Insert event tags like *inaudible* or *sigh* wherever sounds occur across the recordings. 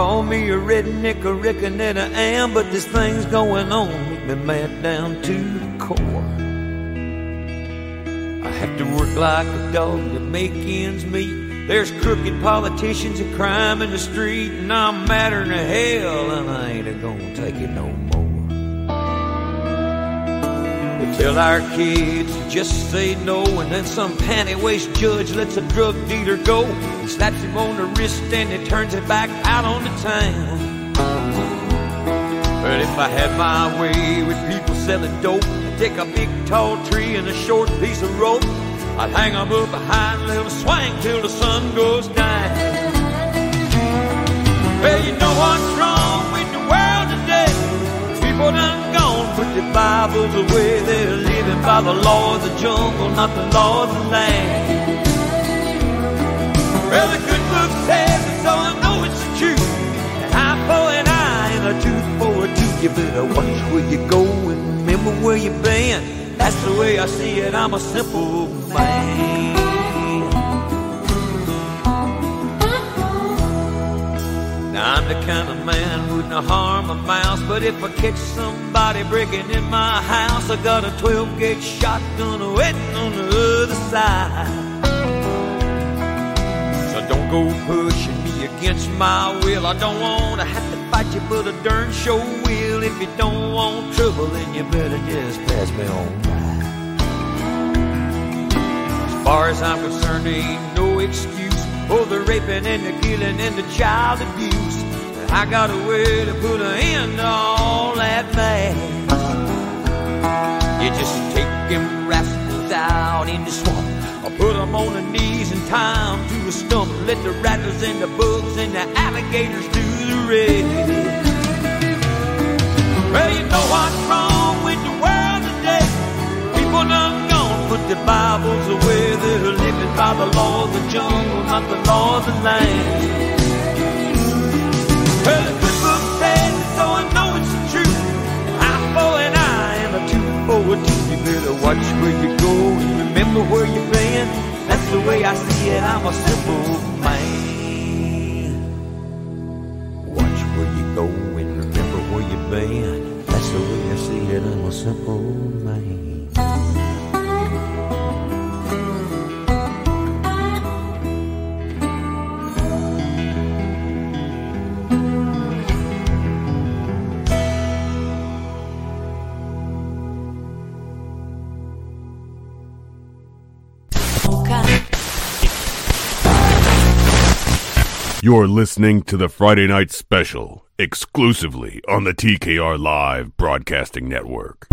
Call me a redneck, a reckon that I am, but this thing's going on, make me mad down to the core. I have to work like a dog to make ends meet. There's crooked politicians and crime in the street, and I'm madder than hell, and I ain't gonna take it no more. Tell our kids just say no, and then some panty-waist judge lets a drug dealer go. He slaps him on the wrist and he turns it back out on the town. But if I had my way with people selling dope, I'd take a big tall tree and a short piece of rope. I'd hang 'em up behind, let 'em swing till the sun goes down. Well, you know what's wrong with the world today? People done Bibles away. They're living by the law of the jungle, not the law of the land. Well, the good book says it, so I know it's the truth. An eye for an eye and a tooth for a tooth. You better watch where you go and remember where you've been. That's the way I see it. I'm a simple man. I'm the kind of man wouldn't harm a mouse, but if I catch somebody breaking in my house, I got a 12 gauge shotgun waiting on the other side. So don't go pushing me against my will. I don't want to have to fight you, but I darn sure will. If you don't want trouble, then you better just pass me on by. As far as I'm concerned, there ain't no excuse for the raping and the killing and the child abuse. I got a way to put an end to all that mess. You just take them rascals out in the swamp. Or put them on their knees and tie 'em to a stump. Let the rattlers and the bugs and the alligators do the rest. Well, you know what's wrong with the world today? People done gone, put their Bibles away. They're living by the law of the jungle, not the law of the land. Well, the good book says so I know it's a for. You better watch where you go remember where you've been. That's the way I see it. I'm a simple man. Watch where you go and remember where you've been. That's the way I see it. I'm a simple man. You're listening to the Friday Night Special exclusively on the TKR Live Broadcasting Network.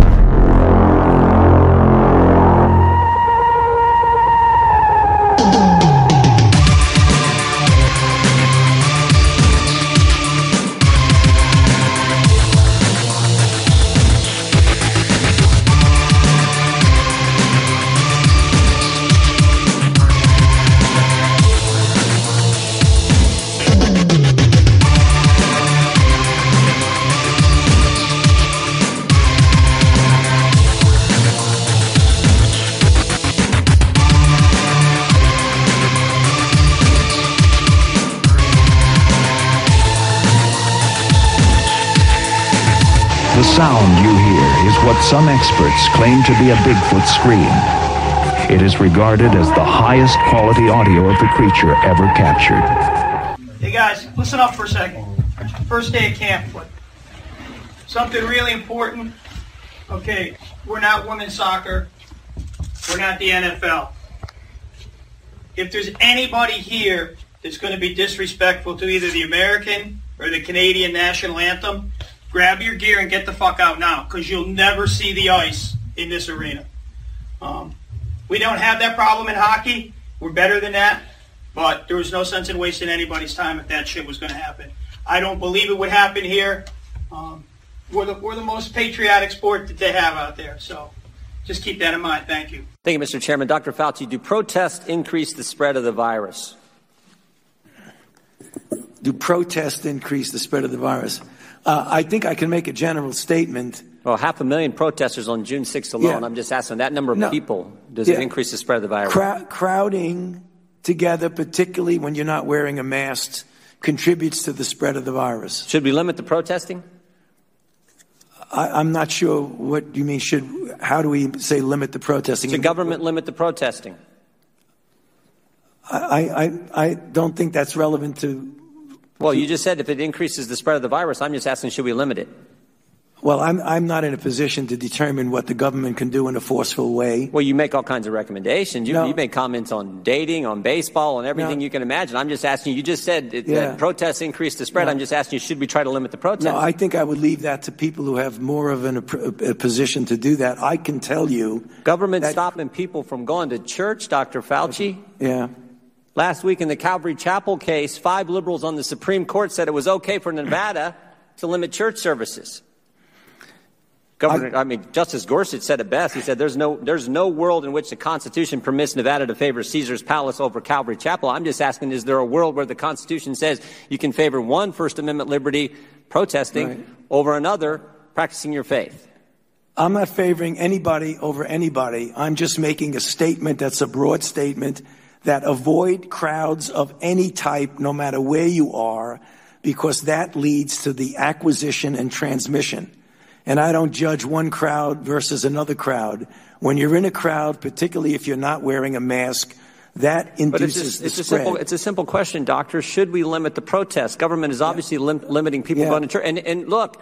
Sound you hear is what some experts claim to be a Bigfoot scream. It is regarded as the highest quality audio of the creature ever captured. Hey guys, listen up for a second. First day of camp. Something really important. Okay, we're not women's soccer. We're not the NFL. If there's anybody here that's going to be disrespectful to either the American or the Canadian national anthem, grab your gear and get the fuck out now because you'll never see the ice in this arena. Um, we don't have that problem in hockey. We're better than that. But there was no sense in wasting anybody's time if that shit was going to happen. I don't believe it would happen here. Um, we're, the, we're the most patriotic sport that they have out there. So just keep that in mind. Thank you. Thank you, Mr. Chairman. Dr. Fauci, do protests increase the spread of the virus? Do protests increase the spread of the virus? Uh, I think I can make a general statement. Well, half a million protesters on June 6th alone. Yeah. I'm just asking that number of No. people, does Yeah. it increase the spread of the virus? Crowd, crowding together, particularly when you're not wearing a mask, contributes to the spread of the virus. Should we limit the protesting? I, am not sure what you mean. Should how do we say limit the protesting? Should the government limit the protesting? I, I, I don't think that's relevant to. Well, you just said if it increases the spread of the virus, I'm just asking, should we limit it? Well, I'm, I'm not in a position to determine what the government can do in a forceful way. Well, you make all kinds of recommendations. You, No. you make comments on dating, on baseball, on everything No. you can imagine. I'm just asking you, you just said it, Yeah. that protests increase the spread. No. I'm just asking you, should we try to limit the protests? No, I think I would leave that to people who have more of an, a, a position to do that. I can tell you. Government stopping people from going to church, Dr. Fauci. Yeah. Last week in the Calvary Chapel case, five liberals on the Supreme Court said it was okay for Nevada to limit church services. Governor, I, mean, Justice Gorsuch said it best. He said, "There's no, there's no world in which the Constitution permits Nevada to favor Caesar's Palace over Calvary Chapel." I'm just asking, is there a world where the Constitution says you can favor one First Amendment liberty, protesting, Right. over another, practicing your faith? I'm not favoring anybody over anybody. I'm just making a statement that's a broad statement that avoid crowds of any type, no matter where you are, because that leads to the acquisition and transmission. And I don't judge one crowd versus another crowd. When you're in a crowd, particularly if you're not wearing a mask, that But it's, induces a, the it's, a simple, it's a simple question, doctor. Should we limit the protests? Government is obviously lim- limiting people Yeah. going to church. And, and look,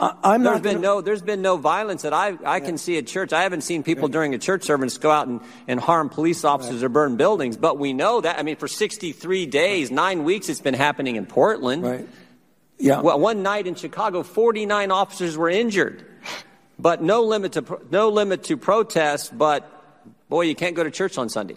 I'm there's not been no there's been no violence that I I can see at church. I haven't seen people during a church service go out and, and harm police officers or burn buildings. But we know that I mean for 63 days, nine weeks, it's been happening in Portland. Right. Yeah. Well, one night in Chicago, 49 officers were injured, but no limit to no limit to protest. But boy, you can't go to church on Sunday.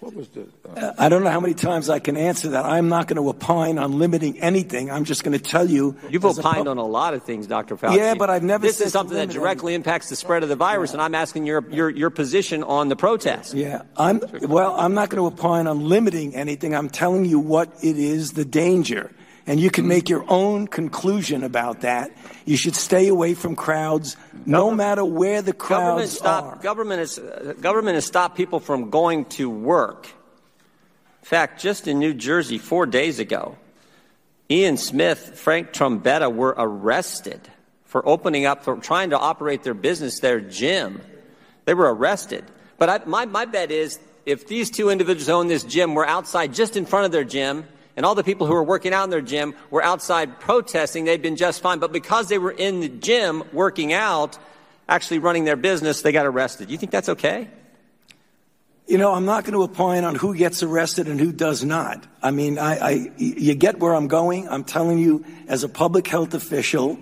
Uh, I don't know how many times I can answer that. I'm not going to opine on limiting anything. I'm just going to tell you. You've as a opined on a lot of things, Dr. Fauci. Yeah, but I've never This said is something that limit directly impacts the spread of the virus, and I'm asking your, your, your position on the protest. Yeah, I'm well. I'm not going to opine on limiting anything. I'm telling you what it is, the danger, and you can make your own conclusion about that. You should stay away from crowds, no matter where the Government, crowds stop, are. government, is, uh, government has stopped people from going to work. In fact, just in New Jersey four days ago, Ian Smith, Frank Trombetta were arrested for opening up, for trying to operate their business, their gym. They were arrested. But I, my, my bet is if these two individuals own this gym were outside just in front of their gym, and all the people who were working out in their gym were outside protesting, they'd been just fine. But because they were in the gym working out, actually running their business, they got arrested. You think that's okay? You know, I'm not going to opine on who gets arrested and who does not. I mean, I, I, you get where I'm going. I'm telling you, as a public health official,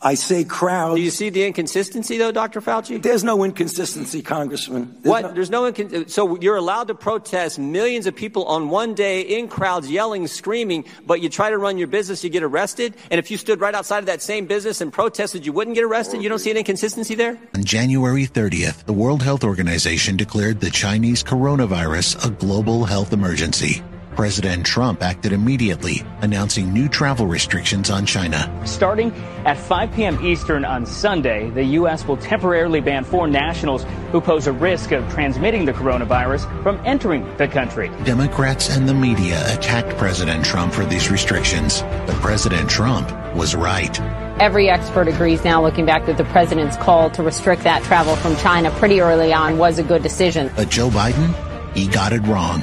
I say crowds. Do you see the inconsistency, though, Dr. Fauci? There's no inconsistency, Congressman. There's What? no- There's no incon- so you're allowed to protest millions of people on one day in crowds yelling, screaming, but you try to run your business, you get arrested. And if you stood right outside of that same business and protested, you wouldn't get arrested. You don't see an inconsistency there? On January 30th, the World Health Organization declared the Chinese coronavirus a global health emergency. President Trump acted immediately, announcing new travel restrictions on China. Starting at 5 p.m. Eastern on Sunday, the U.S. will temporarily ban foreign nationals who pose a risk of transmitting the coronavirus from entering the country. Democrats and the media attacked President Trump for these restrictions, but President Trump was right. Every expert agrees now, looking back, that the president's call to restrict that travel from China pretty early on was a good decision. But Joe Biden, he got it wrong.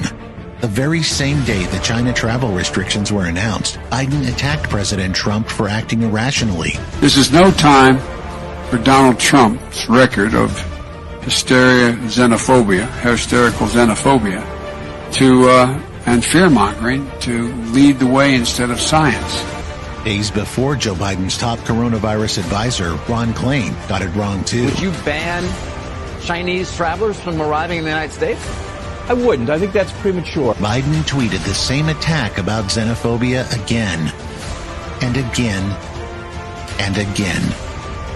The very same day the China travel restrictions were announced, Biden attacked President Trump for acting irrationally. This is no time for Donald Trump's record of hysteria, and xenophobia, hysterical xenophobia, to uh, and fear mongering to lead the way instead of science. Days before Joe Biden's top coronavirus advisor, Ron Klain, got it wrong too. Would you ban Chinese travelers from arriving in the United States? I wouldn't. I think that's premature. Biden tweeted the same attack about xenophobia again and again and again.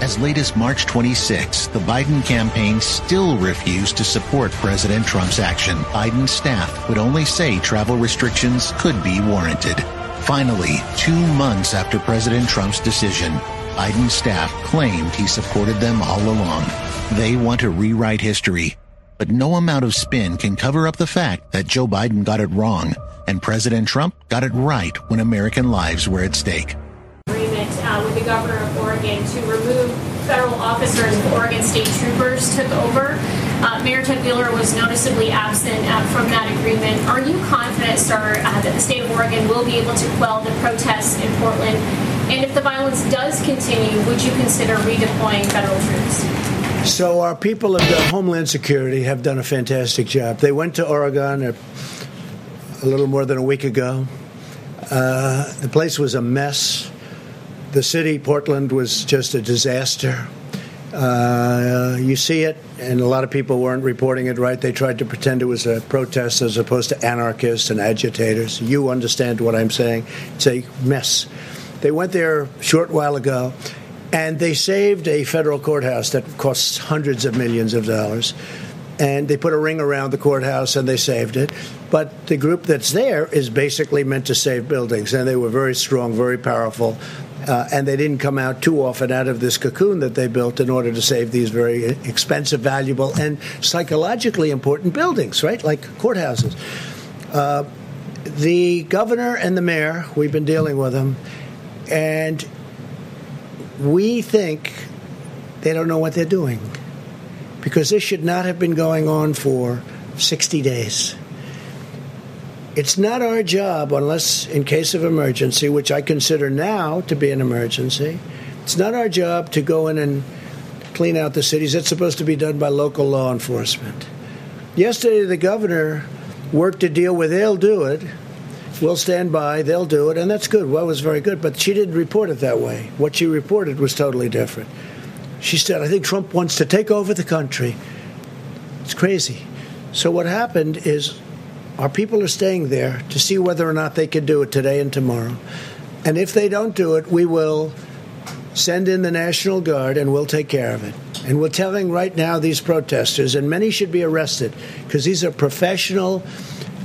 As late as March 26, the Biden campaign still refused to support President Trump's action. Biden's staff would only say travel restrictions could be warranted. Finally, two months after President Trump's decision, Biden's staff claimed he supported them all along. They want to rewrite history. But no amount of spin can cover up the fact that Joe Biden got it wrong and President Trump got it right when American lives were at stake. Agreement uh, with the governor of Oregon to remove federal officers Oregon state troopers took over. Uh, Mayor Ted Wheeler was noticeably absent uh, from that agreement. Are you confident, sir, uh, that the state of Oregon will be able to quell the protests in Portland? And if the violence does continue, would you consider redeploying federal troops? So our people of the Homeland Security have done a fantastic job. They went to Oregon a, little more than a week ago. Uh, the place was a mess. The city, Portland, was just a disaster. Uh, you see it, and a lot of people weren't reporting it right. They tried to pretend it was a protest as opposed to anarchists and agitators. You understand what I'm saying. It's a mess. They went there a short while ago, and they saved a federal courthouse that costs hundreds of millions of dollars. And they put a ring around the courthouse and they saved it. But the group that's there is basically meant to save buildings. And they were very strong, very powerful. Uh, and they didn't come out too often out of this cocoon that they built in order to save these very expensive, valuable, and psychologically important buildings, right? Like courthouses. Uh, the governor and the mayor, we've been dealing with them, and we think they don't know what they're doing because this should not have been going on for 60 days. It's not our job, unless in case of emergency, which I consider now to be an emergency, it's not our job to go in and clean out the cities. It's supposed to be done by local law enforcement. Yesterday, the governor worked a deal with they'll do it. We'll stand by, they'll do it, and that's good. Well, was very good, but she didn't report it that way. What she reported was totally different. She said, I think Trump wants to take over the country. It's crazy. So, what happened is our people are staying there to see whether or not they can do it today and tomorrow. And if they don't do it, we will send in the National Guard and we'll take care of it. And we're telling right now these protesters, and many should be arrested because these are professional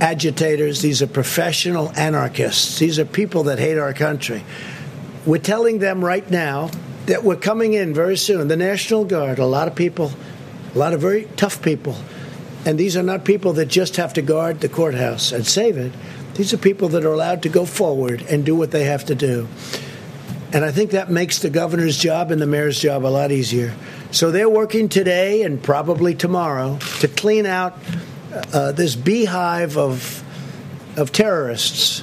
agitators, these are professional anarchists, these are people that hate our country. We're telling them right now that we're coming in very soon. The National Guard, a lot of people, a lot of very tough people. And these are not people that just have to guard the courthouse and save it. These are people that are allowed to go forward and do what they have to do. And I think that makes the governor's job and the mayor's job a lot easier. So they're working today and probably tomorrow to clean out uh, this beehive of, of terrorists.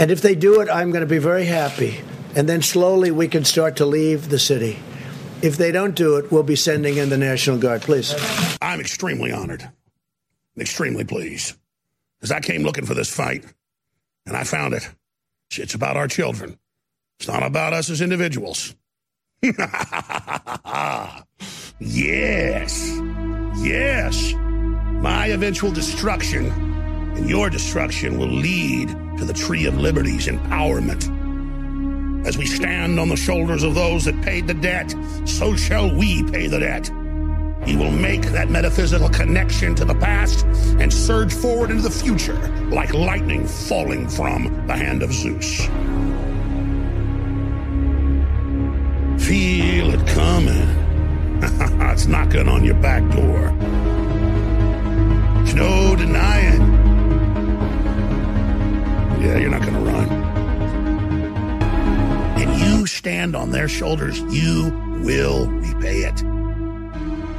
And if they do it, I'm going to be very happy and then slowly we can start to leave the city. If they don't do it, we'll be sending in the National Guard. Please. I'm extremely honored, extremely pleased, because I came looking for this fight, and I found it. It's about our children. It's not about us as individuals. *laughs* yes, yes. My eventual destruction and your destruction will lead to the tree of liberty's empowerment. As we stand on the shoulders of those that paid the debt, so shall we pay the debt. He will make that metaphysical connection to the past and surge forward into the future like lightning falling from the hand of Zeus. Feel it coming. *laughs* it's knocking on your back door. There's no denying. Yeah, you're not going to run and you stand on their shoulders, you will repay it.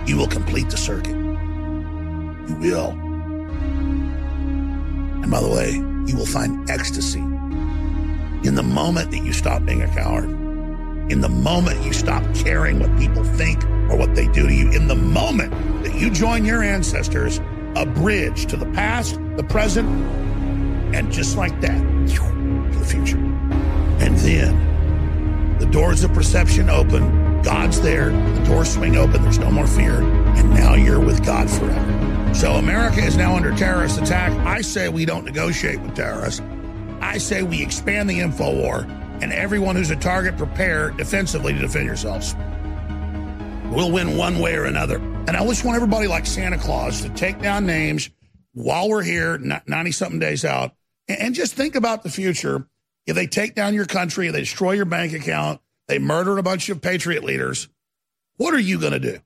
You will complete the circuit. You will. And by the way, you will find ecstasy in the moment that you stop being a coward, in the moment you stop caring what people think or what they do to you, in the moment that you join your ancestors, a bridge to the past, the present, and just like that, to the future. And then the doors of perception open. God's there. The doors swing open. There's no more fear. And now you're with God forever. So America is now under terrorist attack. I say we don't negotiate with terrorists. I say we expand the info war and everyone who's a target prepare defensively to defend yourselves. We'll win one way or another. And I just want everybody like Santa Claus to take down names while we're here, 90 something days out, and just think about the future if they take down your country, they destroy your bank account, they murder a bunch of patriot leaders, what are you going to do?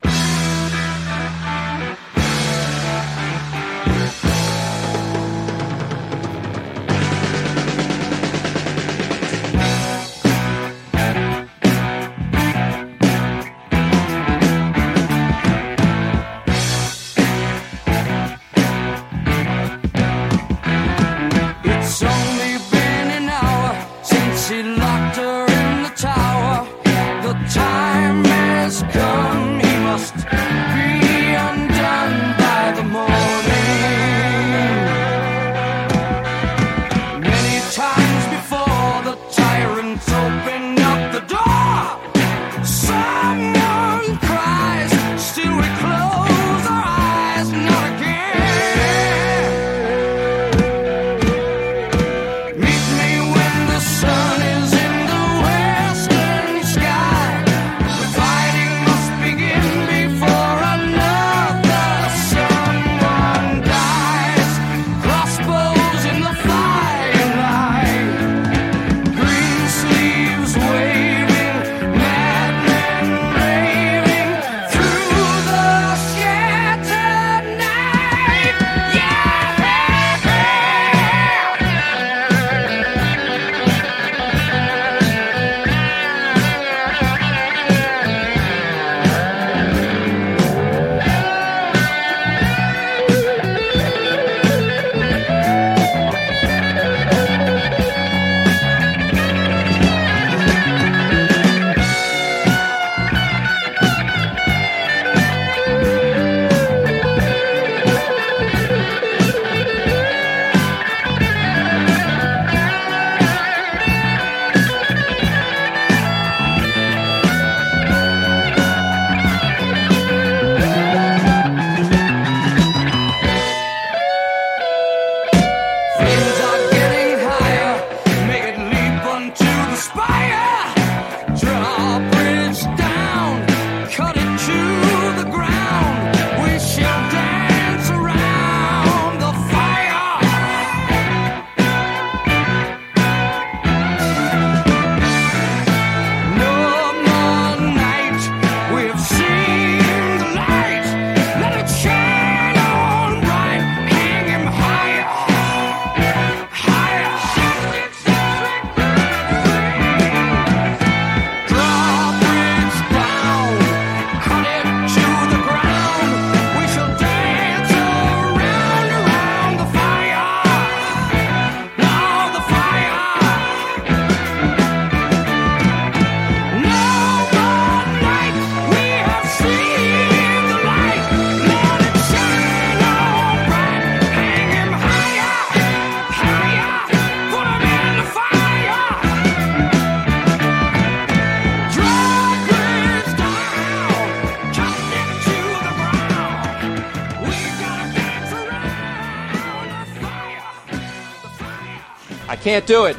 Can't do it.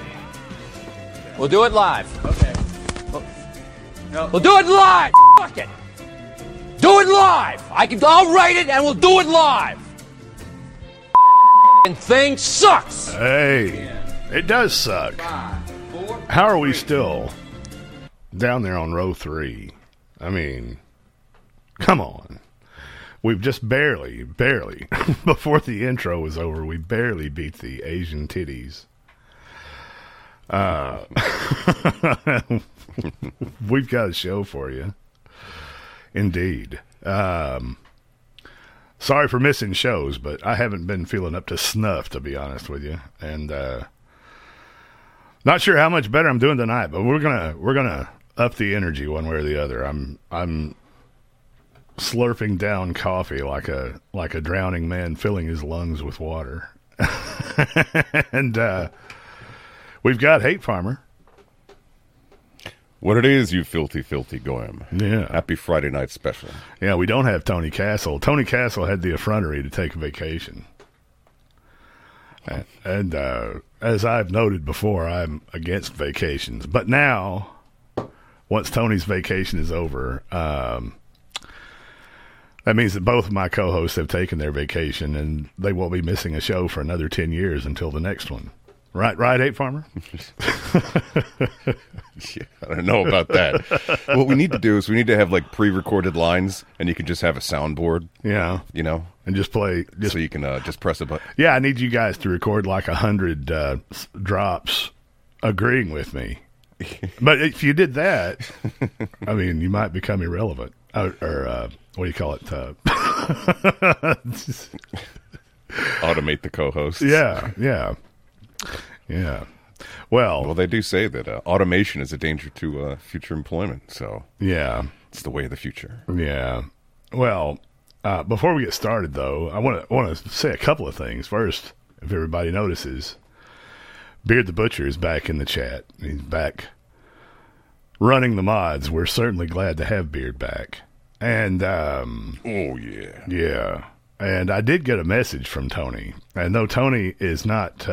We'll do it live. Okay. Oh. We'll do it live. Fuck it. Do it live. I can. I'll write it, and we'll do it live. And thing sucks. Hey, it does suck. How are we still down there on row three? I mean, come on. We've just barely, barely, *laughs* before the intro was over, we barely beat the Asian titties. Uh, *laughs* we've got a show for you. Indeed. Um, sorry for missing shows, but I haven't been feeling up to snuff, to be honest with you. And, uh, not sure how much better I'm doing tonight, but we're gonna we're gonna up the energy one way or the other. I'm I'm slurping down coffee like a like a drowning man filling his lungs with water. *laughs* and uh, we've got Hate Farmer. What it is, you filthy, filthy goyim. Yeah. Happy Friday night special. Yeah, we don't have Tony Castle. Tony Castle had the effrontery to take a vacation. And, and uh, as I've noted before, I'm against vacations. But now, once Tony's vacation is over, um, that means that both of my co-hosts have taken their vacation, and they won't be missing a show for another ten years until the next one. Right, right, eight Farmer. *laughs* Yeah, I don't know about that. what we need to do is we need to have like pre-recorded lines, and you can just have a soundboard. Yeah, you know, and just play. Just, so you can uh, just press a button. Yeah, I need you guys to record like a hundred uh, drops agreeing with me. *laughs* but if you did that, I mean, you might become irrelevant. Or, or uh, what do you call it? Uh, *laughs* Automate the co-hosts. yeah, yeah, *laughs* yeah. Well, well, they do say that uh, automation is a danger to uh, future employment. So yeah, it's the way of the future. Yeah. Well, uh, before we get started, though, I want to want to say a couple of things. First, if everybody notices, Beard the Butcher is back in the chat. He's back running the mods. We're certainly glad to have Beard back. And um, oh yeah, yeah. And I did get a message from Tony, and though Tony is not.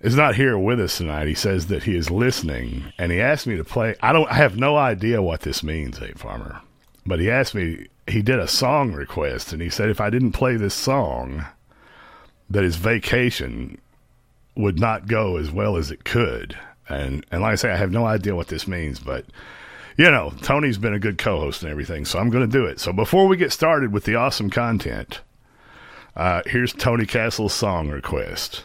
Is not here with us tonight. He says that he is listening, and he asked me to play. I don't. I have no idea what this means, Ape Farmer. But he asked me. He did a song request, and he said if I didn't play this song, that his vacation would not go as well as it could. And and like I say, I have no idea what this means, but you know, Tony's been a good co-host and everything, so I'm going to do it. So before we get started with the awesome content, uh, here's Tony Castle's song request.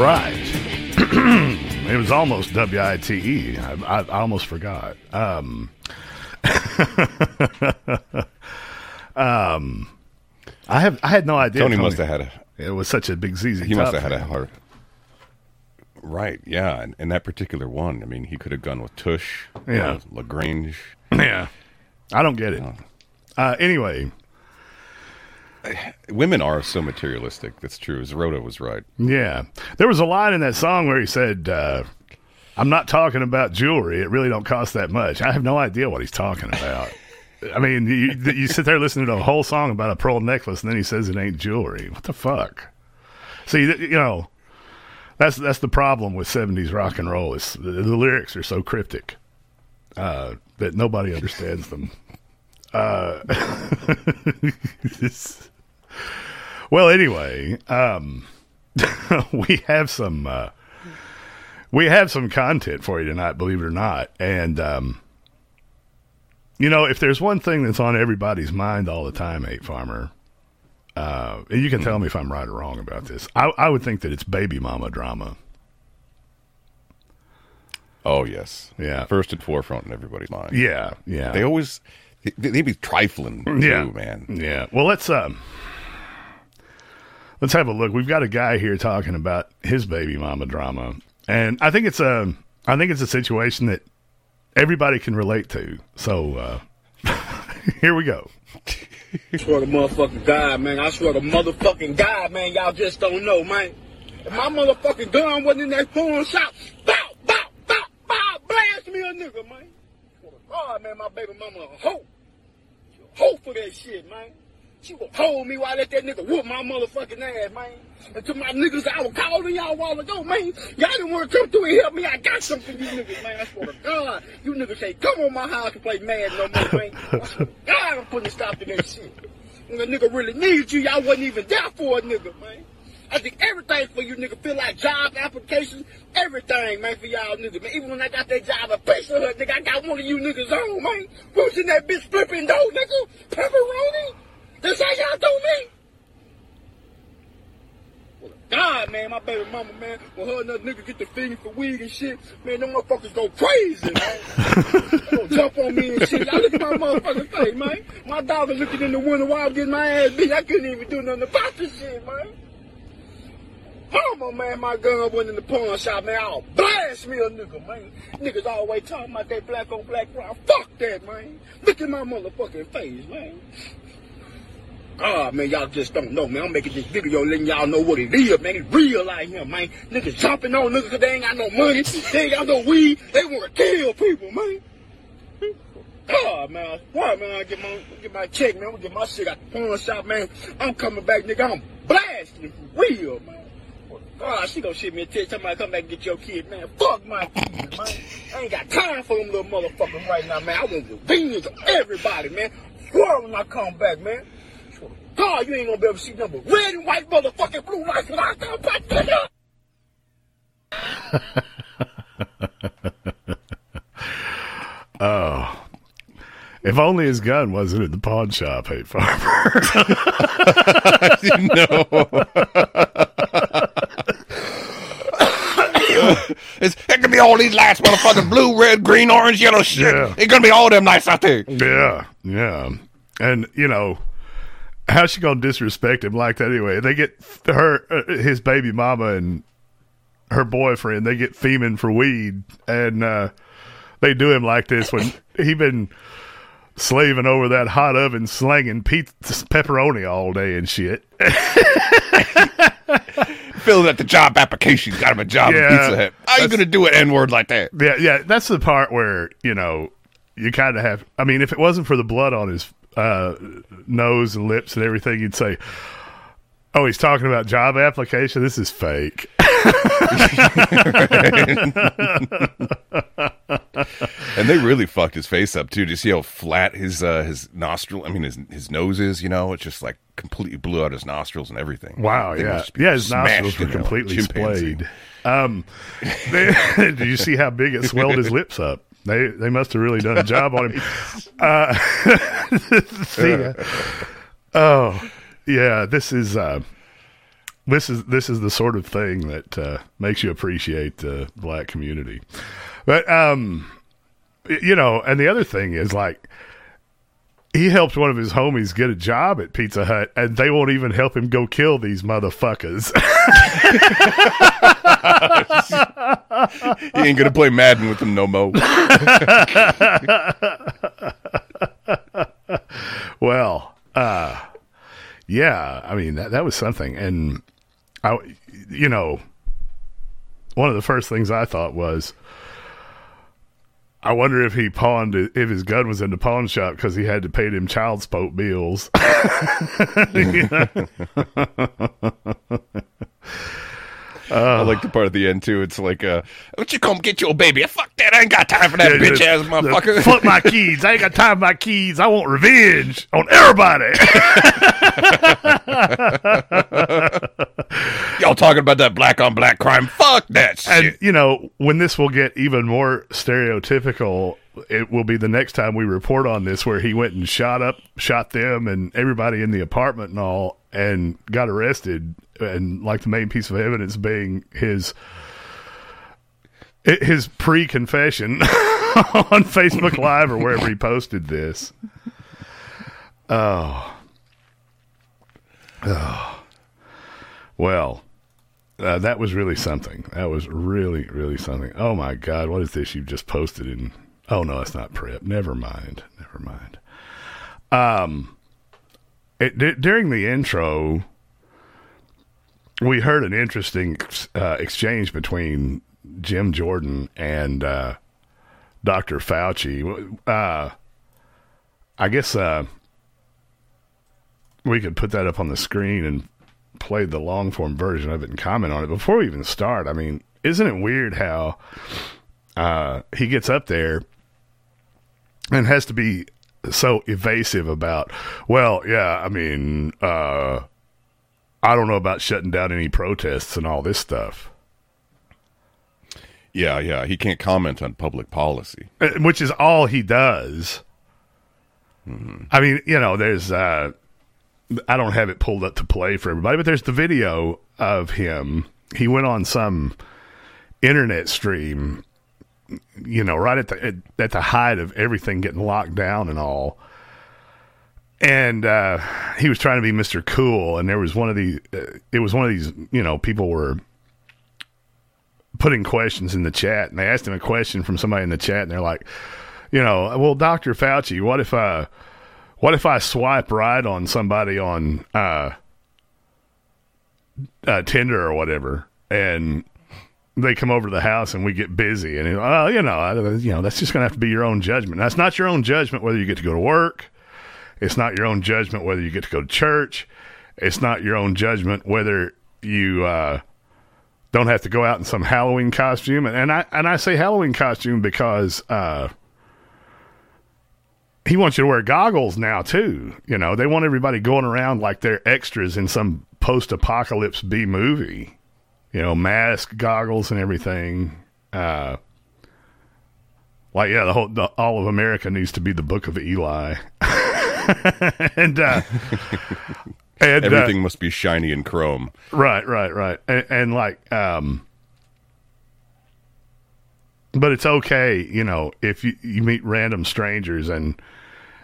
right. *clears throat* it was almost W I T E. I, I, I almost forgot. Um, *laughs* um, I have I had no idea. Tony must have had a- It was such a big ZZ. He must have had a hard. Right, yeah, and, and that particular one. I mean, he could have gone with Tush, Yeah. La Grange. *clears throat* Yeah, I don't get it. Uh, anyway, *sighs* Women are so materialistic. That's true. Zeroda was right. yeah, there was a line in that song where he said, uh, "I'm not talking about jewelry. It really don't cost that much." I have no idea what he's talking about. I mean, you, you sit there listening to a whole song about a pearl necklace, and then he says it ain't jewelry. What the fuck? See, you know, that's that's the problem with '70s rock and roll. Is the, the lyrics are so cryptic uh, that nobody understands them. Uh, *laughs* well, anyway, um, *laughs* we have some uh, we have some content for you tonight. Believe it or not, and um, you know, if there's one thing that's on everybody's mind all the time, Eight Farmer, uh, and you can tell me if I'm right or wrong about this. I, I would think that it's baby mama drama. Oh yes, Yeah. First and forefront in everybody's mind. Yeah, yeah. They always they, they be trifling, too, yeah, man. Yeah. Well, let's um, let's have a look. We've got a guy here talking about his baby mama drama, and I think it's a, I think it's a situation that everybody can relate to. So uh, *laughs* here we go. I swear to motherfucking God, man. I swear to motherfucking God, man. Y'all just don't know, man. If my motherfucking gun wasn't in that pawn shop, bow, bow, bow, bow, blast me a nigga, man. God, man, my baby mama a hoe. Hoe for that shit, man. She would hold me while I let that nigga whoop my motherfucking ass, man. And to my niggas, I was calling y'all a while ago, man. Y'all didn't want to come through and help me. I got something for you niggas, man. I swear to God. You niggas say, come on my house and play mad no more, man. I swear to *laughs* God, I'm putting a stop to that shit. When a nigga really needs you, y'all wasn't even there for a nigga, man. I think everything for you nigga feel like job applications, everything, man, for y'all niggas, man. Even when I got that job at Pizza Hut, nigga, I got one of you niggas on, man. Who's in that bitch flipping dough, nigga? Pepperoni? That's how y'all do me? Well, God, man, my baby mama, man, when her and that nigga get the feeding for weed and shit, man, them motherfuckers go crazy, man. gonna jump on me and shit. Y'all look at my motherfucking face, man. My dog was looking in the window while I was getting my ass beat. I couldn't even do nothing about this shit, man. Mama, man, my gun went in the pawn shop, man. I'll blast me a nigga, man. Niggas always talking about that black on black crime. Fuck that, man. Look at my motherfucking face, man. God, man, y'all just don't know, man. I'm making this video letting y'all know what it is, man. It's real out here, man. Niggas jumping on niggas 'cause they ain't got no money. They ain't got no weed. They want to kill people, man. God, man. Why, man? I get my get my check, man. Gonna get my shit out the pawn shop, man. I'm coming back, nigga. I'm blasting for real, man. God, she gonna shit me a text. Somebody come back and get your kid, man. Fuck my kids, man. I ain't got time for them little motherfuckers right now, man. I want revenge on everybody, man. Swear when I come back, man. Swear God, you ain't gonna be able to see nothing but red and white motherfucking blue lights when I come back, nigga. *laughs* Oh. If only his gun wasn't in the pawn shop, hey farmer. *laughs* *coughs* it's, it could be all these lights, motherfucking blue, red, green, orange, yellow shit. Yeah. It's gonna be all them lights out there. Yeah, yeah. And you know, how's she gonna disrespect him like that anyway? They get her, uh, his baby mama, and her boyfriend. They get theming for weed, and uh, they do him like this when *laughs* he been slaving over that hot oven, slanging pizza, pepperoni all day and shit. *laughs* Filling out the job application, got him a job at Pizza Hut. How you gonna do an N word like that? Yeah, yeah, that's the part where you know you kind of have. I mean, if it wasn't for the blood on his uh, nose and lips and everything, you'd say, "Oh, he's talking about job application. This is fake." *laughs* and they really fucked his face up too. Do you see how flat his uh, his nostril? I mean, his his nose is. You know, it's just like completely blew out his nostrils and everything. Wow, They yeah, yeah, his nostrils were completely chimpanzee. splayed. Um, *laughs* they, *laughs* did you see how big it swelled his lips up? They they must have really done a job on him. *laughs* Uh, *laughs* the, oh, yeah, this is uh, this is this is the sort of thing that uh, makes you appreciate the black community. But um, you know, and the other thing is like he helped one of his homies get a job at Pizza Hut, and they won't even help him go kill these motherfuckers. he ain't gonna play Madden with them no more. well, uh, yeah, I mean that that was something, and I, you know, one of the first things I thought was, I wonder if he pawned if his gun was in the pawn shop because he had to pay them child support bills. *laughs* *laughs* I like the part at the end too. It's like, uh, "Don't you come get your baby? Fuck that! I ain't got time for that Yeah, bitch ass the motherfucker." Fuck my keys. I ain't got time for my keys. I want revenge on everybody. *laughs* Y'all talking about that black on black crime? Fuck that shit. and you know when this will get even more stereotypical it will be the next time we report on this where he went and shot up shot them and everybody in the apartment and all and got arrested and like the main piece of evidence being his his pre-confession *laughs* on Facebook live or wherever he posted this oh oh well uh, that was really something. That was really, really something. Oh my God, what is this you've just posted in? Oh no, it's not prep. Never mind. Never mind. Um, it, d- during the intro, we heard an interesting uh, exchange between Jim Jordan and uh, Dr. Fauci. Uh, I guess uh, we could put that up on the screen and play the long form version of it and comment on it before we even start. I mean, isn't it weird how uh, he gets up there and has to be so evasive about, well, yeah, I mean, uh, I don't know about shutting down any protests and all this stuff. yeah, yeah. He can't comment on public policy. Uh, which is all he does. I mean, you know, there's uh I don't have it pulled up to play for everybody, but there's the video of him. He went on some internet stream, you know, right at the at, at the height of everything getting locked down and all. And uh, he was trying to be Mr. Cool, and there was one of these. Uh, it was one of these, you know, people were putting questions in the chat, and they asked him a question from somebody in the chat, and they're like, you know, well, Doctor Fauci, what if I, what if I swipe right on somebody on uh, uh, Tinder or whatever, and they come over to the house and we get busy, and oh, you know, I, you know, that's just gonna have to be your own judgment. That's not your own judgment whether you get to go to work. It's not your own judgment whether you get to go to church. It's not your own judgment whether you uh, don't have to go out in some Halloween costume. And, and I and I say Halloween costume because uh, he wants you to wear goggles now too. You know, they want everybody going around like they're extras in some post-apocalypse B movie. You know, mask, goggles, and everything. Uh, like yeah, the whole the, all of America needs to be the Book of Eli. *laughs* *laughs* and uh, *laughs* and uh, Everything must be shiny and chrome. Right, right, right. And, and like, um, but it's okay, you know, if you, you meet random strangers and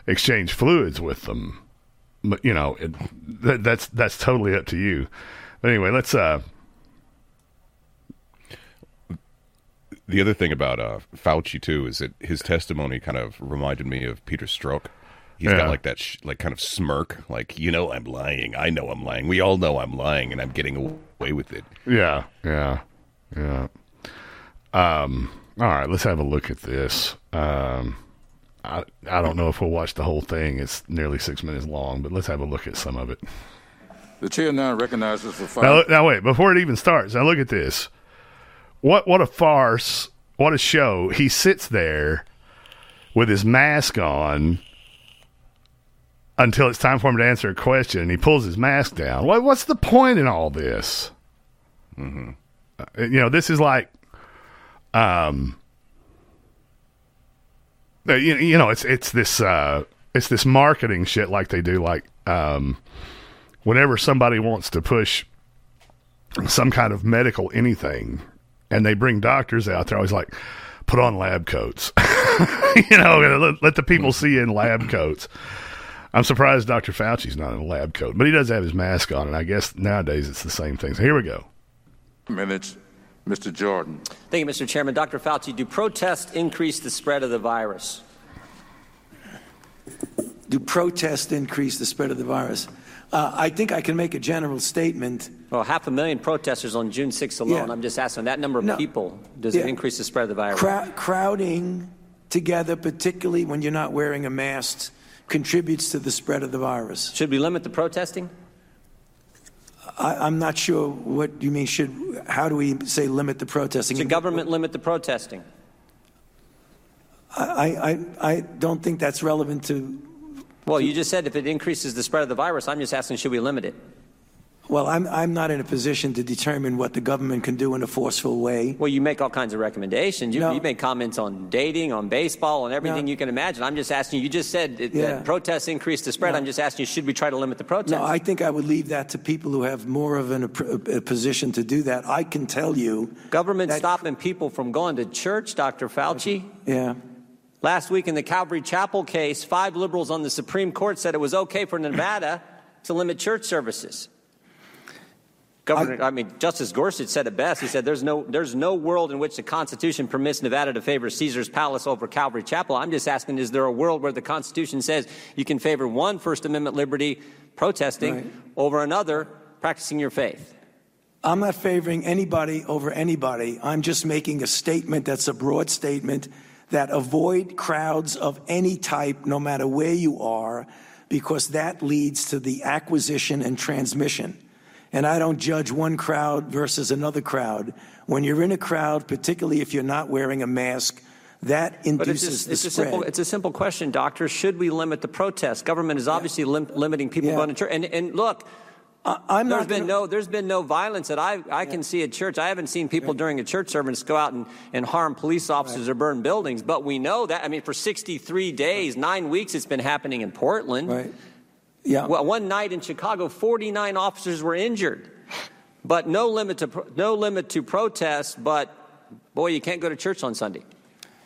exchange fluids with them. But you know, it, that, that's that's totally up to you. But anyway, let's. uh The other thing about uh, Fauci too is that his testimony kind of reminded me of Peter Strzok. He's Yeah. got like that, sh- like kind of smirk, like you know I'm lying. I know I'm lying. We all know I'm lying, and I'm getting away with it. Yeah, yeah, yeah. Um. All right, let's have a look at this. Um. I I don't know if we'll watch the whole thing. It's nearly six minutes long, but let's have a look at some of it. The chair now recognizes for five. Now, now wait, before it even starts, now look at this. What what a farce! What a show! He sits there with his mask on until it's time for him to answer a question, and he pulls his mask down. What what's the point in all this? Mm-hmm. you know, this is like, um, uh, you, you know, it's it's this uh, it's this marketing shit like they do, like um, whenever somebody wants to push some kind of medical anything, and they bring doctors out. They're always like, put on lab coats, *laughs* you know, let, let the people see you in lab coats. I'm surprised Dr. Fauci's not in a lab coat, but he does have his mask on, and I guess nowadays it's the same thing. So here we go. Minutes, Mr. Jordan. Thank you, Mr. Chairman. Dr. Fauci, do protests increase the spread of the virus? Do protests increase the spread of the virus? Uh, I think I can make a general statement. Well, half a million protesters on June 6th alone. Yeah. I'm just asking that number of No. people, does Yeah. it increase the spread of the virus? Crowd, crowding together, particularly when you're not wearing a mask, contributes to the spread of the virus. Should we limit the protesting? I, I'm not sure what you mean. Should how do we say limit the protesting? Should government limit the protesting? I, I, I don't think that's relevant to. Well, you just said if it increases the spread of the virus, I'm just asking, should we limit it? Well, I'm, I'm not in a position to determine what the government can do in a forceful way. Well, you make all kinds of recommendations. You, No. you make comments on dating, on baseball, on everything No. you can imagine. I'm just asking you. You just said it, Yeah. that protests increase the spread. No. I'm just asking you, should we try to limit the protests? No, I think I would leave that to people who have more of an, a, a position to do that. I can tell you. Government stopping people from going to church, Dr. Fauci. Yeah. Last week in the Calvary Chapel case, five liberals on the Supreme Court said it was okay for Nevada to limit church services. Governor, I, mean, Justice Gorsuch said it best. He said, "There's no, there's no world in which the Constitution permits Nevada to favor Caesar's Palace over Calvary Chapel." I'm just asking, is there a world where the Constitution says you can favor one First Amendment liberty, protesting, Right. over another, practicing your faith? I'm not favoring anybody over anybody. I'm just making a statement that's a broad statement that avoid crowds of any type, no matter where you are, because that leads to the acquisition and transmission. And I don't judge one crowd versus another crowd. When you're in a crowd, particularly if you're not wearing a mask, that it's, induces just, the it's, a spread. simple, it's a simple question, doctor. Should we limit the protests? Government is obviously lim- limiting people Yeah. going to church. And, and look, I'm there's not been gonna- no there's been no violence that I, I can see at church. I haven't seen people during a church service go out and, and harm police officers or burn buildings. But we know that. I mean, for 63 days, nine weeks, it's been happening in Portland. Right. Yeah. Well, one night in Chicago, 49 officers were injured. But no limit to pro- no limit to protests. But boy, you can't go to church on Sunday.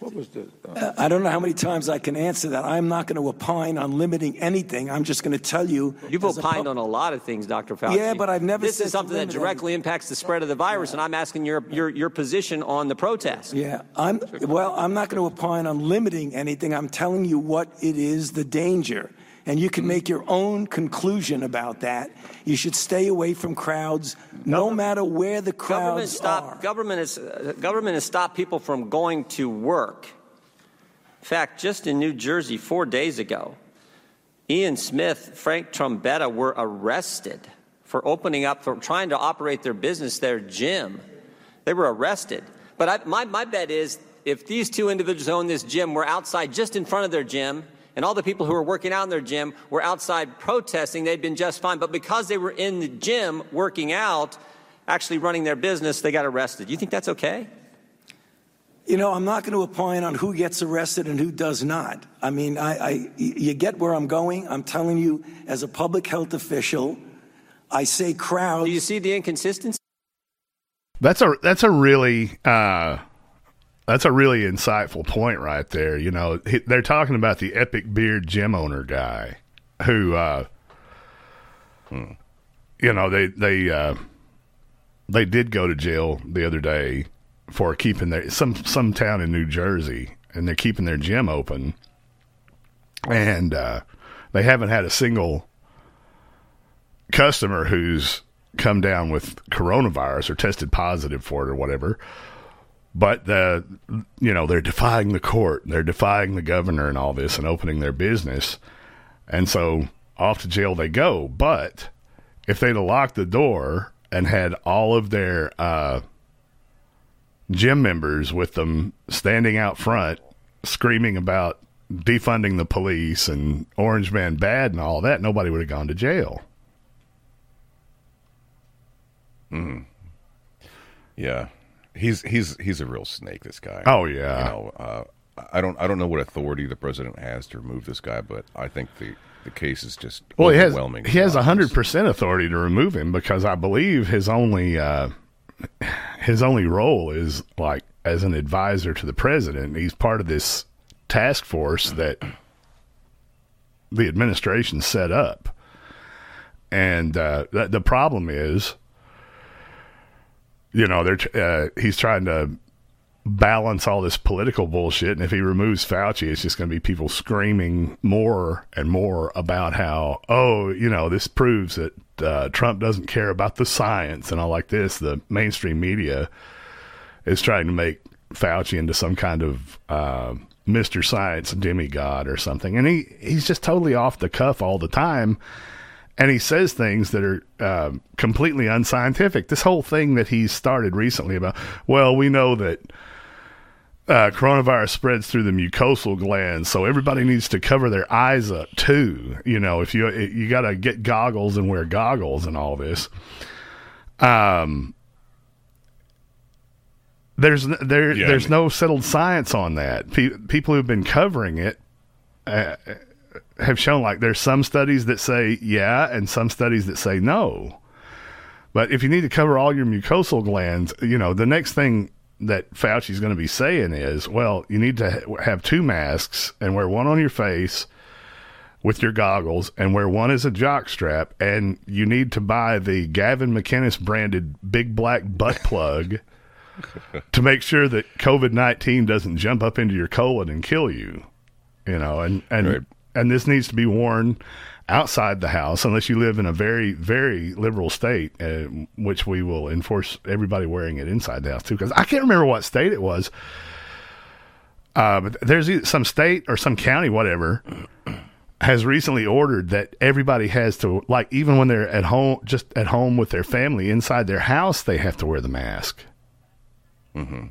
What was the? Uh, I don't know how many times I can answer that. I'm not going to opine on limiting anything. I'm just going to tell you. You've as a opined on a lot of things, Dr. Fauci. Yeah, but I've never This said is to something that limit directly impacts the spread of the virus, and I'm asking your, your, your position on the protest. Yeah, I'm well. I'm not going to opine on limiting anything. I'm telling you what it is, the danger, and you can make your own conclusion about that. You should stay away from crowds, no matter where the Government crowds stop, are. Government has, uh, government has stopped people from going to work. In fact, just in New Jersey four days ago, Ian Smith, Frank Trombetta were arrested for opening up, for trying to operate their business, their gym. They were arrested. But I, my, my bet is if these two individuals who own this gym were outside just in front of their gym, and all the people who were working out in their gym were outside protesting, they'd been just fine. But because they were in the gym working out, actually running their business, they got arrested. You think that's okay? You know, I'm not going to opine on who gets arrested and who does not. I mean, I, I, you get where I'm going. I'm telling you, as a public health official, I say crowds. Do you see the inconsistency? That's a that's a really uh, that's a really insightful point right there. You know, he- they're talking about the epic beard gym owner guy who, uh, you know, they they uh, they did go to jail the other day for keeping their some some town in New Jersey, and they're keeping their gym open, and uh, they haven't had a single customer who's come down with coronavirus or tested positive for it or whatever. But the you know they're defying the court, they're defying the governor and all this, and opening their business, and so off to jail they go. But if they'd have locked the door and had all of their uh, gym members with them standing out front, screaming about defunding the police and Orange Man bad and all that, nobody would have gone to jail. Mm. Yeah, he's he's he's a real snake. This guy. Oh, yeah. You know, uh, I don't I don't know what authority the president has to remove this guy, but I think the the case is just Well, he has overwhelming. he has hundred percent authority to remove him because I believe his only uh, his only role is like as an advisor to the president. He's part of this task force that the administration set up, and uh, the problem is, you know, they're uh, he's trying to balance all this political bullshit. And if he removes Fauci, it's just going to be people screaming more and more about how, oh, you know, this proves that uh, Trump doesn't care about the science and all like this. The mainstream media is trying to make Fauci into some kind of uh, Mr. Science demigod or something. And he, he's just totally off the cuff all the time. And he says things that are uh, completely unscientific. This whole thing that he started recently about, well, we know that uh, coronavirus spreads through the mucosal glands, so everybody needs to cover their eyes up too. You know, if you you got to get goggles and wear goggles and all this. Um, there's there Yeah, I there's mean- no settled science on that. Pe- people who've been covering it uh, have shown like there's some studies that say yeah, and some studies that say no. But if you need to cover all your mucosal glands, you know, the next thing that Fauci's going to be saying is, well, you need to ha- have two masks and wear one on your face with your goggles and wear one as a jock strap and you need to buy the Gavin McInnes branded big black butt *laughs* plug to make sure that COVID-19 doesn't jump up into your colon and kill you. You know, and and Right. And this needs to be worn outside the house unless you live in a very very liberal state uh, which we will enforce everybody wearing it inside the house too because i can't remember what state it was. Uh, but there's some state or some county whatever has recently ordered that everybody has to like even when they're at home just at home with their family inside their house they have to wear the mask. Hmm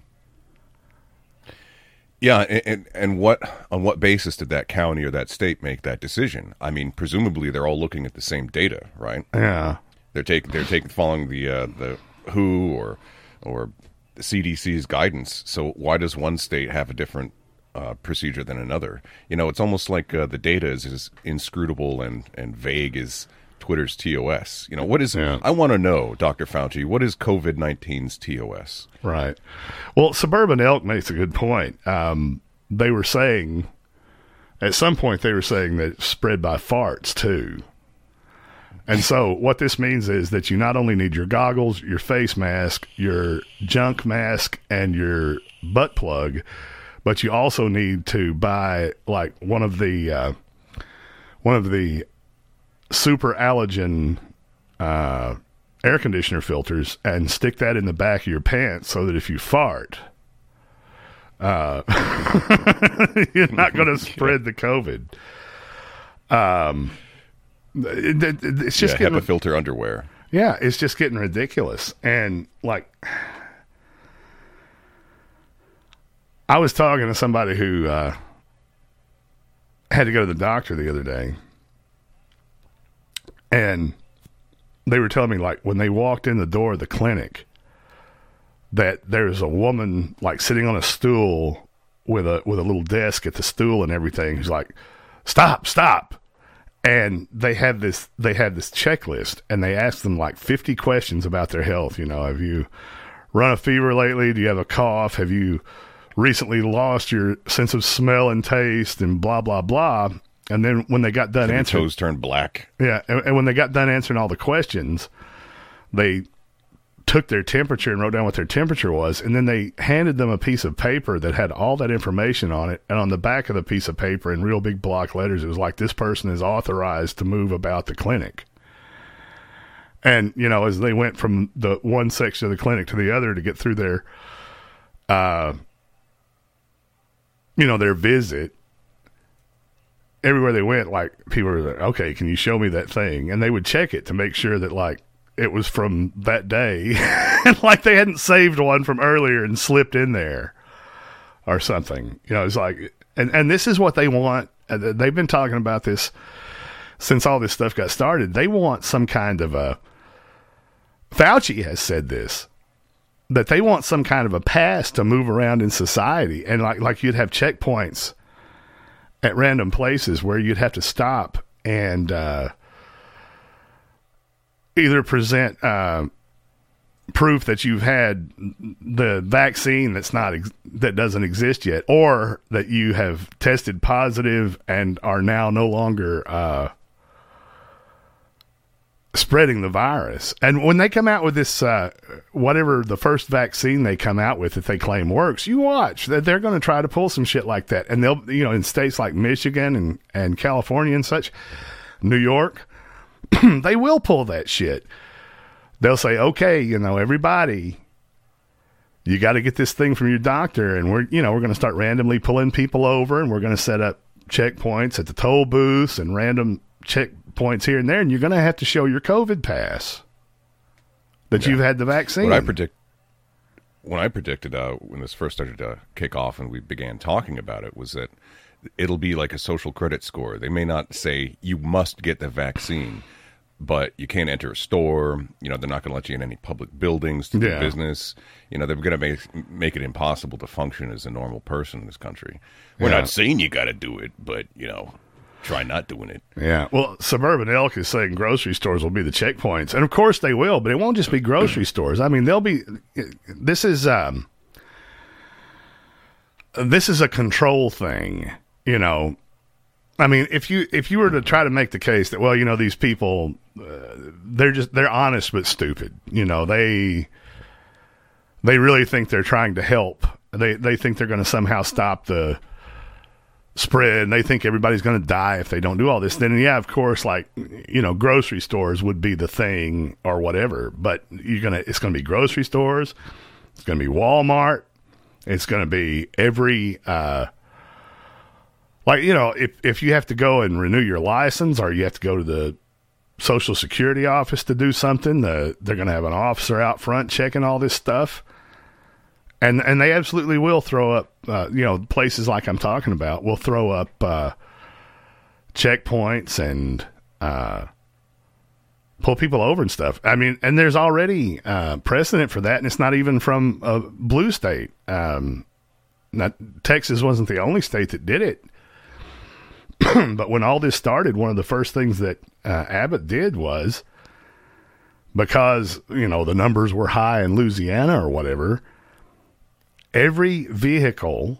Yeah, and, and and what on what basis did that county or that state make that decision? I mean, presumably they're all looking at the same data, right? Yeah. They're taking they're taking following the uh, the WHO or or the CDC's guidance. So why does one state have a different uh, procedure than another? You know, it's almost like uh, the data is as inscrutable and and vague as Twitter's TOS. You know, what is? I want to know, Doctor Fauci, what is COVID 19's TOS? Right. Well, Suburban Elk makes a good point. Um, they were saying, at some point, they were saying that it's spread by farts too. And so, what this means is that you not only need your goggles, your face mask, your junk mask, and your butt plug, but you also need to buy like one of the uh, one of the super allergen uh, air conditioner filters and stick that in the back of your pants so that if you fart, uh, *laughs* you're not going *laughs* to spread the COVID. Um, it- it- it's just yeah, getting HEPA filter underwear. yeah, it's just getting ridiculous. And like, I was talking to somebody who uh, had to go to the doctor the other day, and they were telling me like when they walked in the door of the clinic that there's a woman like sitting on a stool with a with a little desk at the stool and everything. Who's like stop stop. And they had this they had this checklist and they asked them like 50 questions about their health you know. Have you run a fever lately? Do you have a cough? Have you recently lost your sense of smell and taste and blah blah blah and then when they got done answering toes turned black. yeah, and, and when they got done answering all the questions, they took their temperature and wrote down what their temperature was, and then they handed them a piece of paper that had all that information on it. And on the back of the piece of paper, in real big block letters, it was like, "This person is authorized to move about the clinic." And you know, as they went from the one section of the clinic to the other to get through their, uh, you know, their visit, everywhere they went, like people were like, okay, can you show me that thing? And they would check it to make sure that like it was from that day, and *laughs* like they hadn't saved one from earlier and slipped in there or something. You know, it's like, and and this is what they want. Uh, They've been talking about this since all this stuff got started. They want some kind of a. Fauci has said this that they want some kind of a pass to move around in society, and like like you'd have checkpoints at random places where you'd have to stop and uh, either present uh, proof that you've had the vaccine that's not ex- that doesn't exist yet, or that you have tested positive and are now no longer uh, spreading the virus. And when they come out with this, uh, whatever the first vaccine they come out with that they claim works, you watch that they're going to try to pull some shit like that. And they'll, you know, in states like Michigan and, and California and such, New York, *clears throat* they will pull that shit. They'll say, okay, you know, everybody, you got to get this thing from your doctor. And we're, you know, we're going to start randomly pulling people over and we're going to set up checkpoints at the toll booths and random checkpoints here and there. And you're going to have to show your COVID pass that you've had the vaccine. What I predict, when I predicted uh, when this first started to kick off and we began talking about it, was that it'll be like a social credit score. They may not say you must get the vaccine, but you can't enter a store. You know, they're not going to let you in any public buildings to do Yeah. business. You know, they're going to make make it impossible to function as a normal person in this country. We're Yeah. not saying you got to do it, but you know, try not doing it. Yeah. Well, Suburban Elk is saying grocery stores will be the checkpoints. And of course they will, but it won't just be grocery *clears throat* stores. I mean, they'll be this is um this is a control thing, you know. I mean, if you if you were to try to make the case that well, you know, these people uh, they're just they're honest but stupid. You know, they they really think they're trying to help. They they think they're going to somehow stop the spread and they think everybody's going to die if they don't do all this then yeah of course like you know grocery stores would be the thing or whatever but you're going to it's going to be grocery stores it's going to be Walmart it's going to be every uh like you know if if you have to go and renew your license or you have to go to the social security office to do something the, they're going to have an officer out front checking all this stuff and and they absolutely will throw up uh, you know places like I'm talking about will throw up uh, checkpoints and uh, pull people over and stuff. I mean, and there's already uh, precedent for that, and it's not even from a blue state. Um, not Texas wasn't the only state that did it. *clears throat* but when all this started, one of the first things that uh, Abbott did was because you know the numbers were high in Louisiana or whatever every vehicle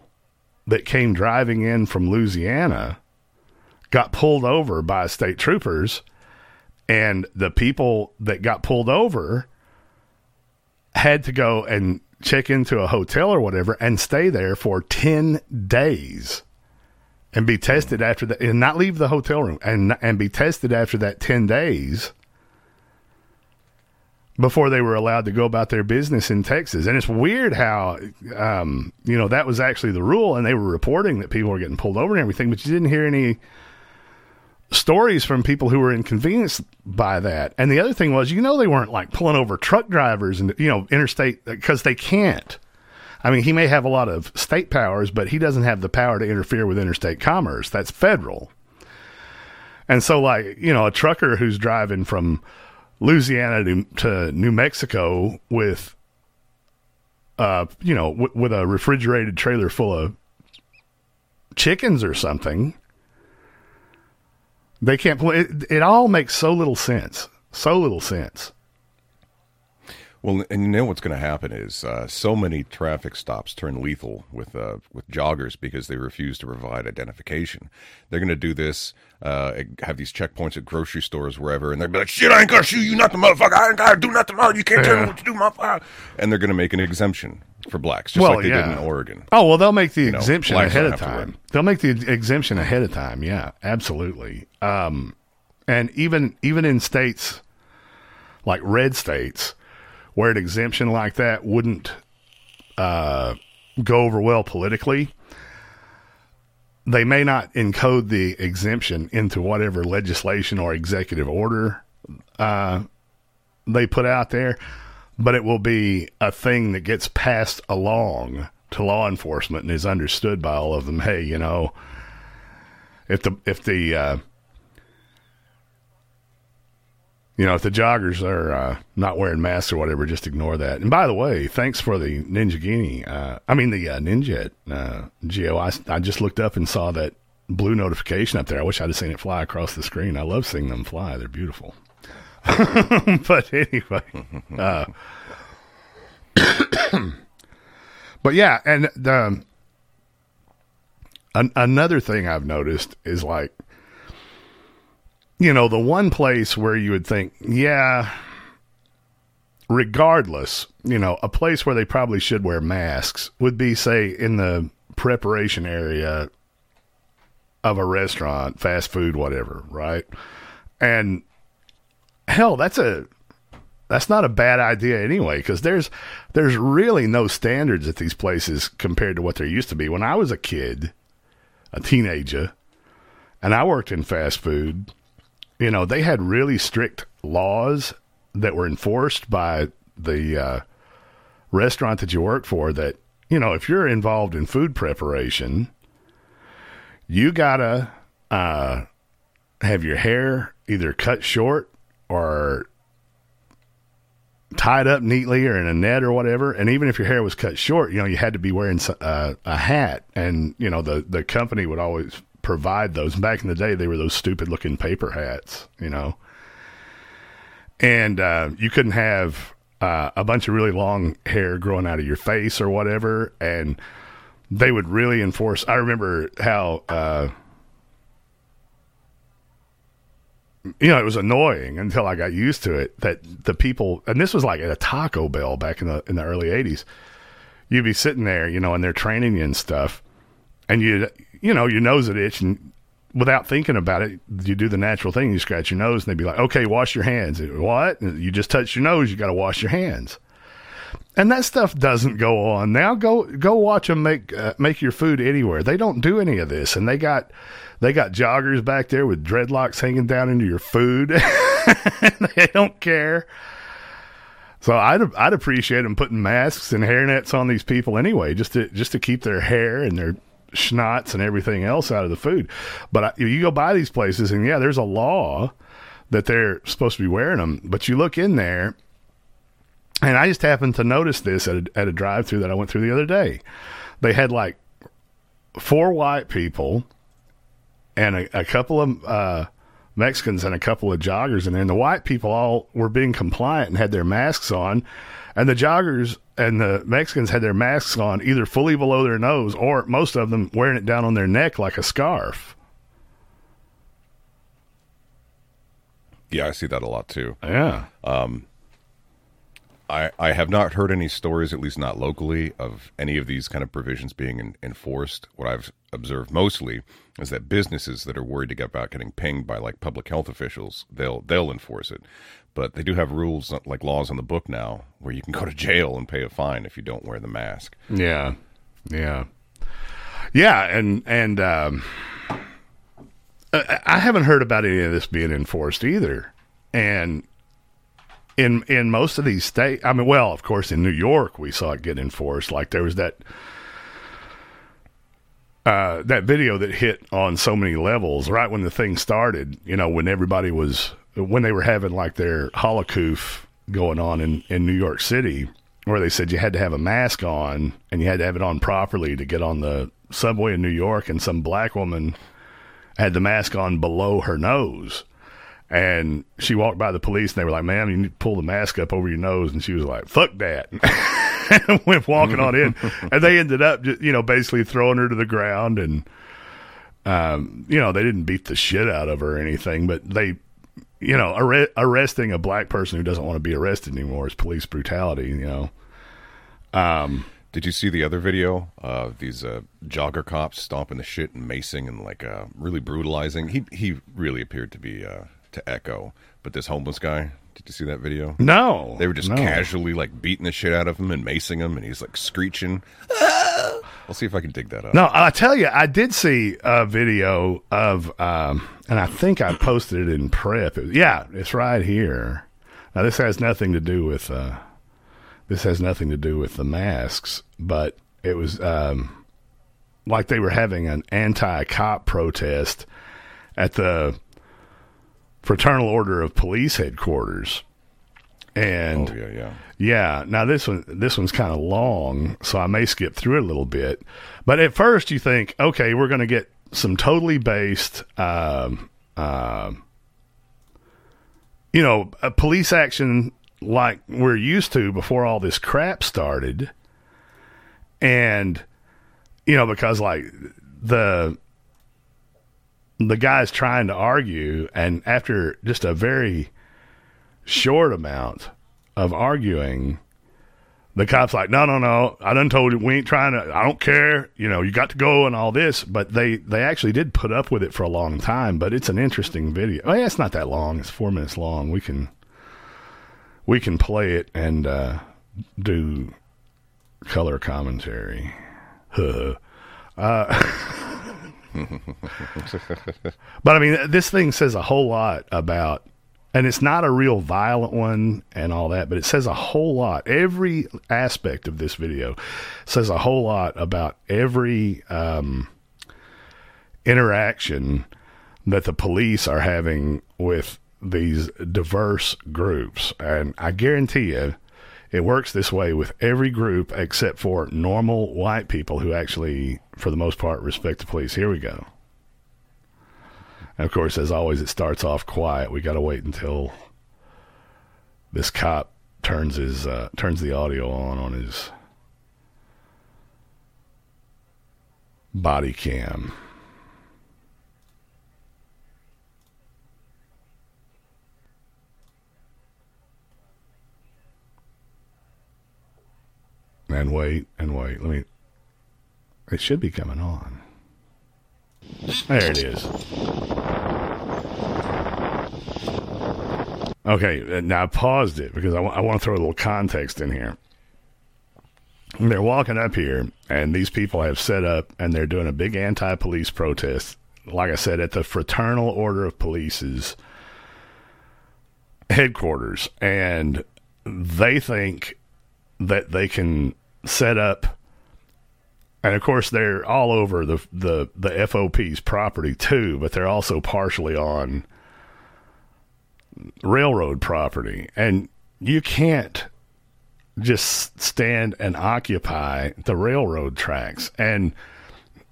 that came driving in from Louisiana got pulled over by state troopers, and the people that got pulled over had to go and check into a hotel or whatever and stay there for 10 days and be tested after that and not leave the hotel room and and be tested after that 10 days before they were allowed to go about their business in Texas. And it's weird how, um, you know, that was actually the rule, and they were reporting that people were getting pulled over and everything, but you didn't hear any stories from people who were inconvenienced by that. And the other thing was, you know, they weren't like pulling over truck drivers and, you know, interstate because they can't. I mean, he may have a lot of state powers, but he doesn't have the power to interfere with interstate commerce. That's federal. And so, like, you know, a trucker who's driving from Louisiana to, to New Mexico with, uh, you know, w- with a refrigerated trailer full of chickens or something, they can't. play. it, it all makes so little sense. So little sense. Well, and you know what's going to happen is uh, so many traffic stops turn lethal with uh, with joggers because they refuse to provide identification. They're going to do this, uh, have these checkpoints at grocery stores, wherever, and they'll be like, "Shit, I ain't gonna shoot you, nothing, motherfucker. I ain't gotta do nothing, mother. You can't tell me what to do, motherfucker." And they're going to make an exemption for blacks, just well, like they yeah. did in Oregon. Oh well, they'll make the You exemption blacks ahead of have to wear time. They'll make the exemption ahead of time. Yeah, absolutely. Um, and even even in states like red states where an exemption like that wouldn't uh, go over well politically, they may not encode the exemption into whatever legislation or executive order uh, they put out there, but it will be a thing that gets passed along to law enforcement and is understood by all of them. Hey, you know, if the if the uh, you know if the joggers are uh, not wearing masks or whatever, just ignore that. And by the way, thanks for the Ninja Guinea. Uh, I mean the uh, Ninja uh, Geo. I, I just looked up and saw that blue notification up there. I wish I'd have seen it fly across the screen. I love seeing them fly. They're beautiful. *laughs* but anyway, uh, *coughs* but yeah, and an, another thing I've noticed is like, you know, the one place where you would think, yeah, regardless, you know, a place where they probably should wear masks would be, say, in the preparation area of a restaurant, fast food, whatever, right? And hell, that's a that's not a bad idea anyway because there's there's really no standards at these places compared to what there used to be. When I was a kid, a teenager, and I worked in fast food, you know, they had really strict laws that were enforced by the uh, restaurant that you work for. That you know, if you're involved in food preparation, you gotta uh, have your hair either cut short or tied up neatly or in a net or whatever. And even if your hair was cut short, you know, you had to be wearing uh, a hat. And, you know, the, the company would always provide those. Back in the day, they were those stupid looking paper hats, you know. And uh, you couldn't have uh, a bunch of really long hair growing out of your face or whatever. And they would really enforce. I remember how. Uh, you know, it was annoying until I got used to it that the people, and this was like at a Taco Bell back in the in the early '80s. You'd be sitting there, you know, and they're training you and stuff, and you, you know, your nose would itch, and without thinking about it, you do the natural thing. You scratch your nose, and they'd be like, "Okay, wash your hands." What? You just touched your nose. You got to wash your hands. And that stuff doesn't go on now. Go go watch them make uh, make your food anywhere. They don't do any of this, and they got they got joggers back there with dreadlocks hanging down into your food. *laughs* they don't care. So I'd I'd appreciate them putting masks and hairnets on these people anyway, just to just to keep their hair and their schnotts and everything else out of the food. But I, you go by these places, and yeah, there's a law that they're supposed to be wearing them. But you look in there, and I just happened to notice this at a, at a drive through that I went through the other day. They had like four white people and a, a couple of uh, Mexicans and a couple of joggers, and then the white people all were being compliant and had their masks on, and the joggers and the Mexicans had their masks on either fully below their nose or most of them wearing it down on their neck like a scarf. Yeah, I see that a lot too. Yeah. Um, I I have not heard any stories, at least not locally, of any of these kind of provisions being in, enforced. What I've observed mostly is that businesses that are worried to get about getting pinged by like public health officials, they'll they'll enforce it. But they do have rules like laws on the book now where you can go to jail and pay a fine if you don't wear the mask. Yeah, yeah, yeah, and and um, I haven't heard about any of this being enforced either, and in in most of these states, I mean, well, of course, in New York, we saw it get enforced. Like there was that uh, that video that hit on so many levels right when the thing started. You know, when everybody was when they were having like their Holocaust going on in in New York City, where they said you had to have a mask on and you had to have it on properly to get on the subway in New York, and some black woman had the mask on below her nose. And she walked by the police, and they were like, "Ma'am, you need to pull the mask up over your nose." And she was like, "Fuck that!" and *laughs* went walking on in. *laughs* And they ended up, just, you know, basically throwing her to the ground. And um, you know, they didn't beat the shit out of her or anything, but they, you know, arre- arresting a black person who doesn't want to be arrested anymore is police brutality. You know. Um, Did you see the other video of these uh, jogger cops stomping the shit and macing and like uh, really brutalizing? He he really appeared to be uh, to echo, but this homeless guy. Did you see that video? No, They were just no. casually like beating the shit out of him and macing him, and he's like screeching. I'll see if I can dig that up. No, I tell you, I did see a video of, um, and I think I posted it in prep. It yeah, it's right here. Now, this has nothing to do with uh, this has nothing to do with the masks, but it was um, like they were having an anti-cop protest at the Fraternal Order of Police headquarters, and Oh, yeah, yeah. yeah. Now this one, this one's kind of long, so I may skip through it a little bit. But at first, you think, okay, we're going to get some totally based, um, um, you know, a police action like we're used to before all this crap started, and you know because like the the guy's trying to argue, and after just a very short amount of arguing, the cop's like, no, no, no, I done told you we ain't trying to. I don't care. You know, you got to go and all this. But they they actually did put up with it for a long time. But it's an interesting video. Yeah, it's not that long. It's four minutes long. We can we can play it and uh, do color commentary. uh, *laughs* but I mean, this thing says a whole lot about, and it's not a real violent one and all that, but it says a whole lot. Every aspect of this video says a whole lot about every um, interaction that the police are having with these diverse groups. And I guarantee you, it works this way with every group except for normal white people who actually, for the most part, respect the police. Here we go. And of course, as always, it starts off quiet. We got to wait until this cop turns his uh, turns the audio on on his body cam. And wait and wait. Let me. It should be coming on. There it is. Okay, now I paused it because I want to throw a little context in here. They're walking up here, and these people have set up, and they're doing a big anti-police protest. Like I said, at the Fraternal Order of Police's headquarters, and they think that they can set up and of course they're all over the the the FOP's property too, but they're also partially on railroad property. And you can't just stand and occupy the railroad tracks. And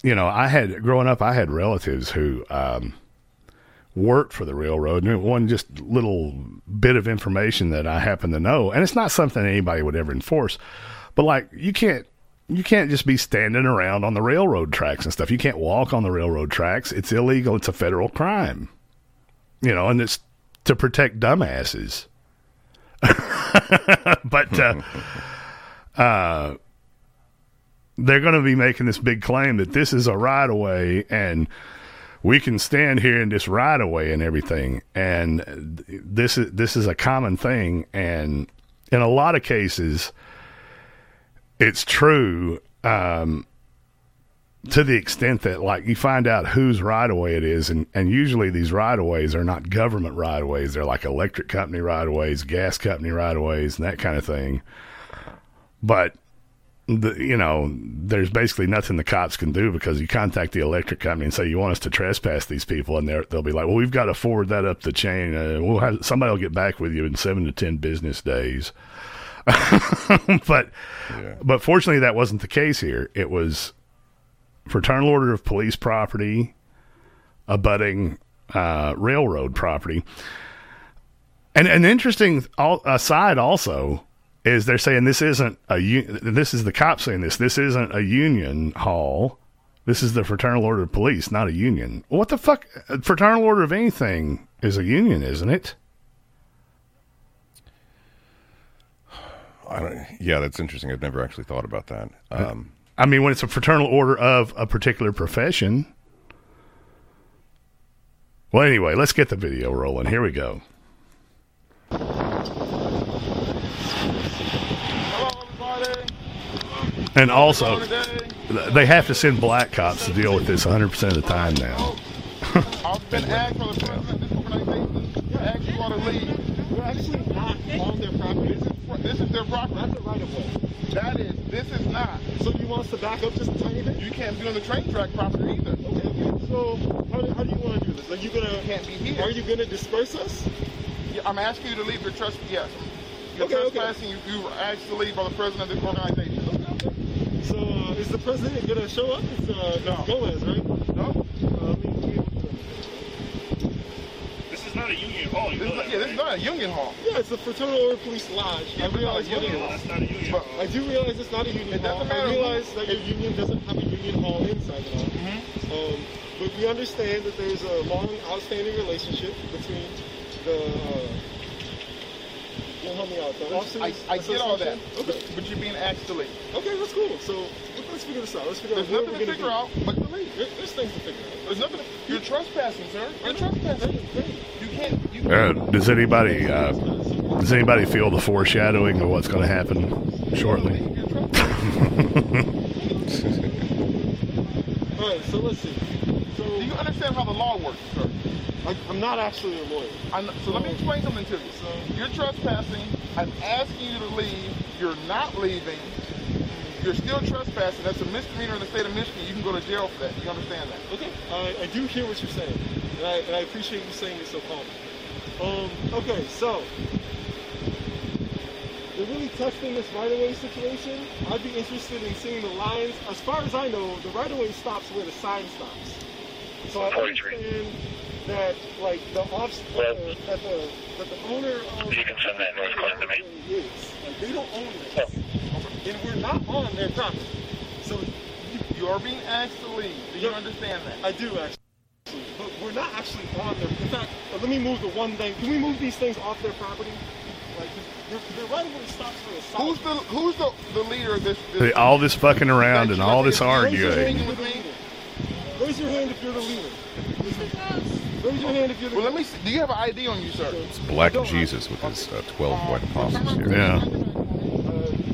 you know, I had growing up I had relatives who um worked for the railroad and one just little bit of information that I happen to know and it's not something anybody would ever enforce but like you can't you can't just be standing around on the railroad tracks and stuff. You can't walk on the railroad tracks. It's illegal. It's a federal crime. You know and it's to protect dumbasses. *laughs* But uh, uh they're going to be making this big claim that this is a right of way and we can stand here in this right of way and everything. And this is this is a common thing. And in a lot of cases it's true um, to the extent that like you find out whose right of way it is and, and usually these right of ways are not government right of ways they're like electric company right of ways gas company right of ways and that kind of thing but the, you know, there's basically nothing the cops can do because you contact the electric company and say you want us to trespass these people, and they'll be like, "Well, we've got to forward that up the chain. Uh, we'll have somebody will get back with you in seven to ten business days." *laughs* but yeah. but fortunately, that wasn't the case here. It was fraternal order of police property abutting uh, railroad property. And an interesting aside also is they're saying this isn't a this is the cops saying this this isn't a union hall this is the fraternal order of police not a union what the fuck fraternal order of anything is a union isn't it I don't, yeah that's interesting i've never actually thought about that um, i mean when it's a fraternal order of a particular profession well anyway let's get the video rolling here we go And also, they have to send black cops to deal with this 100% of the time now. I've been asked for the president this organization. We're asked you all to leave. We're actually not on their property. This is, this is their property. That's a right of way. That is. This is not. So you want us to back up just a tiny bit? You can't be on the train track property either. Okay, okay. So how do, how do you want to do this? Are you gonna? You can't be here. Are you gonna disperse us? Yeah, I'm asking you to leave your trust. Yes. You're okay, trespassing. Okay. You, you asked to leave by the president of this organization. Okay, okay. So uh, is the president gonna show up? It's, uh, no. Gomez, right? No. Is not a union hall. You know that, yeah, this is not a union hall. Yeah, it's the Fraternal Order Police Lodge. I Yeah, but realize not a what it union hall. That's not a union But hall. I do realize it's not a union It hall. doesn't I matter. realize that your union doesn't have a union hall inside it all. Mm-hmm. Um, but we understand that there's a long, outstanding relationship between the. Uh, well, help me out. The officers. I, I get all that, Okay. but, but you're being asked to leave. Okay, that's cool. So let's figure this out. Let's figure There's out. what nothing to figure do. out but to leave. There- There's things to figure out. There's nothing. You're trespassing, sir. You're trespassing. You can't. You Uh, does anybody uh, does anybody feel the foreshadowing of what's going to happen shortly? *laughs* All right, so let's see. So Do you understand how the law works, sir? I, I'm not actually a lawyer. I kn- so let me explain something to you. So you're trespassing. I'm asking you to leave. You're not leaving. You're still trespassing. That's a misdemeanor in the state of Michigan. You can go to jail for that. You understand that? Okay, I, I do hear what you're saying, and I, and I appreciate you saying it so calmly. Um, okay, so they're really testing this right-of-way situation. I'd be interested in seeing the lines. As far as I know, the right-of-way stops where the sign stops. So I understand that, like, the off, that, the, that the that the owner of You can send that North Clinton to me. is, like, they don't own this, and we're not on their property. So You are being asked to leave. Do you understand that? I do actually. But we're not actually on their. In fact, uh, let me move the one thing. Can we move these things off their property? Like, they're, they're right where it stops for the side. Who's the Who's the, the leader of this? Hey, all this fucking around and all this arguing. Raise your hand arguing. if you're the leader. Raise your hand if you're the leader. Raise your hand if you're the Well, let me. See. Do you have an ID on you, sir? It's Black Jesus with his uh, 12 white apostles here. Yeah.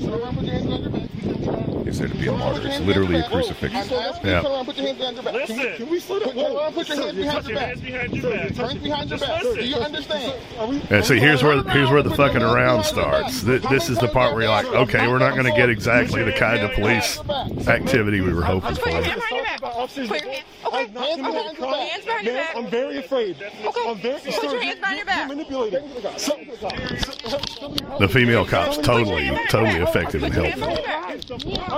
Turn around, put your hands on your there to be a martyr. It's literally a crucifixion. I'm asking you Yeah. to turn around, put your hands behind your back. Can we, can we slow down? Turn around, put your hands behind your back. behind your. Hands behind your back. Do you understand? And see, here's where here's where the fucking around starts. This is the part where you're like, okay, we're not going to get exactly the kind of police activity we were hoping for. Put your hand behind your back. Okay. I've not committed a crime. Hands behind your back. I'm very afraid. Okay. I'm very, Put your hands behind your back. Manipulating. The female cop's totally totally effective in helping.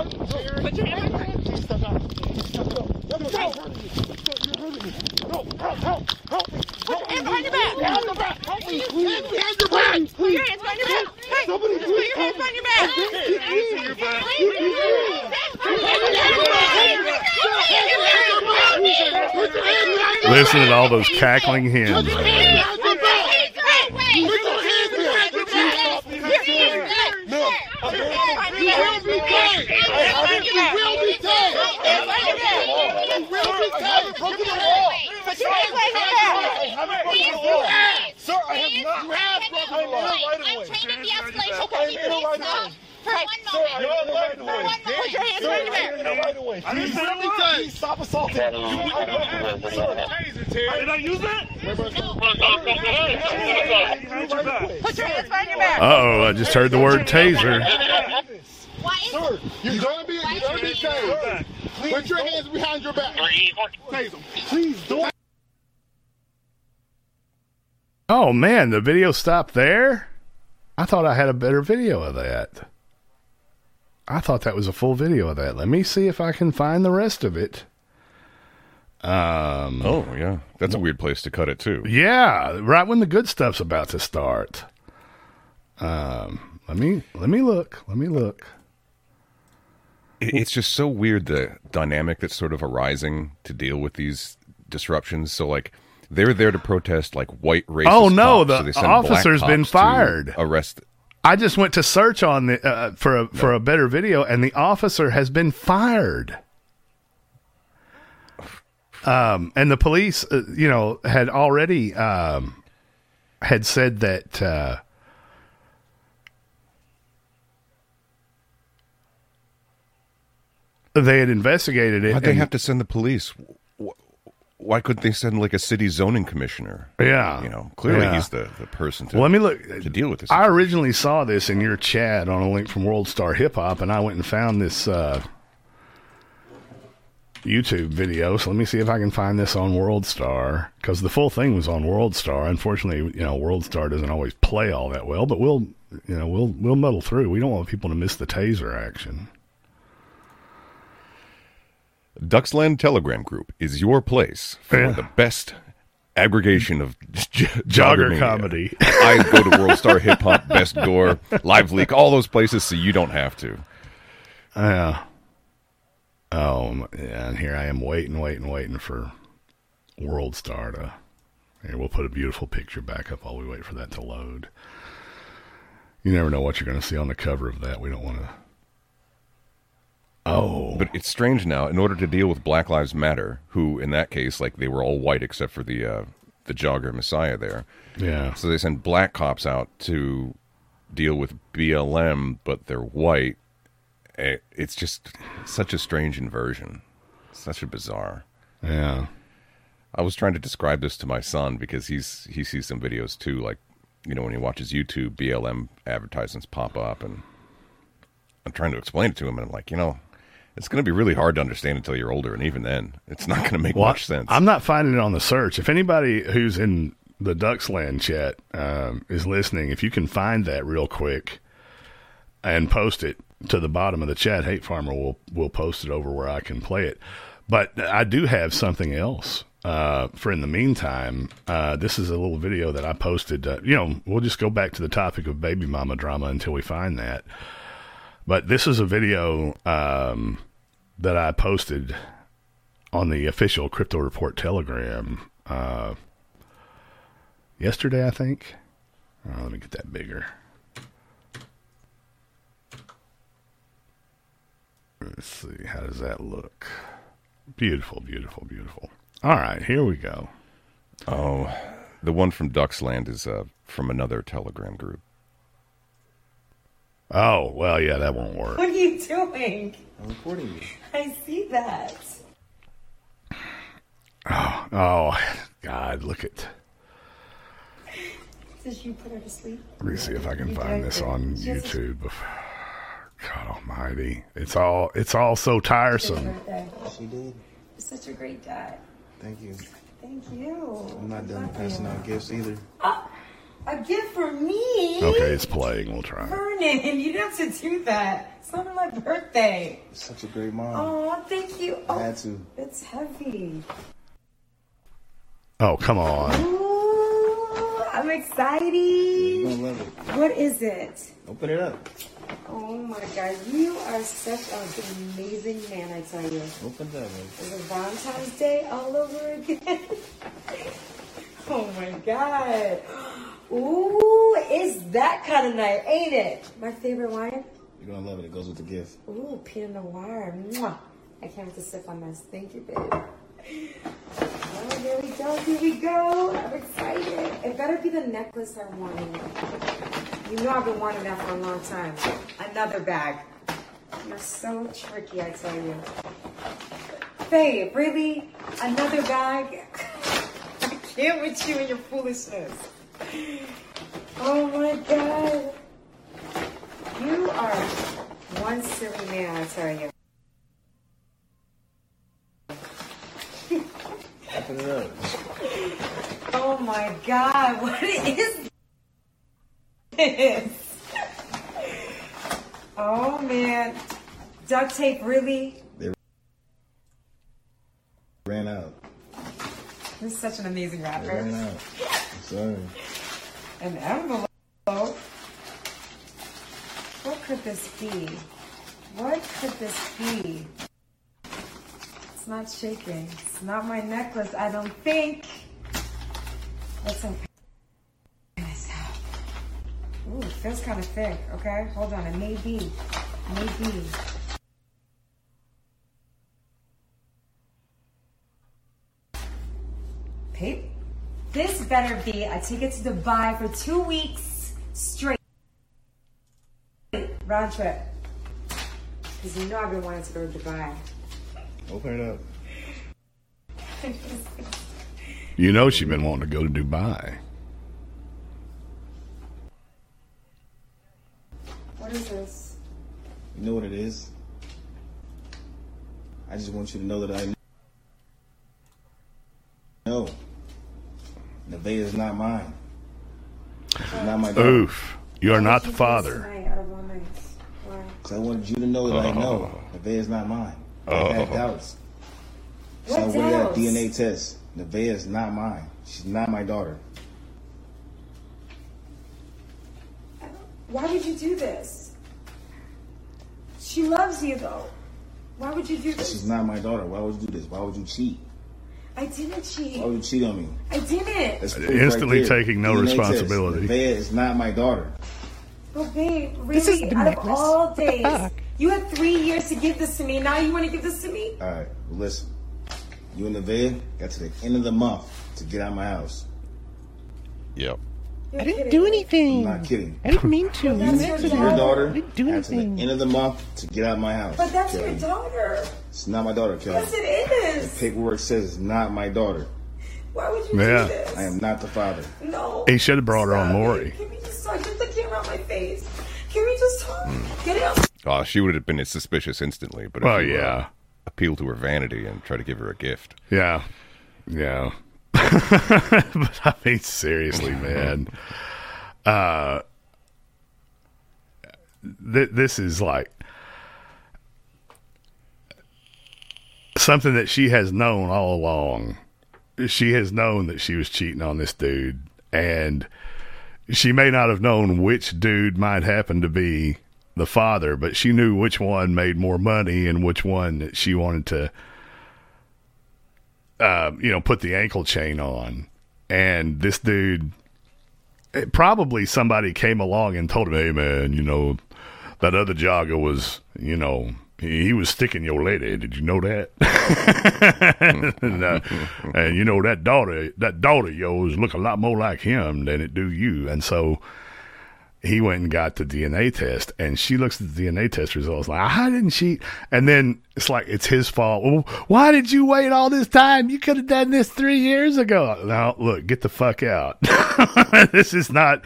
Put your hands behind your back. Put your hands behind your back. Hands behind your back. Put your hands behind your back. Hey, just put your hands behind your back. Listen to all those cackling hens. Man. Sir, I have not. You have broken the law. I'm trying to de-escalate. Okay, keep it stop for one moment. For one moment. Put your hands behind your. I didn't say a stop assaulting me. Did I use that? Put your hands behind your back. Uh oh, I just heard the word taser. Sir, you're gonna be you're gonna be tased. Put your hands behind your back. Tase him. Please don't. Oh man, the video stopped there? I thought I had a better video of that. I thought that was a full video of that. Let me see if I can find the rest of it. Um Oh, yeah. That's a weird place to cut it, too. Yeah, right when the good stuff's about to start. Um let me let me look. Let me look. It's just so weird the dynamic that's sort of arising to deal with these disruptions. So, like, they're there to protest like white racist. Oh, no, cops, the so they send black officer's been fired. Arrest. I just went to search on the uh, for a, for a better video, and the officer has been fired. Um, and the police, uh, you know, had already um, had said that uh, they had investigated it. Why'd they have to send the police? Wh- Why couldn't they send like a city zoning commissioner? Yeah. you know, clearly Yeah. he's the, the person to Well, let me look to deal with this. I originally saw this in your chat on a link from World Star Hip Hop, and I went and found this uh, YouTube video. So let me see if I can find this on World Star because the full thing was on World Star. Unfortunately, you know, World Star doesn't always play all that well, but we'll, you know, we'll we'll muddle through. We don't want people to miss the taser action. Duxland Telegram Group is your place for Yeah. the best aggregation of *laughs* j- Jogger mania. comedy. I *laughs* go to World Star Hip Hop, Best Gore, Live Leak, all those places, so you don't have to. Yeah. Oh, yeah, and here I am waiting, waiting, waiting for World Star to. Here, we'll put a beautiful picture back up while we wait for that to load. You never know what you're going to see on the cover of that. We don't want to. Oh. But it's strange now. In order to deal with Black Lives Matter, who in that case, like they were all white except for the uh, the jogger Messiah there. Yeah. So they send black cops out to deal with BLM, but they're white. Eh, It's just such a strange inversion. Such a bizarre. Yeah. I was trying to describe this to my son because he's he sees some videos too, like you know when he watches YouTube, BLM advertisements pop up, and I'm trying to explain it to him, and I'm like, you know, it's going to be really hard to understand until you're older, and even then, it's not going to make Well, much sense. I'm not finding it on the search. If anybody who's in the Ducksland chat um, is listening, if you can find that real quick and post it to the bottom of the chat, Hate Farmer will will post it over where I can play it. But I do have something else. Uh, for in the meantime, uh, this is a little video that I posted. Uh, you know, we'll just go back to the topic of baby mama drama until we find that. But this is a video um, that I posted on the official Krypto Report Telegram uh, yesterday, I think. Uh, let me get that bigger. Let's see. How does that look? Beautiful, beautiful, beautiful. All right, here we go. Oh, the one from Ducksland is uh, from another Telegram group. Oh, well, yeah, that won't work. What are you doing? I'm recording you. I see that. Oh, oh, God, look at. Did you put her to sleep? Let me see if I can You find this good. on She has a- YouTube. God Almighty, it's all it's all so tiresome. She did. You're such a great dad. Thank you. Thank you. I'm not done Love passing you. out gifts either. Ah! A gift for me? Okay, it's playing. We'll try. Vernon, you don't have to do that. It's not my birthday. Such a great mom. Oh, thank you. I Oh, had to. it's heavy. Oh, come on. Ooh, I'm excited. You're gonna love it. What is it? Open it up. Oh my god, you are such an amazing man, I tell you. Open that up, man. Is it Valentine's Day all over again? *laughs* oh my god. Ooh, it's that kind of night, ain't it? My favorite wine? You're gonna love it. It goes with the gift. Ooh, Pinot Noir. Mwah. I can't wait to sip on this. Thank you, babe. Oh, here we go, here we go. I'm excited. It better be the necklace I wanted. You know I've been wanting that for a long time. Another bag. You're so tricky, I tell you. Babe, really? Another bag? *laughs* I can't with you and your foolishness. Oh my god. You are one silly man, I tell you. Open it up. Oh my god, what is this? Oh man. Duct tape, really? Ran out. This is such an amazing rapper. ran. I'm sorry. An envelope? What could this be? What could this be? It's not shaking. It's not my necklace, I don't think. Let's open this up. Ooh, it feels kind of thick. Okay, hold on. It may be. Maybe. Pape? This better be a ticket to Dubai for two weeks straight. Round trip. Because you know I've been wanting to go to Dubai. Open it up. *laughs* You know she's been wanting to go to Dubai. what is this? You know what it is? I just want you to know that I know. Nevaeh is not mine. She's not my daughter. Oof. You are not the father. Tonight, out of all nights. Why? Because I wanted you to know that I oh. know. Nevaeh is not mine. I had Oh. doubts. So What where that? DNA test? Nevaeh is not mine. She's not my daughter. Why would you do this? She loves you though. Why would you do this? She's not my daughter. Why would you do this? Why would you cheat? I didn't cheat. Why would you cheat on me? I didn't. That's proof Instantly right taking no DNA test. responsibility. Nevaeh is not my daughter. But babe, really, This is the out necklace. of all The days, you had three years to give this to me. Now you want to give this to me? All right, well, listen. You and Nevaeh got to the end of the month to get out of my house. Yep. I didn't do anything. I'm not kidding. I didn't mean to. But *laughs* that's your Your daughter. daughter I didn't do got to the anything. end of the month to get out of my house. But that's Kelly. your daughter. It's not my daughter, Kelly. Yes, it is. The paperwork says it's not my daughter. Why would you Yeah. do this? I am not the father. No. He should have brought her on Maury. Can we just talk? Get the camera on my face. Can we just talk? Hmm. Get it out. Oh, she would have been suspicious instantly. But if Well, you, uh, yeah. appeal to her vanity and try to give her a gift. Yeah. Yeah. *laughs* but I mean, seriously, man. *laughs* Uh, th- this is like something that she has known all along. She has known that she was cheating on this dude, and she may not have known which dude might happen to be the father, but she knew which one made more money and which one that she wanted to uh, you know, put the ankle chain on. And this dude, it- probably somebody came along and told him, hey, man, you know, that other jogger was, you know, he, was sticking your lady. Did you know that? *laughs* and, uh, and, you know, that daughter, that daughter of yours look a lot more like him than it do you. And so he went and got the DNA test, and she looks at the DNA test results like, "I didn't cheat," and then it's like it's his fault. Well, why did you wait all this time? You could have done this three years ago. Now, look, get the fuck out. *laughs* this is not.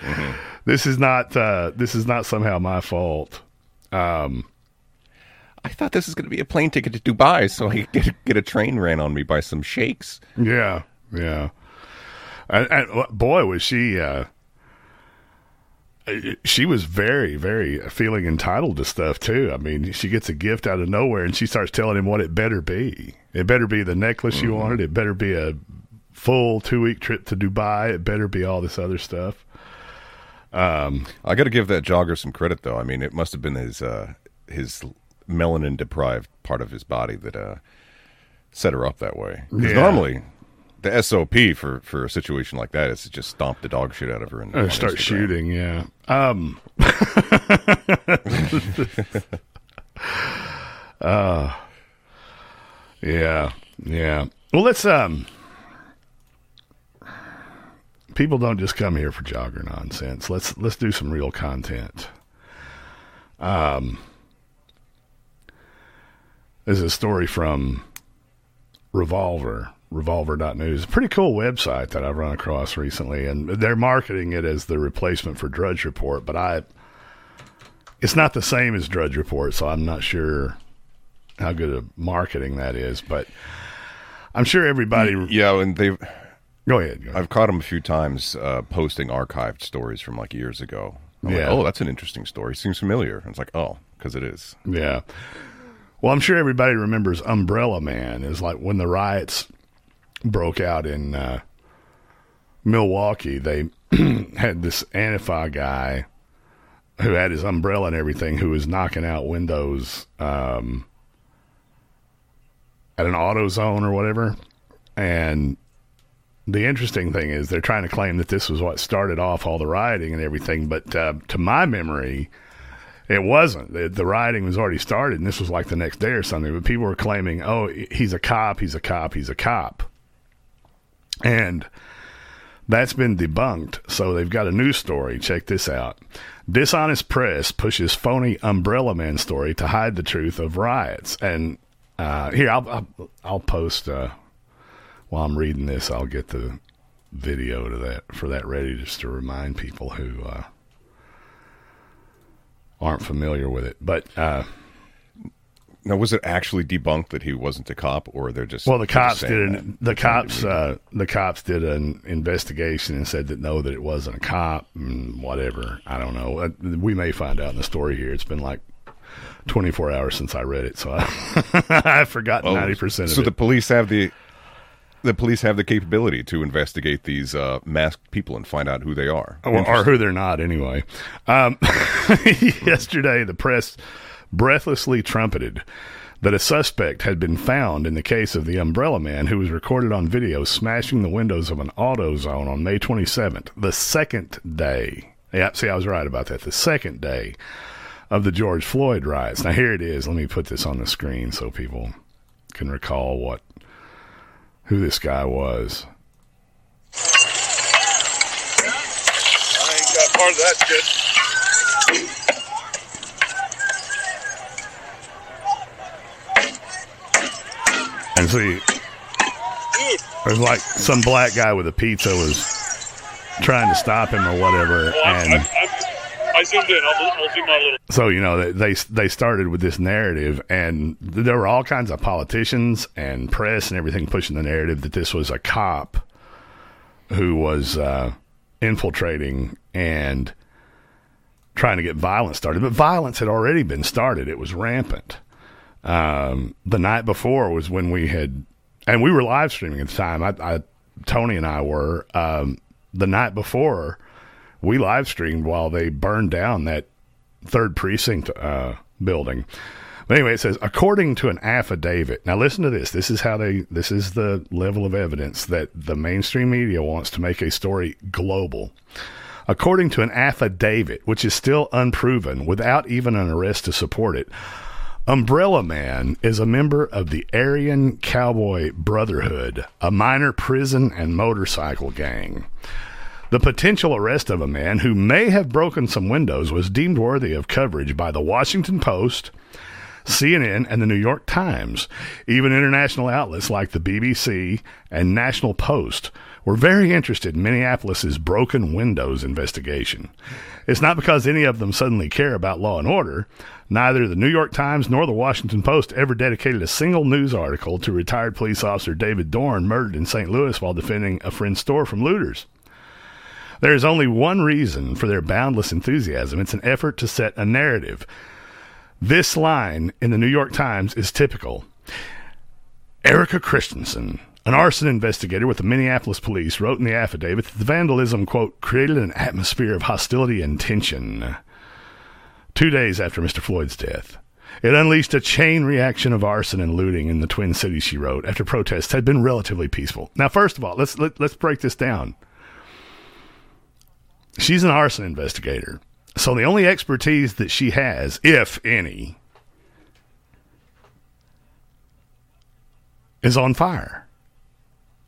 This is not. Uh, this is not somehow my fault. Um, I thought this was going to be a plane ticket to Dubai, so I get, get a train ran on me by some sheiks. Yeah, yeah. And, and boy, was she. Uh, she was very, very feeling entitled to stuff too. I mean, she gets a gift out of nowhere, and she starts telling him what it better be. It better be the necklace you wanted. It better be a full two week trip to Dubai. It better be all this other stuff. Um, I got to give that jogger some credit, though. I mean, it must have been his uh, his melanin deprived part of his body that uh, set her up that way. Yeah. normally, the SOP for for a situation like that is to just stomp the dog shit out of her and Uh, start Instagram. shooting, yeah. Um, *laughs* uh, yeah, yeah. Well, let's um. People don't just come here for jogger nonsense. Let's let's do some real content. Um, there's a story from Revolver, revolver.news. Pretty cool website that I've run across recently, and they're marketing it as the replacement for Drudge Report, but I it's not the same as Drudge Report, so I'm not sure how good of marketing that is, but I'm sure everybody Yeah, and they've. Go ahead. I've caught them a few times uh, posting archived stories from like years ago. I'm Yeah. like, oh, that's an interesting story. Seems familiar. And it's like, oh, because it is. Yeah. Well, I'm sure everybody remembers Umbrella Man. Is like when the riots broke out in uh, Milwaukee. They *clears throat* had this Antifa guy who had his umbrella and everything, who was knocking out windows um, at an AutoZone or whatever. And the interesting thing is they're trying to claim that this was what started off all the rioting and everything, but uh, to my memory, it wasn't. The, the rioting was already started, and this was like the next day or something. But people were claiming, "Oh, he's a cop. He's a cop. He's a cop," and that's been debunked. So they've got a new story. Check this out: dishonest press pushes phony Umbrella Man story to hide the truth of riots. And uh, here, I'll, I'll I'll post uh, while I'm reading this. I'll get the video to that for that ready, just to remind people who. Uh, aren't familiar with it. But uh, Now, was it actually debunked that he wasn't a cop, or they're just well, the cops did an, the cops uh, the cops did an investigation and said that no, that it wasn't a cop and whatever. I don't know. Uh, We may find out in the story here. It's been like 24 hours since I read it, so *laughs* I, I've forgotten Oh, 90% of so it. the police have the the police have the capability to investigate these uh, masked people and find out who they are. or, or who they're not anyway. Um, *laughs* yesterday, the press breathlessly trumpeted that a suspect had been found in the case of the Umbrella Man who was recorded on video smashing the windows of an AutoZone on May 27th, the second day. Yeah, see, I was right about that. The second day of the George Floyd riots. Now, here it is. Let me put this on the screen so people can recall what who this guy was. I ain't got part of that shit. And see, there's like some black guy with a pizza was trying to stop him or whatever, Well, and I'm, I zoomed in. I'll, I'll zoom out a little. so you know they they they started with this narrative, and there were all kinds of politicians and press and everything pushing the narrative that this was a cop who was uh, infiltrating and trying to get violence started, but violence had already been started; it was rampant. Um, the night before was when we had, and we were live streaming at the time. I, I Tony and I were. Um, the night before, we live streamed while they burned down that third precinct uh, building. But anyway, it says according to an affidavit. Now listen to this. This is how they. This is the level of evidence that the mainstream media wants to make a story global. According to an affidavit, which is still unproven, without even an arrest to support it, Umbrella Man is a member of the Aryan Cowboy Brotherhood, a minor prison and motorcycle gang. The potential arrest of a man who may have broken some windows was deemed worthy of coverage by the Washington Post, CNN, and the New York Times. Even international outlets like the BBC and National Post were very interested in Minneapolis's broken windows investigation. It's not because any of them suddenly care about law and order. Neither the New York Times nor the Washington Post ever dedicated a single news article to retired police officer David Dorn murdered in St. Louis while defending a friend's store from looters. There is only one reason for their boundless enthusiasm. It's an effort to set a narrative. This line in the New York Times is typical. Erika Christensen, an arson investigator with the Minneapolis police, wrote in the affidavit that the vandalism, quote, created an atmosphere of hostility and tension. Two days after Mr. Floyd's death, it unleashed a chain reaction of arson and looting in the Twin Cities, she wrote, after protests had been relatively peaceful. Now, first of all, let's let, let's break this down. She's an arson investigator. So the only expertise that she has, if any, is on fire.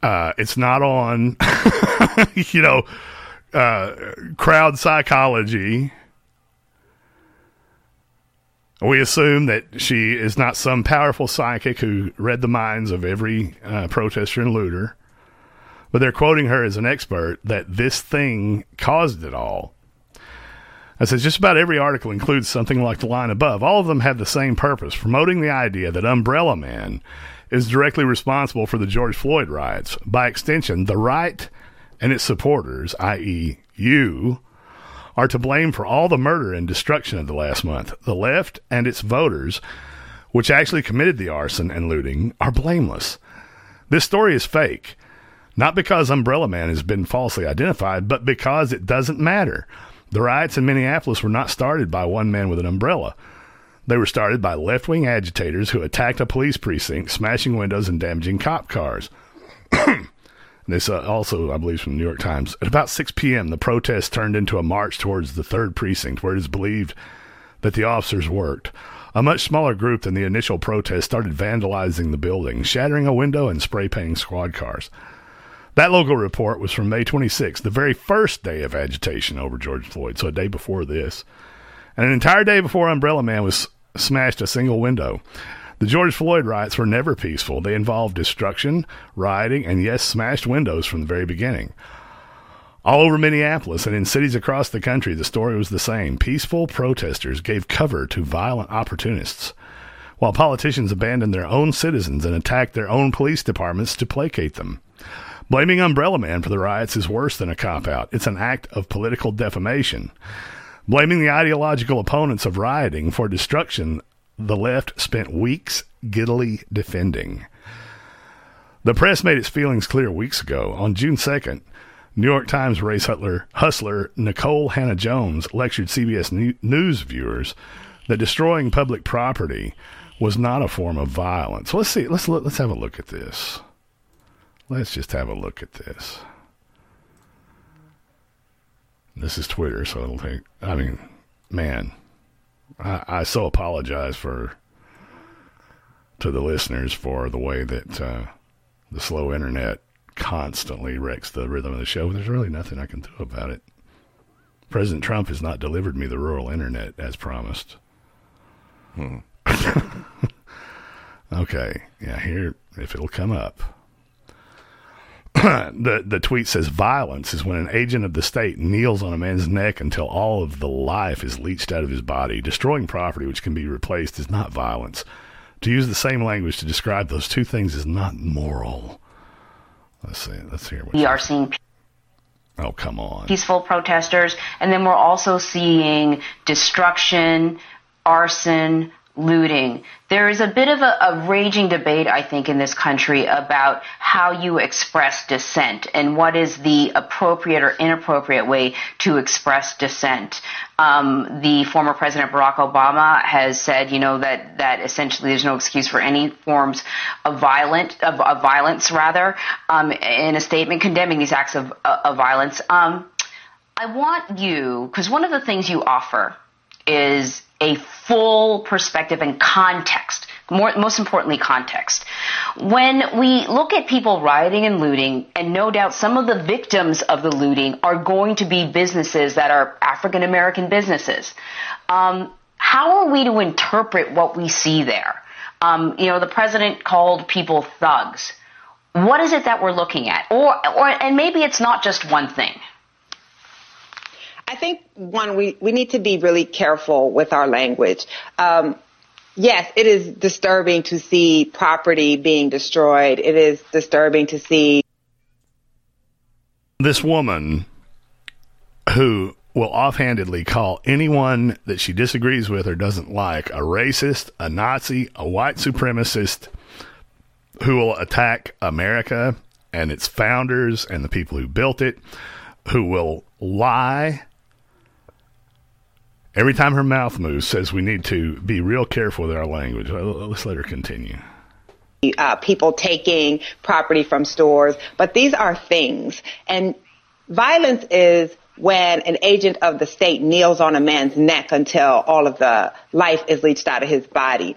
Uh, it's not on, *laughs* you know, uh, crowd psychology. We assume that she is not some powerful psychic who read the minds of every uh, protester and looter, but they're quoting her as an expert that this thing caused it all. I says just about every article includes something like the line above. All of them have the same purpose, promoting the idea that Umbrella Man is directly responsible for the George Floyd riots. By extension, the right and its supporters, i.e., you, are to blame for all the murder and destruction of the last month. The left and its voters, which actually committed the arson and looting, are blameless. This story is fake, not because Umbrella Man has been falsely identified, but because it doesn't matter. The riots in Minneapolis were not started by one man with an umbrella. They were started by left wing agitators who attacked a police precinct, smashing windows and damaging cop cars. *clears throat* this uh, also, I believe, from the New York Times. At about 6 p.m., the protest turned into a march towards the third precinct, where it is believed that the officers worked. A much smaller group than the initial protest started vandalizing the building, shattering a window and spray painting squad cars. That local report was from May 26th, the very first day of agitation over George Floyd, so a day before this. And an entire day before Umbrella Man was smashed a single window. The George Floyd riots were never peaceful. They involved destruction, rioting, and yes, smashed windows from the very beginning. All over Minneapolis and in cities across the country, the story was the same. Peaceful protesters gave cover to violent opportunists, while politicians abandoned their own citizens and attacked their own police departments to placate them. Blaming Umbrella Man for the riots is worse than a cop out. It's an act of political defamation. Blaming the ideological opponents of rioting for destruction, the left spent weeks giddily defending. The press made its feelings clear weeks ago. On June 2nd, New York Times race hustler, hustler Nikole Hannah-Jones lectured CBS News viewers that destroying public property was not a form of violence. Let's see. Let's look, let's have a look at this. Let's just have a look at this. This is Twitter, so it'll take. I mean, man, I, I so apologize for to the listeners for the way that uh, the slow internet constantly wrecks the rhythm of the show. There's really nothing I can do about it. President Trump has not delivered me the rural internet as promised. Hmm. *laughs* okay, yeah, here if it'll come up. *coughs* the the tweet says violence is when an agent of the state kneels on a man's neck until all of the life is leached out of his body. Destroying property which can be replaced is not violence. To use the same language to describe those two things is not moral. Let's see. Let's hear what. We are seeing Oh, come on. peaceful protesters, and then we're also seeing destruction, arson, looting. There is a bit of a, a raging debate, I think, in this country about how you express dissent and what is the appropriate or inappropriate way to express dissent. Um, the former President Barack Obama has said, you know, that, that essentially there's no excuse for any forms of violent of, of violence, rather, um, in a statement condemning these acts of, of violence. Um, I want you, because one of the things you offer is a full perspective and context. More, most importantly, context. When we look at people rioting and looting, and no doubt some of the victims of the looting are going to be businesses that are African American businesses, um, how are we to interpret what we see there? Um, you know, the president called people thugs. What is it that we're looking at? Or, or, and maybe it's not just one thing. I think one we we need to be really careful with our language. Um, yes, it is disturbing to see property being destroyed. It is disturbing to see This woman who will offhandedly call anyone that she disagrees with or doesn't like a racist, a Nazi, a white supremacist who will attack America and its founders and the people who built it, who will lie. Every time her mouth moves, says we need to be real careful with our language. Let's let her continue. uh, people taking property from stores, but these are things. And violence is when an agent of the state kneels on a man's neck until all of the life is leached out of his body.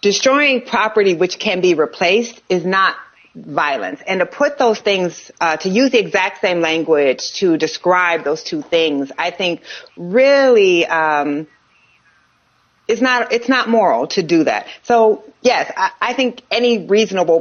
Destroying property which can be replaced is not violence. And to put those things, uh, to use the exact same language to describe those two things, I think really, um, it's not it's not moral to do that. So yes, I, I think any reasonable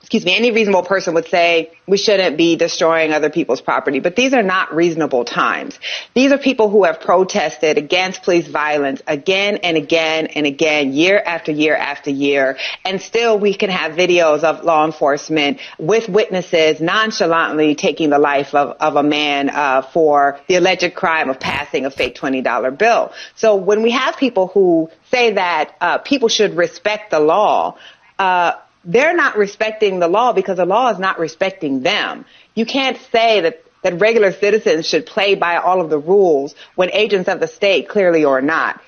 excuse me any reasonable person would say we shouldn't be destroying other people's property. But these are not reasonable times. These are people who have protested against police violence again and again and again, year after year after year, and still we can have videos of law enforcement with witnesses nonchalantly taking the life of, of a man uh, for the alleged crime of passing a fake twenty dollar bill. So when we have people who say that uh, people should respect the law. Uh, they're not respecting the law because the law is not respecting them. You can't say that, that regular citizens should play by all of the rules when agents of the state clearly are not.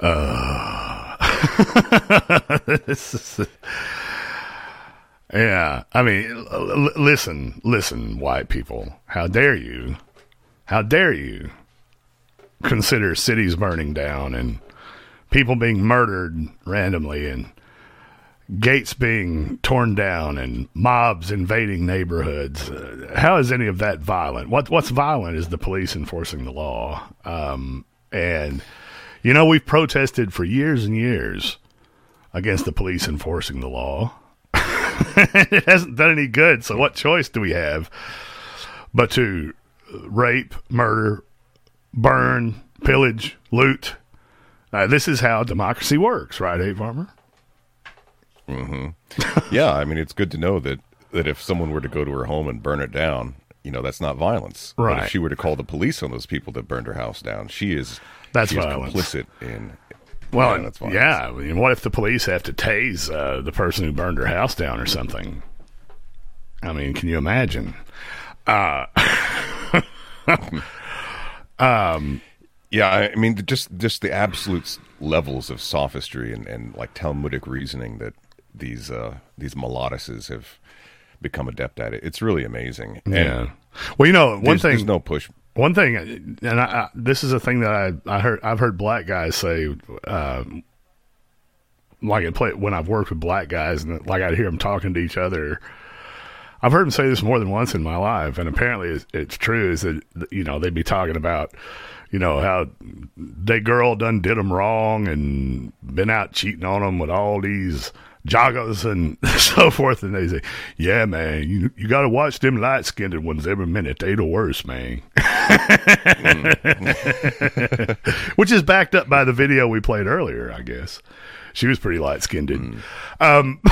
Uh, *laughs* is- yeah, I mean, l- listen, listen, white people. How dare you? How dare you consider cities burning down and people being murdered randomly and gates being torn down and mobs invading neighborhoods? Uh, how is any of that violent? What What's violent is the police enforcing the law. Um, and you know, we've protested for years and years against the police enforcing the law. *laughs* it hasn't done any good. So, what choice do we have but to rape, murder, burn, pillage, loot? Uh, this is how democracy works, right, Abe Farmer? Hmm *laughs* yeah, I mean, it's good to know that that if someone were to go to her home and burn it down, you know that's not violence. But Right. if she were to call the police on those people that burned her house down, she is That's she is violence. complicit in. Well, yeah, that's violence. yeah. I mean, what if the police have to tase uh, the person who burned her house down or something? I mean, can you imagine? Uh, *laughs* um, Yeah, I I mean, just just the absolute levels of sophistry and, and like Talmudic reasoning that these uh, these melodices have become adept at. It. It's really amazing. And yeah. Well, you know, one there's- thing. there's no push. One thing, and I, I, this is a thing that I, I heard. I've heard black guys say, uh, like it play when I've worked with black guys, and like I hear them talking to each other. I've heard them say this more than once in my life, and apparently it's, it's true. Is that you know they'd be talking about, you know how they girl done did them wrong and been out cheating on them with all these joggers and *laughs* so forth, and they say, "Yeah, man, you you got to watch them light skinned ones every minute. They the worst, man." *laughs* Which is backed up by the video we played earlier, I guess. She was pretty light skinned. Um, *laughs*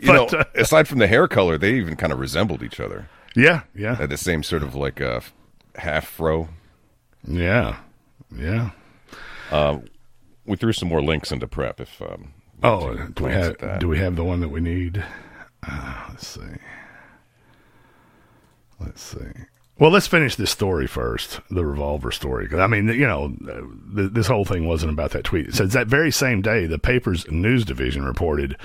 You know, but, uh, aside from the hair color, they even kind of resembled each other. Yeah, yeah. Had the same sort of like uh, half fro. Yeah, yeah. Uh, we threw some more links into prep. If um, Oh, do we have do we have the one that we need? Uh, let's see. Let's see. Well, let's finish this story first, the revolver story. Because I mean, you know, th- this whole thing wasn't about that tweet. It says that very same day, the paper's news division reported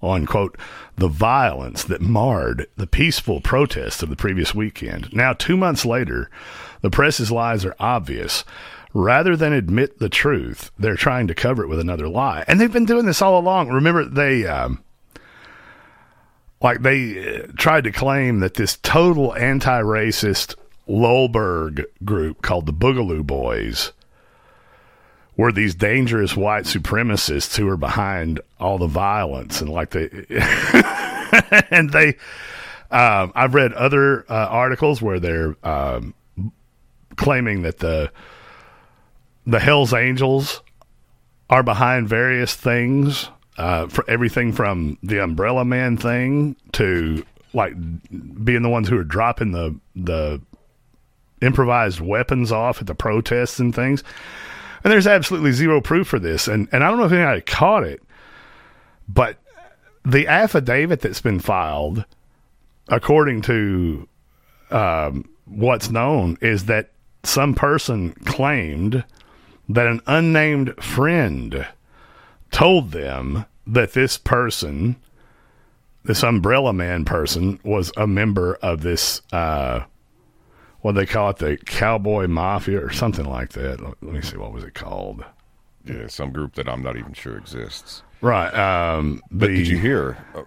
on quote the violence that marred the peaceful protests of the previous weekend. Now, two months later, the press's lies are obvious. Rather than admit the truth, they're trying to cover it with another lie, and they've been doing this all along. Remember, they. Um, like they uh, tried to claim that this total anti-racist Lulberg group called the Boogaloo Boys were these dangerous white supremacists who are behind all the violence and like they *laughs* and they um, I've read other uh, articles where they're um, claiming that the the Hell's Angels are behind various things, uh, for everything from the Umbrella Man thing to like being the ones who are dropping the the improvised weapons off at the protests and things. And there's absolutely zero proof for this, and and I don't know if anybody caught it, but the affidavit that's been filed, according to um, what's known, is that some person claimed that an unnamed friend told them that this person, this umbrella man person, was a member of this, uh, what they call it, the cowboy mafia or something like that. Let me see, what was it called? Yeah, some group that I'm not even sure exists. Right. Um, But the- did you hear? uh,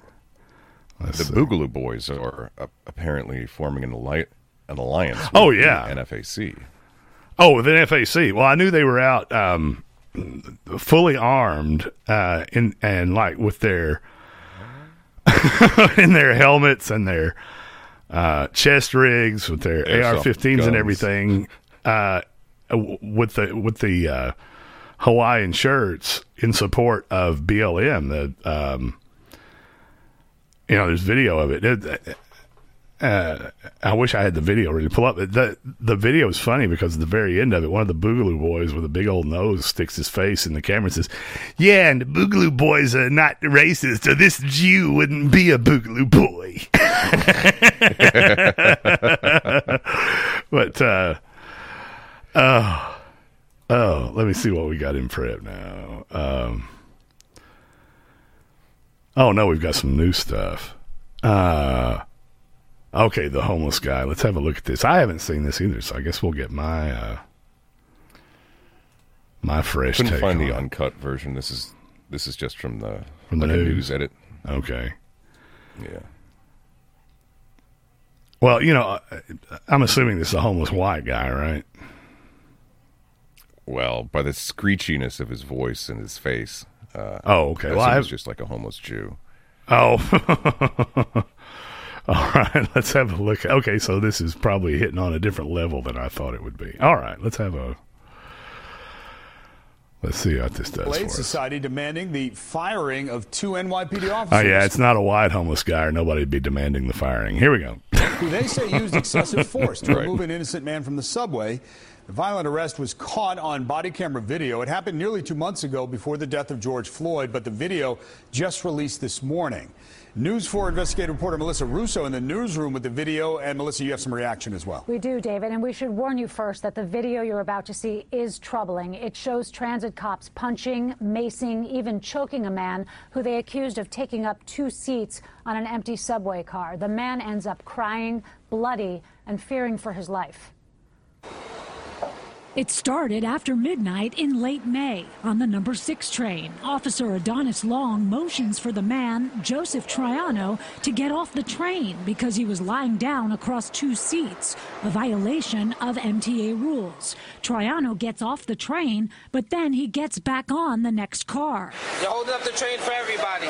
the see. Boogaloo Boys are uh, apparently forming an, alli- an alliance. With Oh, yeah. NFAC. Oh, with an FAC. Well, I knew they were out um, fully armed uh, in and like with their *laughs* in their helmets and their uh, chest rigs with their Airsoft AR-15s and everything uh, with the with the uh, Hawaiian shirts in support of BLM. The um, you know, there's video of it. It- uh, I wish I had the video ready to pull up. The the video is funny because at the very end of it, one of the Boogaloo boys with a big old nose sticks his face in the camera and says, "Yeah, and the Boogaloo boys are not racist, so this Jew wouldn't be a Boogaloo boy." *laughs* but uh, oh, oh, let me see what we got in prep now. Um, oh no, we've got some new stuff. Uh, Okay, the homeless guy. Let's have a look at this. I haven't seen this either, so I guess we'll get my uh my fresh Couldn't take find on the it. uncut version. This is this is just from the From the like news. news edit. Okay. Yeah. Well, you know, I'm assuming this is a homeless white guy, right? Well, by the screechiness of his voice and his face. Uh, Oh, okay. I Well, I he's just like a homeless Jew. Oh. *laughs* *laughs* All right, let's have a look. Okay, so this is probably hitting on a different level than I thought it would be. All right, let's have a Let's see what this does Blade. Society demanding the firing of two NYPD oh, officers. Oh yeah, it's not a white homeless guy, or nobody'd be demanding the firing. Here we go. *laughs* who they say used excessive force to *laughs* Right. remove an innocent man from the subway. The violent arrest was caught on body camera video. It happened nearly two months ago before the death of George Floyd, but the video just released this morning. News 4 investigative reporter Melissa Russo in the newsroom with the video. And Melissa, you have some reaction as well. We do, David, and we should warn you first that the video you're about to see is troubling. It shows transit cops punching, macing, even choking a man who they accused of taking up two seats on an empty subway car. The man ends up crying, bloody, and fearing for his life. It started after midnight in late May on the number six train. Officer Adonis Long motions for the man, Joseph Triano, to get off the train because he was lying down across two seats, a violation of MTA rules. Triano gets off the train, but then he gets back on the next car. You're holding up the train for everybody.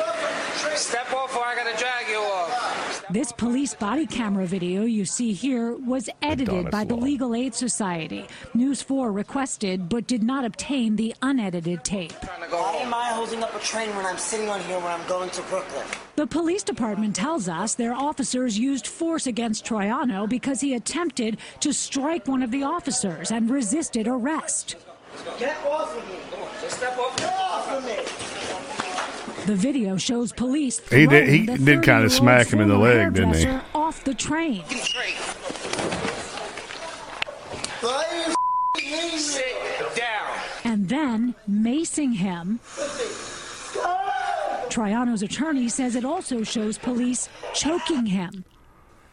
Step off or I gotta drag you off. This police body camera video you see here was edited Adonis by the Legal Aid Society. News 4 requested but did not obtain the unedited tape. Why am I holding up a train when I'm sitting on here when I'm going to Brooklyn? The police department tells us their officers used force against Troiano because he attempted to strike one of the officers and resisted arrest. Get off of me. Just step off. Get off of me. The video shows police He did- he did kinda smack him in the leg, didn't he? Off the train. Why are you Sit down. and then macing him. Triano's attorney says it also shows police choking him.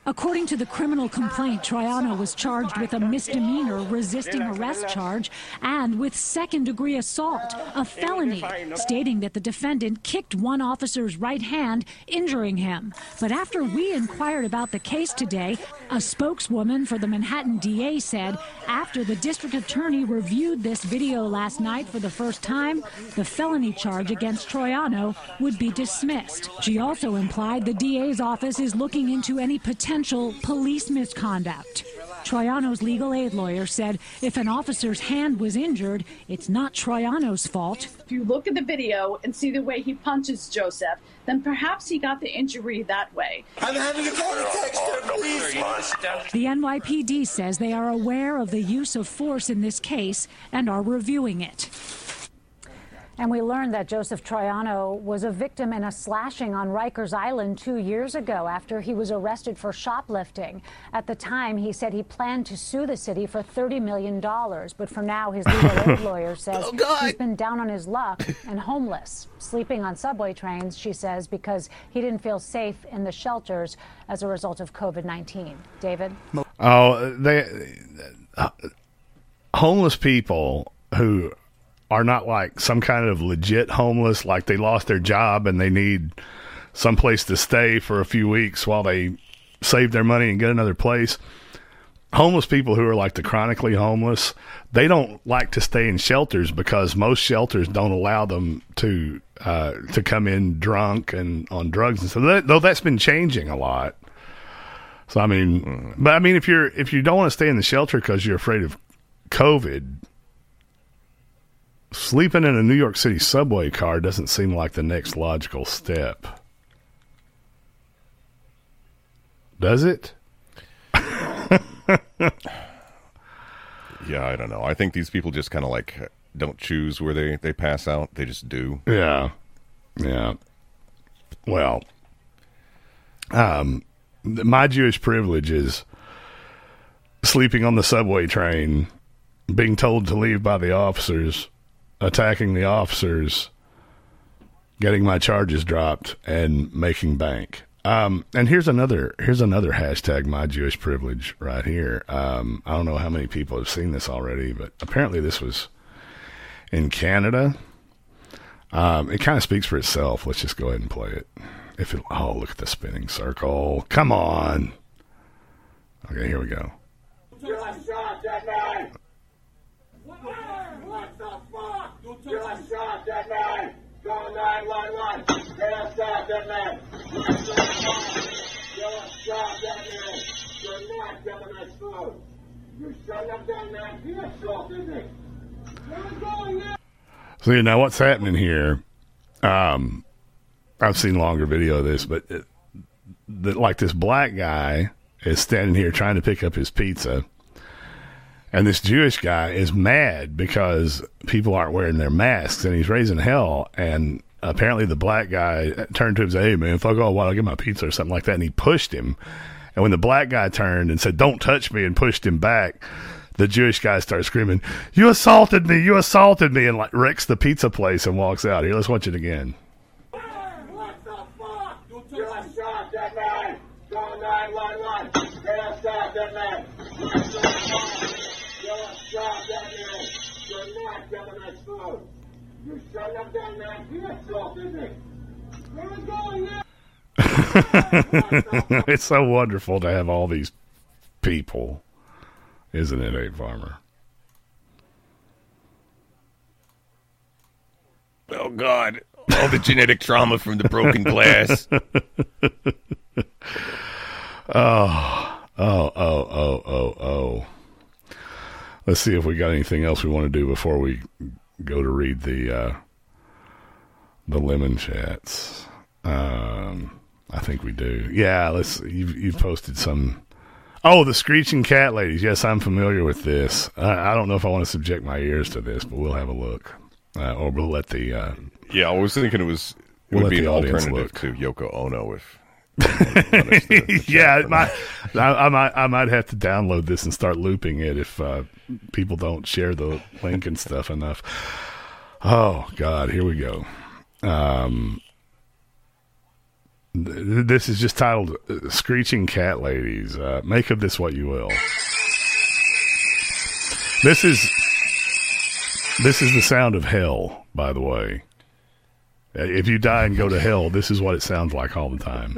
According to the criminal complaint, Triano was charged with a misdemeanor resisting arrest charge and with second degree assault, a felony, stating that the defendant kicked one officer's right hand, injuring him. But after we inquired about the case today, a spokeswoman for the Manhattan DA said after the district attorney reviewed this video last night for the first time, the felony charge against Troiano would be dismissed. She also implied the DA's office is looking into any potential police misconduct. Troiano's legal aid lawyer said if an officer's hand was injured, it's not Troiano's fault. If you look at the video and see the way he punches Joseph, then perhaps he got the injury that way. I'm having a panic attack, sir. Please. The NYPD says they are aware of the use of force in this case and are reviewing it. And we learned that Joseph Troiano was a victim in a slashing on Rikers Island two years ago after he was arrested for shoplifting. At the time, he said he planned to sue the city for $30 million. But for now, his legal aid *laughs* lawyer says he's been down on his luck and homeless, sleeping on subway trains, she says, because he didn't feel safe in the shelters as a result of COVID 19. David? Oh, they uh, homeless people who are not like some kind of legit homeless, like they lost their job and they need some place to stay for a few weeks while they save their money and get another place. Homeless people who are like the chronically homeless, they don't like to stay in shelters because most shelters don't allow them to uh, to come in drunk and on drugs and so That, though that's been changing a lot. So I mean, but I mean, if you're if you don't want to stay in the shelter because you're afraid of COVID, sleeping in a New York City subway car doesn't seem like the next logical step. Does it? Yeah, I don't know. I think these people just kind of like don't choose where they they pass out. They just do. Yeah. Yeah. Well, um, my Jewish privilege is sleeping on the subway train, being told to leave by the officers, attacking the officers, getting my charges dropped, and making bank. Um, and here's another here's another hashtag my Jewish privilege right here. Um, I don't know how many people have seen this already, but apparently this was in Canada. Um, it kind of speaks for itself. Let's just go ahead and play it. If it, oh, look at the spinning circle. Come on. Okay, here we go. Just shot that man! What the fuck? Just shot that man! Call 911! Just shot that man! Just shot that man! You're not getting us food! You now? So know what's happening here. Um, I've seen longer video of this, but it, the, like this black guy is standing here trying to pick up his pizza, and this Jewish guy is mad because people aren't wearing their masks, and he's raising hell. And apparently, the black guy turned to him and said, "Hey, man, fuck off! While I get my pizza or something like that," and he pushed him. And when the black guy turned and said, "Don't touch me," and pushed him back, the Jewish guy starts screaming, "You assaulted me! You assaulted me!" and like wrecks the pizza place and walks out. Here, let's watch it again. You shot that! Call 911! You shot that man! You shot that! You're not getting my food! You shut up that man! You assaulted me! Where are we going now? *laughs* it's so wonderful to have all these people, isn't it, Hate Farmer? Oh God! All the genetic trauma from the broken glass. *laughs* oh, oh, oh, oh, oh, oh. Let's see if we got anything else we want to do before we go to read the uh, the lemon chats. Um, I think we do. Yeah, let's. You've you've posted some. Oh, the screeching cat ladies. Yes, I'm familiar with this. I, I don't know if I want to subject my ears to this, but we'll have a look, uh, or we'll let the. Uh, Yeah, I was thinking it was it We'll would be an alternative to Yoko Ono if. *laughs* *laughs* yeah, might, I, I might I might have to download this and start looping it if uh, people don't share the link and stuff enough. Oh God, here we go. Um, this is just titled uh, "Screeching Cat Ladies." Uh, make of this what you will. This is this is the sound of hell, by the way. Uh, If you die and go to hell, this is what it sounds like all the time.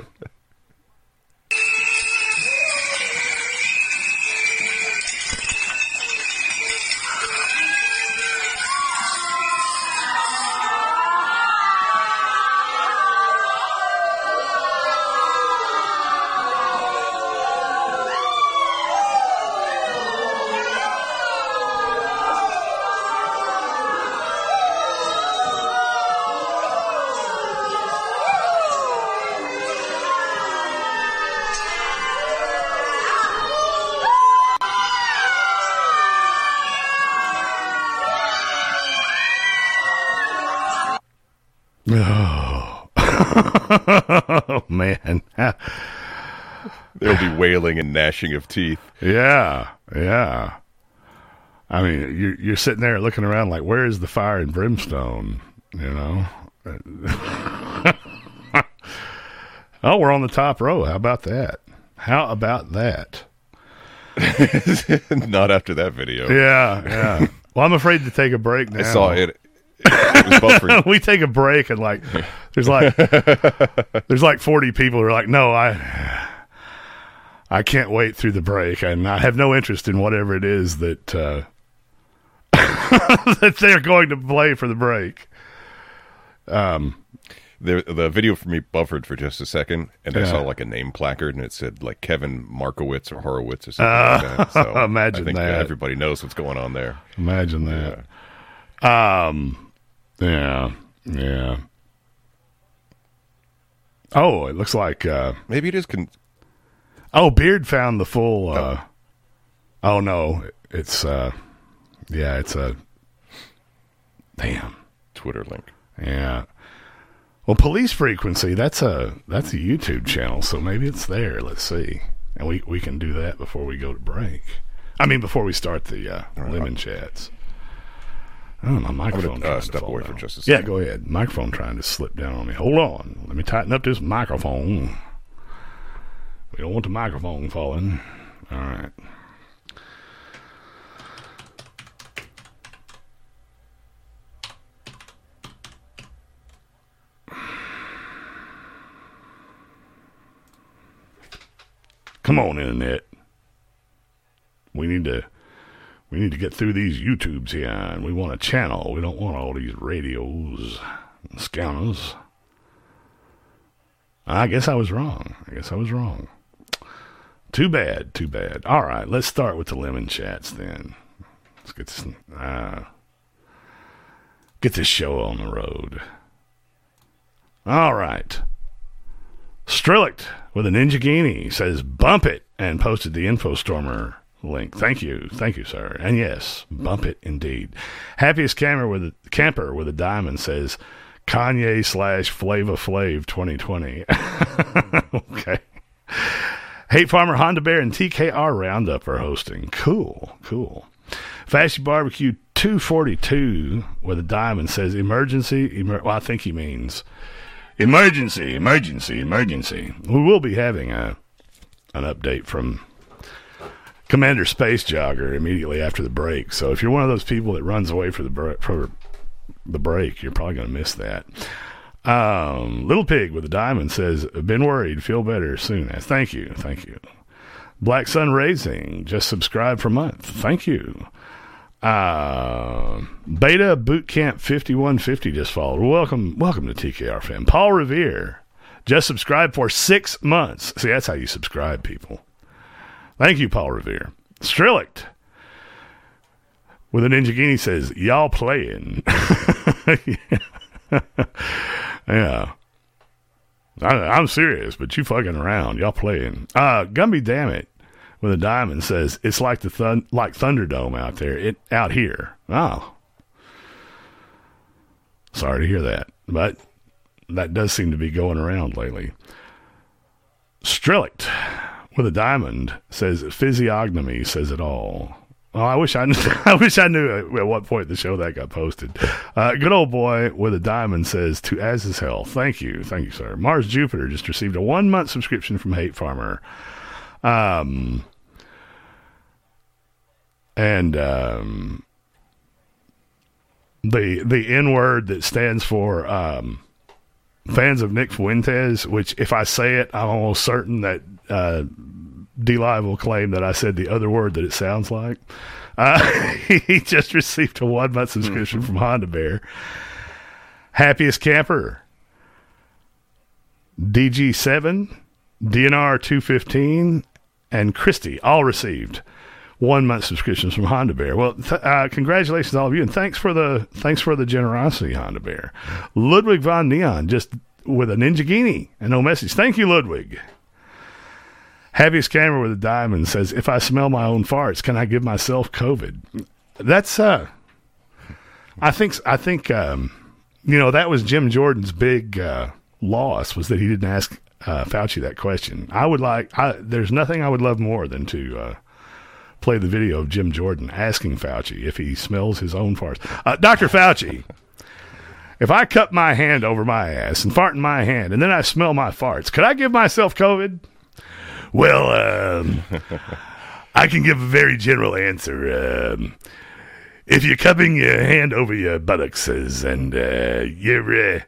Gnashing of teeth. Yeah, yeah. I mean, you're you're sitting there looking around like, where is the fire and brimstone? You know. *laughs* oh, we're on the top row. How about that? How about that? *laughs* Not after that video. Yeah, yeah. Well, I'm afraid to take a break now. I saw it. It was *laughs* we take a break and like, there's like, there's like 40 people who are like, no, I, I can't wait through the break, and I have no interest in whatever it is that uh, *laughs* that they're going to play for the break. Um, the the video for me buffered for just a second, and I saw like a name placard, and it said like Kevin Markowitz or Horowitz or something Ah, like that. So *laughs* imagine I think that. everybody knows what's going on there. Imagine that. Um, yeah, yeah. Oh, it looks like uh, maybe it is. Con- oh, Beard found the full. Uh, oh no, it's uh, yeah, it's a damn Twitter link. Yeah. Well, police frequency that's a that's a YouTube channel, so maybe it's there. Let's see, and we we can do that before we go to break. I mean, before we start the uh, lemon chats. Oh, my microphone. uh, trying to step fall away for just a second. Yeah, go ahead. Microphone trying to slip down on me. Hold on. Let me tighten up this microphone. We don't want the microphone falling. All right. Come on, internet. We need to we need to get through these YouTubes here, and we want a channel. We don't want all these radios and scanners. I guess I was wrong. I guess I was wrong. Too bad. Too bad. All right, let's start with the lemon chats then. Let's get this. Uh, get this show on the road. All right. Strilicht with a Ninjaghini says bump it and posted the InfoStormer link. Thank you. Thank you, sir. And yes, bump it indeed. Happiest camper with a camper with a diamond says Kanye slash Flava Flav 2020. *laughs* okay. Hate Farmer Honda Bear and TKR Roundup are hosting. Cool, cool. Fashy Barbecue 242 with a diamond says emergency. Emer- well, I think he means emergency, emergency, emergency. We will be having a an update from Commander Space Jogger immediately after the break. So if you're one of those people that runs away for the for the break, you're probably going to miss that. Um, Little Pig with a diamond says, "Been worried, feel better soon." As thank you, thank you. Black Sun Raising just subscribed for month. Thank you. Uh, Beta Boot Camp 5150 just followed. Welcome, welcome to TKR fam. Paul Revere just subscribed for six months. See, that's how you subscribe, people. Thank you, Paul Revere. Strilicht with a Ninjaghini says, Y'all playing. *laughs* I, I'm serious, but you fucking around. Y'all playing. Uh, Gumby Damn It with a diamond says, It's like the thun- like Thunderdome out there. It out here. Oh. Sorry to hear that. But that does seem to be going around lately. Strilicht with a diamond says physiognomy says it all. Well, I wish I knew. *laughs* I wish I knew at what point the show that got posted. Uh, good old boy with a diamond says to as is hell. Thank you, thank you, sir. Mars Jupiter just received a one month subscription from Hate Farmer. Um, and um, the the N word that stands for um, fans of Nick Fuentes, which if I say it, I'm almost certain that uh, D Live will claim that I said the other word that it sounds like. Uh, *laughs* he just received a one month subscription from Honda Bear. Happiest camper, DG7, DNR 215, and Christy all received one month subscriptions from Honda Bear. Well, th- uh, congratulations to all of you, and thanks for the thanks for the generosity, Honda Bear. Ludwig von Neon just with a Ninjaghini and no message. Thank you, Ludwig. Happiest camera with a diamond says, "If I smell my own farts, can I give myself COVID?" That's uh, I think I think um, you know that was Jim Jordan's big uh, loss was that he didn't ask uh, Fauci that question. I would like. I, there's nothing I would love more than to uh, play the video of Jim Jordan asking Fauci if he smells his own farts. Uh, Doctor Fauci. If I cut my hand over my ass and fart in my hand, and then I smell my farts, could I give myself COVID? Well, um, *laughs* I can give a very general answer. Um, if you're cupping your hand over your buttocks and uh, you're uh,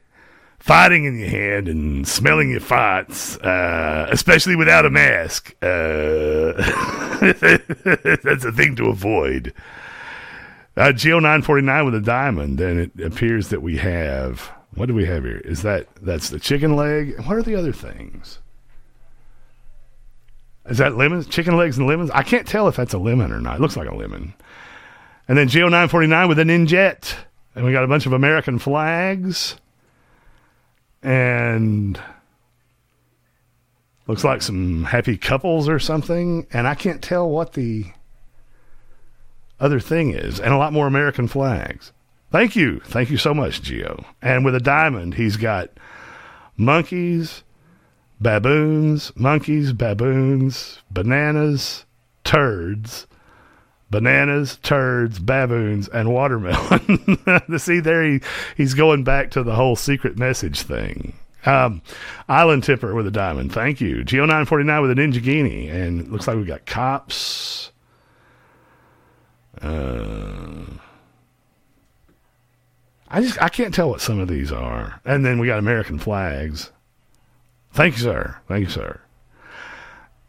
farting in your hand and smelling your farts, uh, especially without a mask, uh, *laughs* that's a thing to avoid. Uh, Geo949 with a diamond, and it appears that we have. What do we have here? Is that that's the chicken leg? What are the other things? Is that lemons? Chicken legs and lemons? I can't tell if that's a lemon or not. It looks like a lemon. And then Geo949 with an Injet. And we got a bunch of American flags. And looks like some happy couples or something. And I can't tell what the other thing is. And a lot more American flags. Thank you. Thank you so much, Geo. And with a diamond, he's got monkeys, baboons, monkeys, baboons, bananas, turds, bananas, turds, baboons, and watermelon. *laughs* See, there he, he's going back to the whole secret message thing. Um, Island Tipper with a diamond. Thank you. Geo949 with a Ninjaghini. And looks like we got cops. Uh, I just I can't tell what some of these are. And then we got American flags. Thank you, sir. Thank you, sir.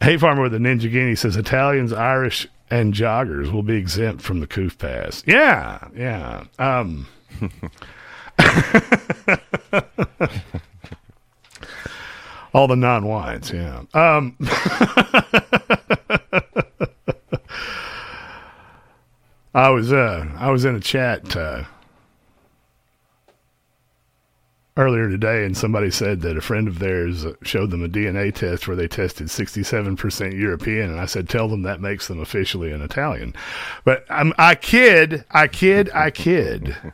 Hate Farmer with a Ninjaghini says Italians, Irish, and joggers will be exempt from the Coof Pass. Yeah, yeah. Um, *laughs* all the non-whites, yeah. Um, *laughs* I was uh, I was in a chat uh, earlier today, and somebody said that a friend of theirs showed them a DNA test where they tested 67% European, and I said, tell them that makes them officially an Italian. But I'm, I kid, I kid, I kid. *laughs*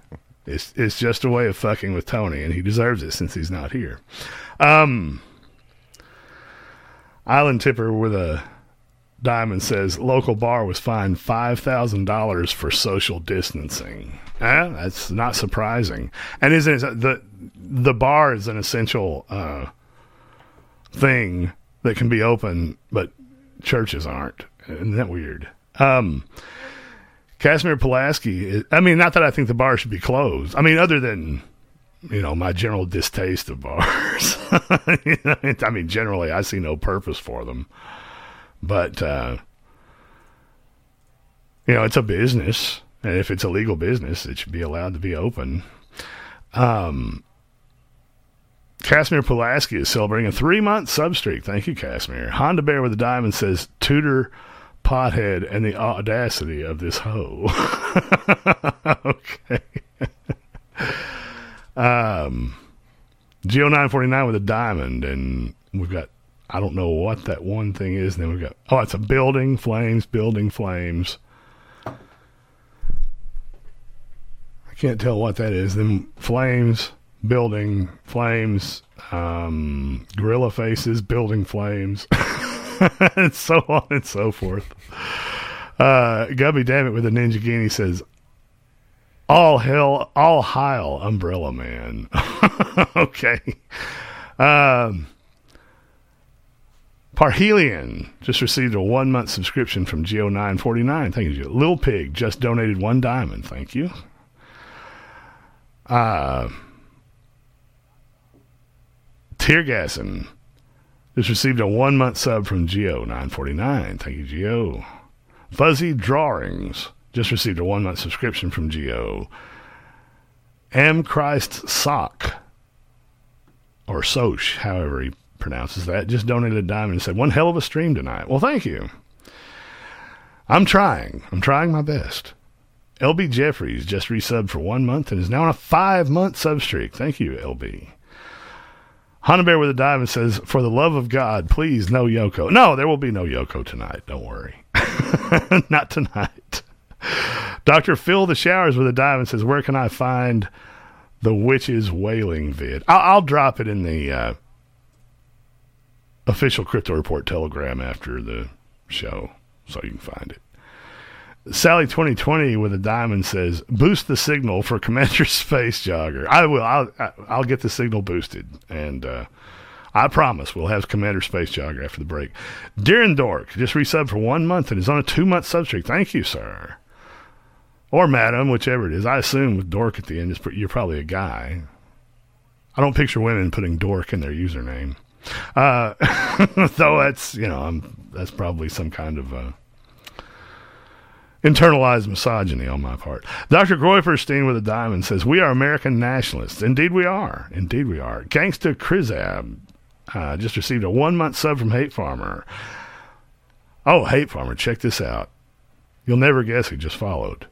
It's it's just a way of fucking with Tony, and he deserves it since he's not here. Um, Island Tipper with a diamond says local bar was fined five thousand dollars for social distancing. Eh, that's not surprising. And isn't it the the bar is an essential uh, thing that can be open, but churches aren't. Isn't that weird? Um, Casimir Pulaski. I mean, not that I think the bar should be closed. I mean, other than you know my general distaste of bars. *laughs* I mean, generally, I see no purpose for them. But uh, you know, it's a business, and if it's a legal business, it should be allowed to be open. Um, Casimir Pulaski is celebrating a three month sub streak. Thank you, Casimir. Honda Bear with a diamond says Tudor pothead and the audacity of this hoe. *laughs* okay. um, Geo nine forty nine with a diamond, and we've got I don't know what that one thing is. And then we've got oh, it's a building flames, building flames. I can't tell what that is. Then flames, building flames, um, gorilla faces, building flames, *laughs* and so on and so forth. Uh, Gumby Damn It with a Ninjaghini says, "All hell, all heil, umbrella man." *laughs* okay. Um, Parhelion just received a one month subscription from Geo949. Thank you. Lil Pig just donated one diamond. Thank you. Uh, Tear Gassing just received a one month sub from Geo949. Thank you, Geo. Fuzzy Drawings just received a one month subscription from Geo. M. Christ Sock, or Soch, however he pronounces that, just donated a diamond and said, One hell of a stream tonight. Well, thank you. I'm trying. I'm trying my best. LB Jeffries just resubbed for one month and is now on a five month sub streak. Thank you, LB. Honda Bear with a diamond says, For the love of God, please, no Yoko. No, there will be no Yoko tonight. Don't worry. *laughs* Not tonight. Dr. Phil the Showers with a diamond says, Where can I find the witches wailing vid? I'll, I'll drop it in the uh, official Krypto Report telegram after the show so you can find it. Sally 2020 with a diamond says, "Boost the signal for Commander *laughs* Space Jogger." I will. I'll. I'll get the signal boosted, and uh, I promise we'll have Commander Space Jogger after the break. Darren Dork just resubbed for one month and is on a two month substreak. Thank you, sir, or madam, whichever it is. I assume with Dork at the end, you're probably a guy. I don't picture women putting Dork in their username, uh, *laughs* though that's you know I'm, that's probably some kind of. Uh, internalized misogyny on my part. Dr. Groiferstein with a diamond says, We are American nationalists. Indeed, we are. Indeed, we are. Gangsta Krizab uh, just received a one month sub from Hate Farmer. Oh, Hate Farmer, check this out. You'll never guess who just followed.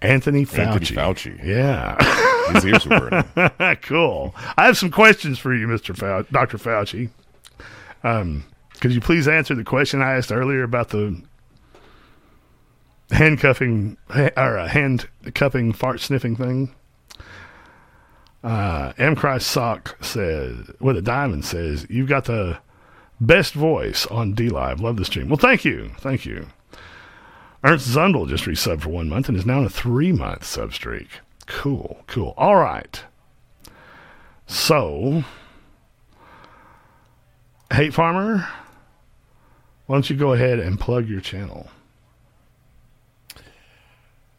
Anthony Fauci. Anthony Fauci. Yeah. *laughs* His ears burning. *laughs* cool. I have some questions for you, Mr. Fau- Dr. Fauci. Um, could you please answer the question I asked earlier about the handcuffing or a handcuffing fart sniffing thing. Uh, M. Christ Sock says, with a diamond says, you've got the best voice on D Live. Love the stream. Well, thank you. Thank you. Ernst Zundel just resubbed for one month and is now on a three month sub streak. Cool, cool. All right. So, Hate Farmer, why don't you go ahead and plug your channel?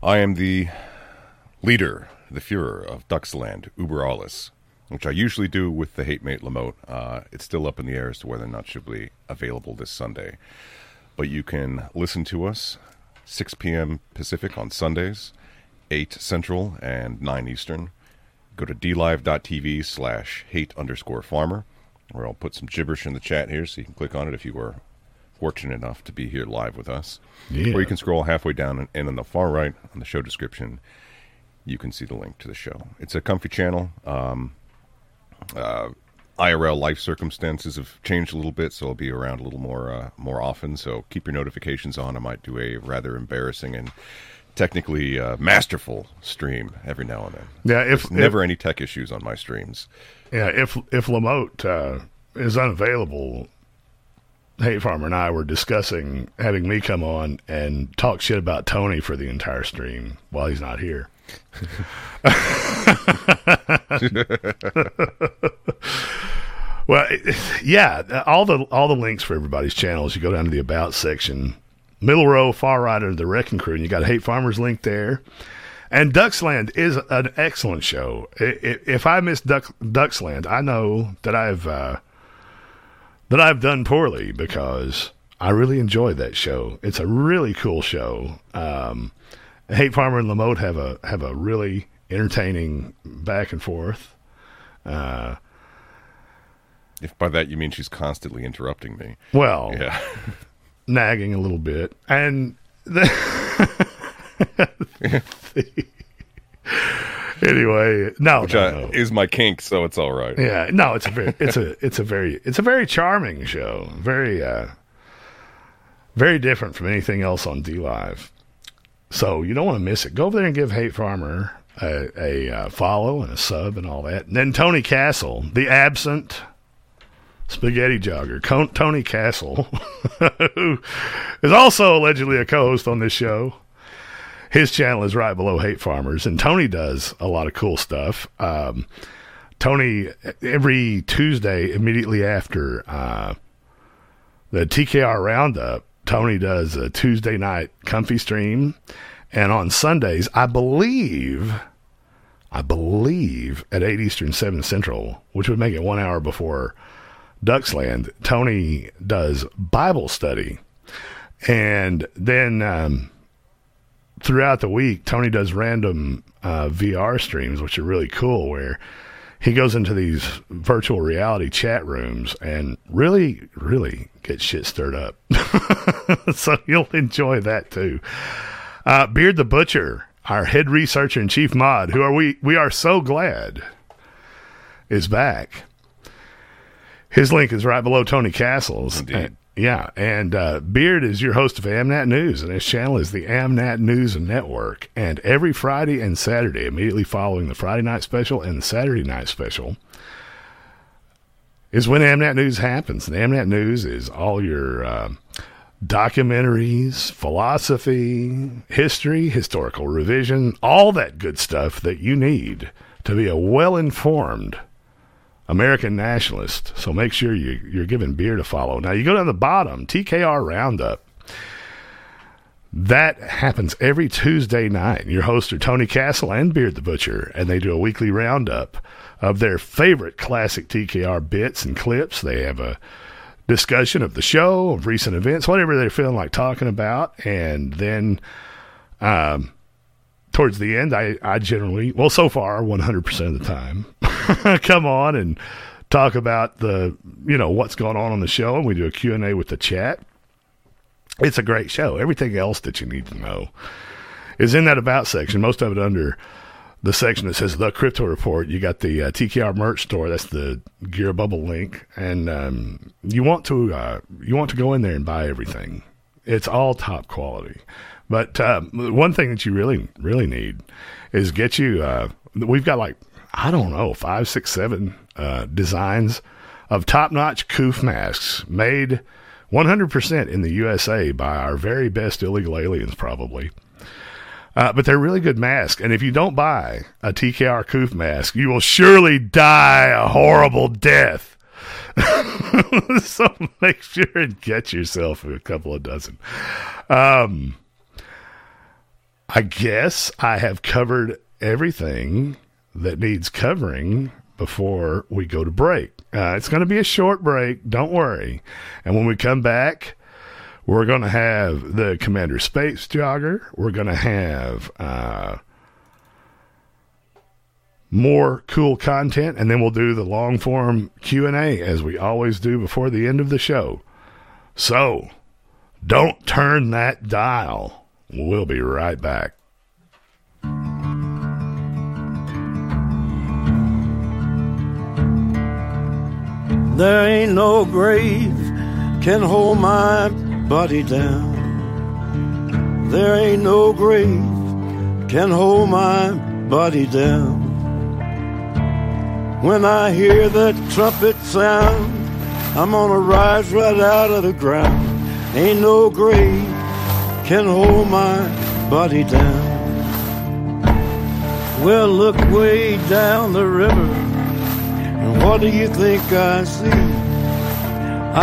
I am the leader, the Fuhrer of Duxland, Uber Alles, which I usually do with the hate mate Lamote. Uh, it's still up in the air as to whether or not she'll be available this Sunday. But you can listen to us 6 p.m. Pacific on Sundays, 8 Central and 9 Eastern. Go to dlive.tv slash hate underscore farmer, where I'll put some gibberish in the chat here so you can click on it if you were fortunate enough to be here live with us. Yeah. Or you can scroll halfway down and, and on the far right on the show description you can see the link to the show. It's a comfy channel. Um, uh, IRL life circumstances have changed a little bit, so I'll be around a little more uh, more often. So keep your notifications on. I might do a rather embarrassing and technically uh, masterful stream every now and then. Yeah, if- never any tech issues on my streams. Yeah, if if Lamote uh, is unavailable, Hate Farmer and I were discussing having me come on and talk shit about Tony for the entire stream while he's not here. *laughs* well, yeah, all the all the links for everybody's channels. You go down to the about section, middle row, far right the Wrecking Crew, and you got Hate Farmers link there. And Ducksland is an excellent show. If I miss Duck, Ducksland, I know that I've uh, that I've done poorly because I really enjoy that show. It's a really cool show. Um, Hate Farmer and Lamote have a have a really entertaining back and forth. Uh, If by that you mean she's constantly interrupting me. well, yeah. *laughs* nagging a little bit, and the *laughs* anyway, no, Which no, uh, no. is my kink, so it's all right. Yeah, no, it's a very, it's a, it's a very, it's a very charming show. Very, uh, very different from anything else on D Live. So you don't want to miss it. Go over there and give Hate Farmer a, a uh, follow and a sub and all that. And then Tony Castle, the absent spaghetti jogger, Co- Tony Castle, *laughs* who is also allegedly a co-host on this show. His channel is right below Hate Farmers, and Tony does a lot of cool stuff. Um, Tony, every Tuesday, immediately after uh, the TKR Roundup, Tony does a Tuesday night comfy stream. And on Sundays, I believe, I believe at 8 Eastern, 7 Central, which would make it one hour before Ducksland, Tony does Bible study. And then um, throughout the week, Tony does random uh, VR streams, which are really cool, where he goes into these virtual reality chat rooms and really, really gets shit stirred up. *laughs* so you'll enjoy that too. Uh, Beard the Butcher, our head researcher and chief mod, who are we? We are so glad is back. His link is right below Tony Castle's. Indeed. yeah, and uh, Beard is your host of Amnat News, and his channel is the Amnat News Network. And every Friday and Saturday, immediately following the Friday night special and the Saturday night special, is when Amnat News happens. And Amnat News is all your uh, documentaries, philosophy, history, historical revision, all that good stuff that you need to be a well informed American nationalist. So make sure you, you're giving Beard a follow. Now you go down the bottom, TKR Roundup. That happens every Tuesday night. Your hosts are Tony Castle and Beard the Butcher, and they do a weekly roundup of their favorite classic TKR bits and clips. They have a discussion of the show, of recent events, whatever they're feeling like talking about, and then um, towards the end, I, I generally, well, so far, 100% of the time, *laughs* come on and talk about the, you know, what's going on on the show, and we do a Q&A with the chat. It's a great show. Everything else that you need to know is in that about section. Most of it under the section that says the Krypto Report. You got the uh, TKR merch store. That's the Gear Bubble link, and um, you want to uh, you want to go in there and buy everything. It's all top quality. But um, one thing that you really really need is get you. Uh, we've got like I don't know five, six, seven uh, designs of top notch coof masks made 100% in the USA by our very best illegal aliens, probably. Uh, but they're really good masks. And if you don't buy a TKR Coof mask, you will surely die a horrible death. *laughs* so make sure and get yourself a couple of dozen. Um, I guess I have covered everything that needs covering before we go to break. Uh, it's going to be a short break. Don't worry. And when we come back, we're going to have the Commander Space Jogger. We're going to have uh, more cool content, and then we'll do the long form Q and A as we always do before the end of the show. So, don't turn that dial. We'll be right back. There ain't no grave can hold my body down. There ain't no grave can hold my body down. When I hear that trumpet sound, I'm gonna rise right out of the ground. Ain't no grave can hold my body down. Well, look way down the river, and what do you think I see?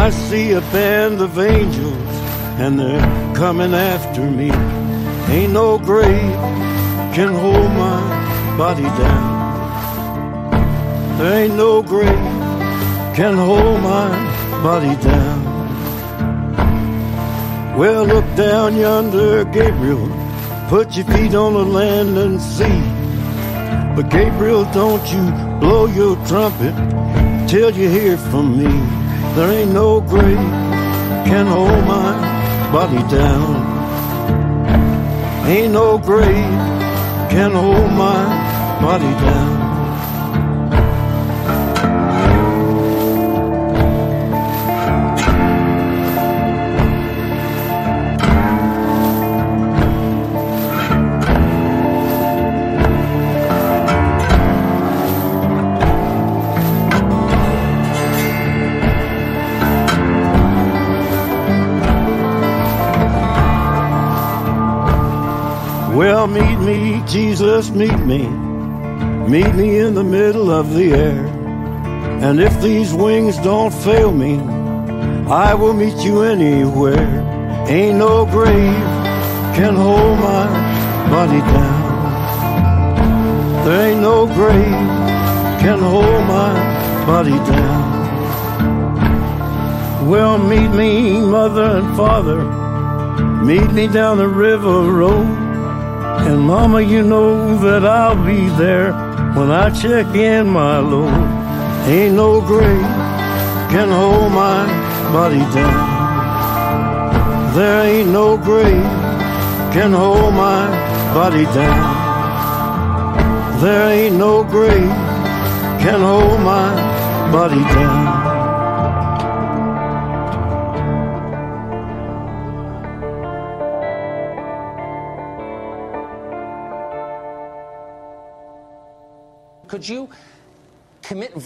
I see a band of angels, and they're coming after me. Ain't no grave can hold my body down. There ain't no grave can hold my body down. Well, look down yonder, Gabriel. Put your feet on the land and see. But Gabriel, don't you blow your trumpet till you hear from me. There ain't no grave can hold my body down. Ain't no grave can hold my body down. Meet me, Jesus, meet me. Meet me in the middle of the air. And if these wings don't fail me, I will meet you anywhere. Ain't no grave can hold my body down. There ain't no grave can hold my body down. Well, meet me, mother and father. Meet me down the river road. And mama, you know that I'll be there when I check in my load. Ain't no grave can hold my body down. There ain't no grave can hold my body down. There ain't no grave can hold my body down.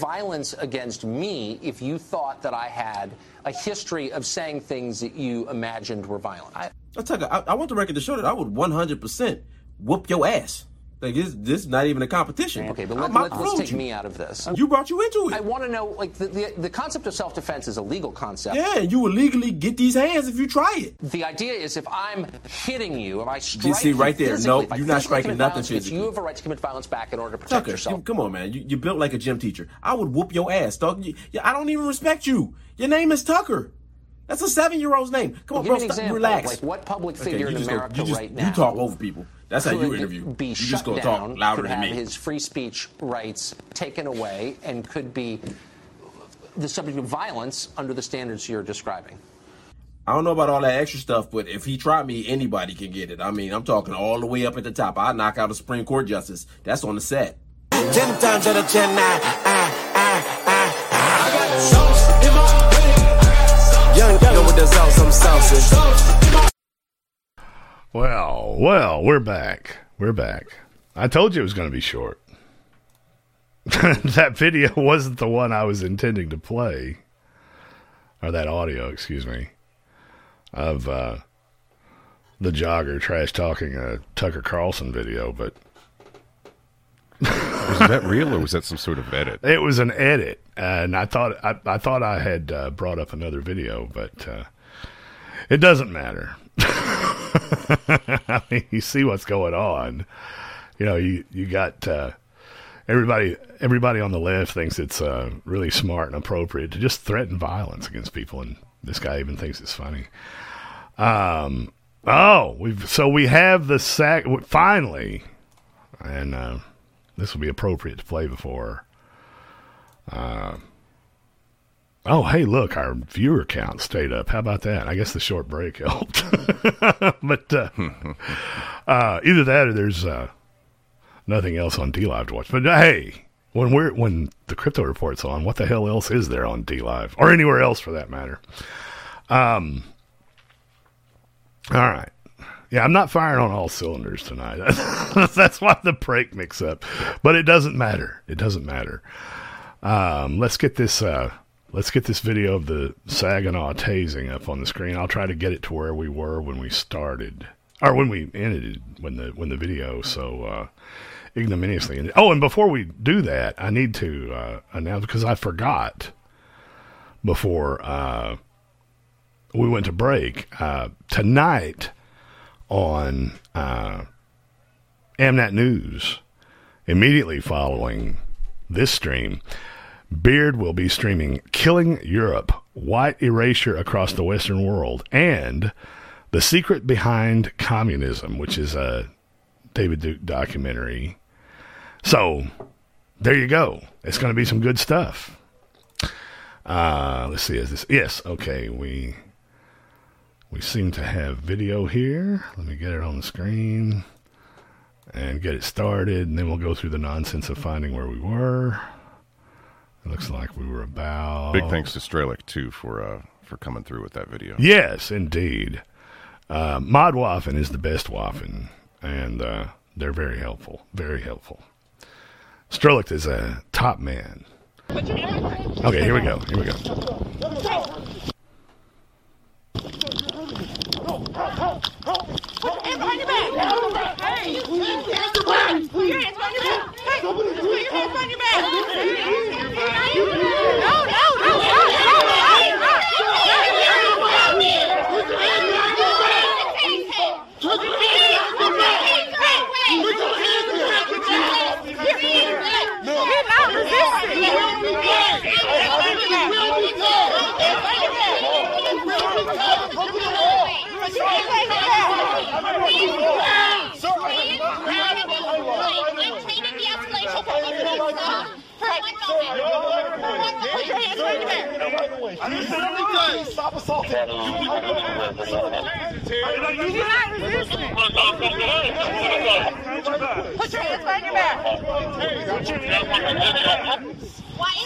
Violence against me if you thought that I had a history of saying things that you imagined were violent? I, Tucker, I, I want the record to show that I would 100% whoop your ass. Like this, this is not even a competition. Okay, but let, let, us take you. me out of this. You brought you into it. I want to know, like, the, the, the concept of self defense is a legal concept. Yeah, and you will legally get these hands if you try it. The idea is if I'm hitting you, if I strike You see right there, no, I you're not striking nothing you, physically. you have a right to commit violence back in order to protect Tucker, yourself. you- come on, man. You, you built like a gym teacher. I would whoop your ass, dog. You, I don't even respect you. Your name is Tucker. That's a seven-year-old's name. Come Well, on, bro, stop, relax. Like, what public Okay, figure you in go- America you just- right now You talk over people. That's how you could interview. Be you shut just gonna down, talk louder could than have me. his free speech rights taken away, and could be the subject of violence under the standards you're describing. I don't know about all that extra stuff, but if he tried me, anybody can get it. I mean, I'm talking all the way up at the top. I knock out a Supreme Court justice. That's on the set. Ten times out of ten, I, I, I, I, I got sauce in my Young, young with the sauce, I'm saucy. Well, well, we're back. We're back. I told you it was going to be short. *laughs* that video *laughs* wasn't the one I was intending to play, or that audio, excuse me, of uh, the jogger trash talking a Tucker Carlson video, but *laughs* Was that real or was that some sort of edit? it was an edit, and I thought I, I thought I had uh, brought up another video, but uh, it doesn't matter. *laughs* I mean, you see what's going on. You know, you you got uh, everybody everybody on the left thinks it's uh, really smart and appropriate to just threaten violence against people, and this guy even thinks it's funny. Um. Oh, we've so we have the sack finally, and uh, this will be appropriate to play before. Uh, oh, hey, look, our viewer count stayed up. How about that? I guess the short break helped. *laughs* but uh, *laughs* uh, either that or there's uh, nothing else on D Live to watch. But uh, hey, when we're when the Krypto Report's on, what the hell else is there on D Live or anywhere else for that matter? Um. All right. Yeah, I'm not firing on all cylinders tonight. *laughs* That's why the break mix up. But it doesn't matter. It doesn't matter. Um, let's get this uh, let's get this video of the Saginaw tasing up on the screen. I'll try to get it to where we were when we started. Or when we ended when the when the video so uh, ignominiously ended. Oh, and before we do that, I need to uh, announce because I forgot before uh, we went to break uh, tonight on uh, Amnet News immediately following this stream. Beard will be streaming Killing Europe, White Erasure Across the Western World, and The Secret Behind Communism, which is a David Duke documentary. So, there you go. It's going to be some good stuff. Uh, let's see. Is this? Yes. Okay. We we seem to have video here. Let me get it on the screen and get it started, and then we'll go through the nonsense of finding where we were. It looks like we were about. Big thanks to Strelick too for uh, for coming through with that video. Yes, indeed. Uh, Mod Waffen is the best Waffen, and uh, they're very helpful. Very helpful. Strelick is a top man. Okay, here we go. Here we go. Put your hands behind your back. No, no, no, stop, stop, stop, stop. Put your hands behind your back. Put your hands behind your back. Put your hands behind your back. You're not resisting. It will be done. It will be done. It will be done. Put your hands behind your back. Sir, I have not had it. I'm training the escalation for one moment. For one moment. For one moment. Put your hands behind your back. I didn't say anything. Stop assaulting. You're not resisting. Put your hands behind your back.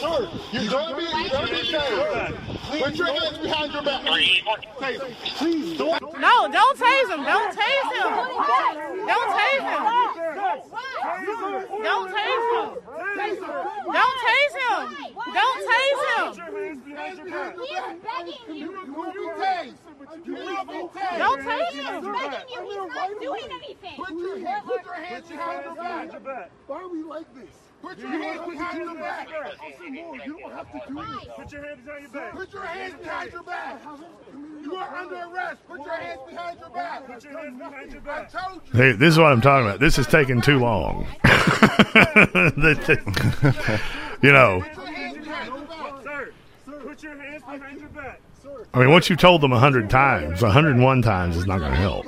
Sir, you're gonna be, you're gonna be tased. Put your hands behind your back. Please don't. No, don't tase him. Don't tase him. Don't tase him. Don't tase him. Don't tase him. Don't tase him. Don't tase him. He's begging you. He's not doing anything. Put your hands, put your hands behind your back. Why are we like this? Put your hands behind your back. Officer Moore, you don't have to do this. Put your hands behind your back. Put your hands behind your back. You are under arrest. Put your hands behind your back. Put your hands behind your back. I told you. Hey, this is what I'm talking about. This is taking too long. *laughs* you know, put your hands behind your back. I mean, once you've told them a hundred times, a hundred and one times is not going to help.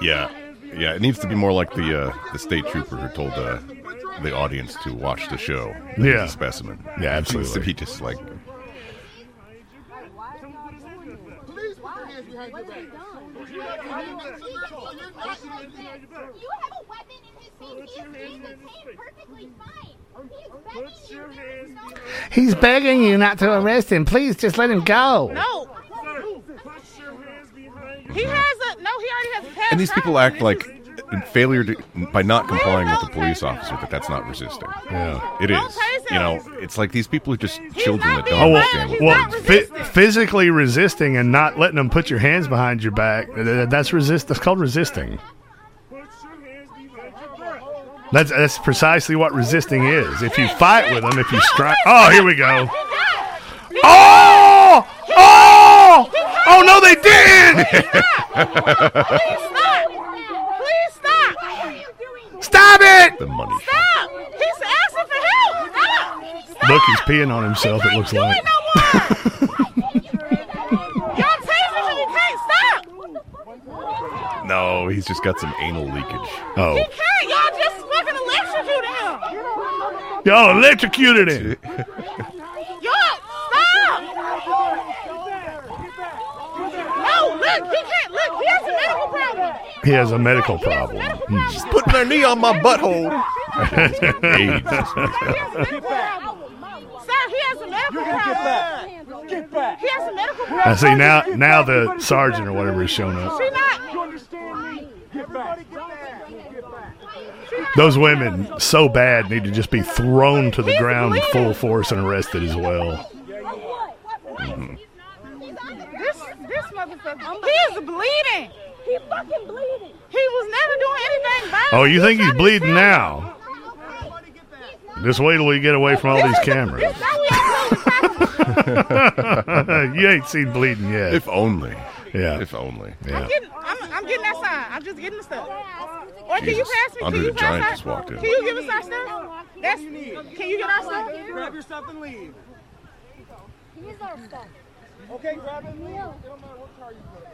Yeah, yeah. It needs to be more like the uh, the state trooper who told uh, the audience to watch the show. Yeah. a specimen. Yeah, It needs to absolutely. be just like Please put your hands behind your back. You have a weapon in his face. He is perfectly fine. He is begging you. He's begging you not to arrest him. Please just let him go. No. He has a no. He already has a pass. And these people act like failure to, by not complying with the police officer that that's not resisting. Yeah, it is. You know, it's like these people are just children that don't Oh, understand well, well phy- physically resisting and not letting them put your hands behind your back. That's resist. That's called resisting. That's that's precisely what resisting is. If you fight with them, if you strike. Oh, here we go. Oh! Oh! Oh no, they did! Please stop! Please stop! Stop it! The money. Stop! He's asking for help. Stop! Stop! Look, he's peeing on himself. It looks like. *laughs* Y'all tasing him. He can't stop. No, he's just got some anal leakage. Oh, He can't. Y'all just fucking electrocuted him. y'all electrocuted him. *laughs* Y'all stop! No, look, he can't. Look, he has a medical problem. He has a medical problem. Hmm. She's putting her knee on my butthole. AIDS. *laughs* Sir, he has a medical problem. Get back. He has a medical problem. I see now. Now the sergeant or whatever is showing up. She not. You understand me? Get back. Those women so bad need to just be thrown to the ground in full force and arrested as well. Mhm. This this. He is bleeding. He fucking bleeding. He was never doing anything violent. Oh, you think he's bleeding now? Just wait till we get away from all these cameras. *laughs* you ain't seen bleeding yet. If only. Yeah. If only. Yeah. I'm getting, I'm, I'm getting that sign. I'm just getting the stuff. Or can you pass me? Andre can you the pass Giant our- just walked in. Can you give us our stuff? That's, can you get our stuff? Grab your stuff and leave. Here's our stuff. Okay, grab it and leave. It don't matter what car you put.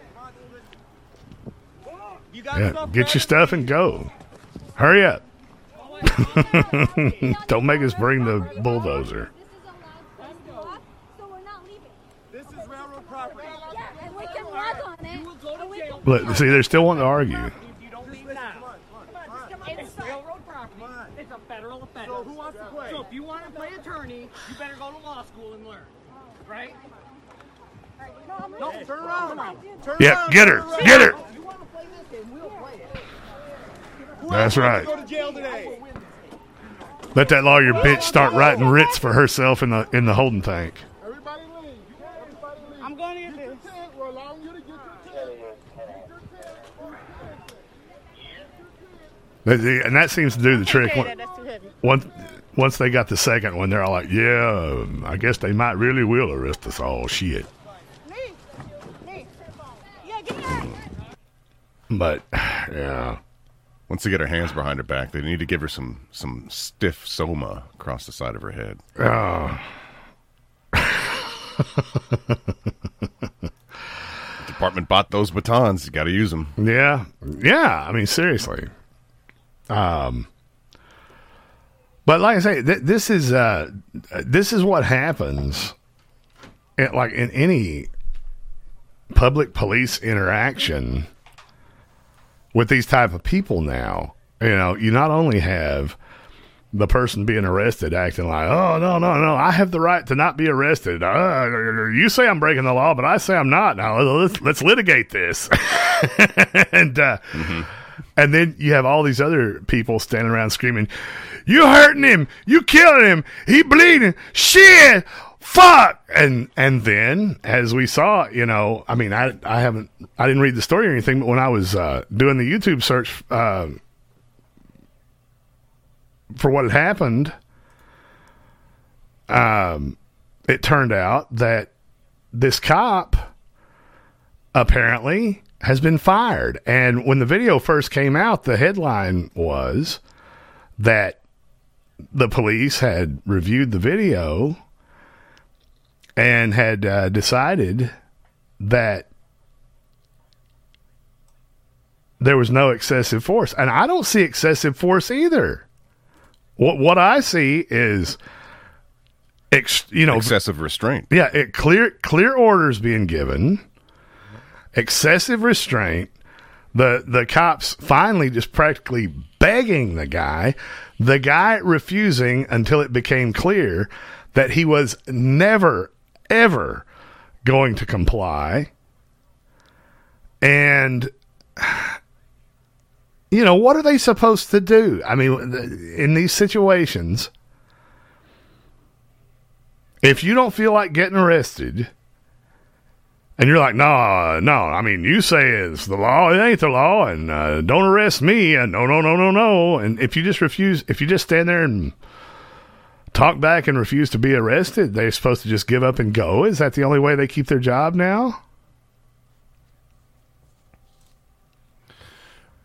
You got Yeah, stuff? get your stuff and go. Hurry up. *laughs* Don't make us bring the bulldozer. This is railroad property. Yeah, and we can log on it. You will go to jail. But see, they're still wanting to argue. It's railroad property. It's a federal offense. So who wants to play? So if you want to play attorney, you better go to law school and learn. Right? No, turn around. Turn Yeah, around. get her, get her. You want to play this game, we'll play it. Who That's right. to Go to jail today. Let that lawyer bitch start writing writs for herself in the in the holding tank. Everybody leave. Everybody leave. I'm going to get this. We're allowing you to get your tent. And that seems to do the trick. Once- that- that's too heavy. Once once they got the second one, they're all like, "Yeah, I guess they might really will arrest us all." Shit. But *sighs* yeah, Once they get her hands behind her back, they need to give her some some stiff soma across the side of her head. Oh. *laughs* Department bought those batons. You got to use them. Yeah, yeah. I mean, seriously. Um, but like I say, th- this is uh, this is what happens, in, like in any public police interaction with these type of people. Now, you know, you not only have the person being arrested acting like, oh no no no, I have the right to not be arrested. Uh, you say I'm breaking the law, but I say I'm not. Now let's let's litigate this. *laughs* and uh, and then you have all these other people standing around screaming, "You hurting him? You killing him? He bleeding? Shit!" Fuck and and then as we saw, you know, I mean, I I haven't I didn't read the story or anything, but when I was uh, doing the YouTube search uh, for what had happened, um, it turned out that this cop apparently has been fired. And when the video first came out, the headline was that the police had reviewed the video and had uh, decided that there was no excessive force. And I don't see excessive force either. What what I see is ex, you know excessive restraint. Yeah, it clear clear orders being given, excessive restraint. The the cops finally just practically begging the guy, the guy refusing until it became clear that he was never ever going to comply. And you know, what are they supposed to do? I mean, in these situations, if you don't feel like getting arrested, and you're like, no, no, I mean, you say it's the law, it ain't the law, and uh, don't arrest me, and no, no, no, no, no. And if you just refuse, if you just stand there and talk back and refuse to be arrested, they're supposed to just give up and go. Is that the only way they keep their job now?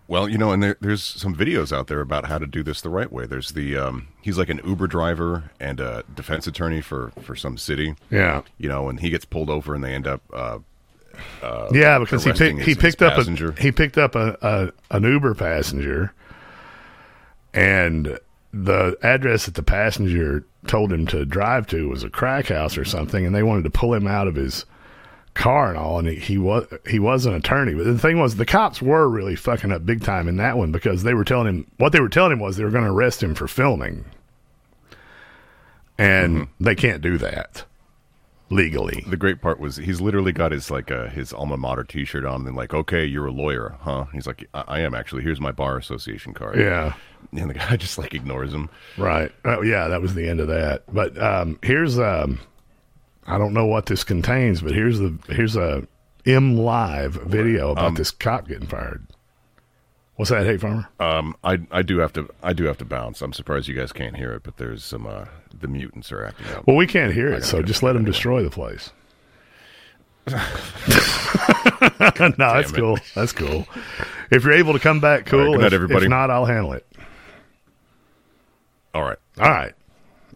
Well, you know, and there, there's some videos out there about how to do this the right way. There's the um, he's like an Uber driver and a defense attorney for for some city. Yeah. you know, and he gets pulled over and they end up. Uh, uh, yeah, because he picked he his- picked up passenger. a he picked up a, a an Uber passenger, and the address that the passenger told him to drive to was a crack house or something, and they wanted to pull him out of his car and all, and he, he was he was an attorney. But the thing was, the cops were really fucking up big time in that one because they were telling him what they were telling him was they were going to arrest him for filming, and mm-hmm. they can't do that legally. The great part was he's literally got his like uh, his alma mater T-shirt on, and like, okay, you're a lawyer, huh? He's like, I, I am actually. Here's my bar association card. Yeah. and the guy *laughs* just like ignores him. Right. Oh, yeah, that was the end of that. But um, here's um, I don't know what this contains, but here's the here's a M Live video about Um, this cop getting fired. What's that, Hate Farmer? Um, I I do have to I do have to bounce. I'm surprised you guys can't hear it, but there's some uh, the mutants are acting up. Well, we can't hear it, so just it let them anyway. destroy the place. *laughs* no, that's it. cool. That's cool. If you're able to come back, All right, cool. good night, if, everybody. if not, I'll handle it. All right. All right.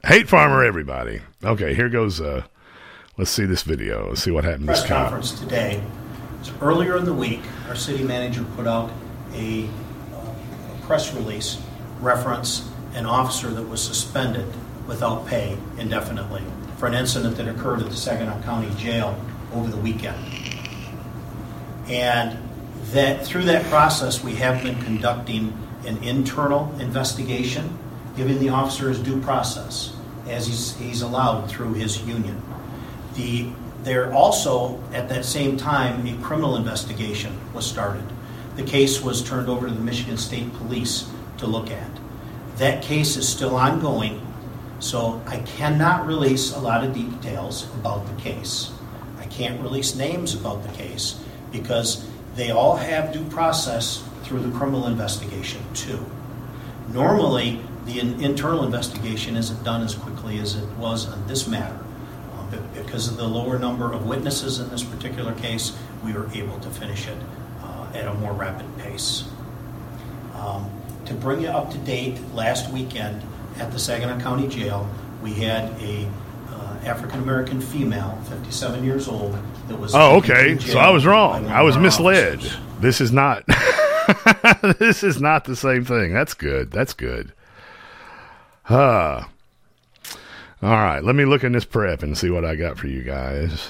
Hate Farmer, everybody. Okay, here goes. Uh, let's see this video. Let's see what happened to press this cop. conference today. So earlier in the week, our city manager put out a, uh, a press release reference an officer that was suspended without pay indefinitely for an incident that occurred at the Saginaw County Jail over the weekend. And that through that process, we have been conducting an internal investigation, giving the officer his due process as he's, he's allowed through his union. The, there also, at that same time, a criminal investigation was started. The case was turned over to the Michigan State Police to look at. That case is still ongoing, so I cannot release a lot of details about the case. I can't release names about the case because they all have due process through the criminal investigation too. Normally, the in- internal investigation isn't done as quickly as it was on this matter. Uh, Because of the lower number of witnesses in this particular case, we were able to finish it at a more rapid pace. Um, To bring you up to date, last weekend at the Saginaw County Jail, we had a uh, African-American female, 57 years old, that was... Oh, okay. So I was wrong. I was misled. officers. This is not. *laughs* this is not the same thing. That's good. That's good. Huh. All right. Let me look in this prep and see what I got for you guys.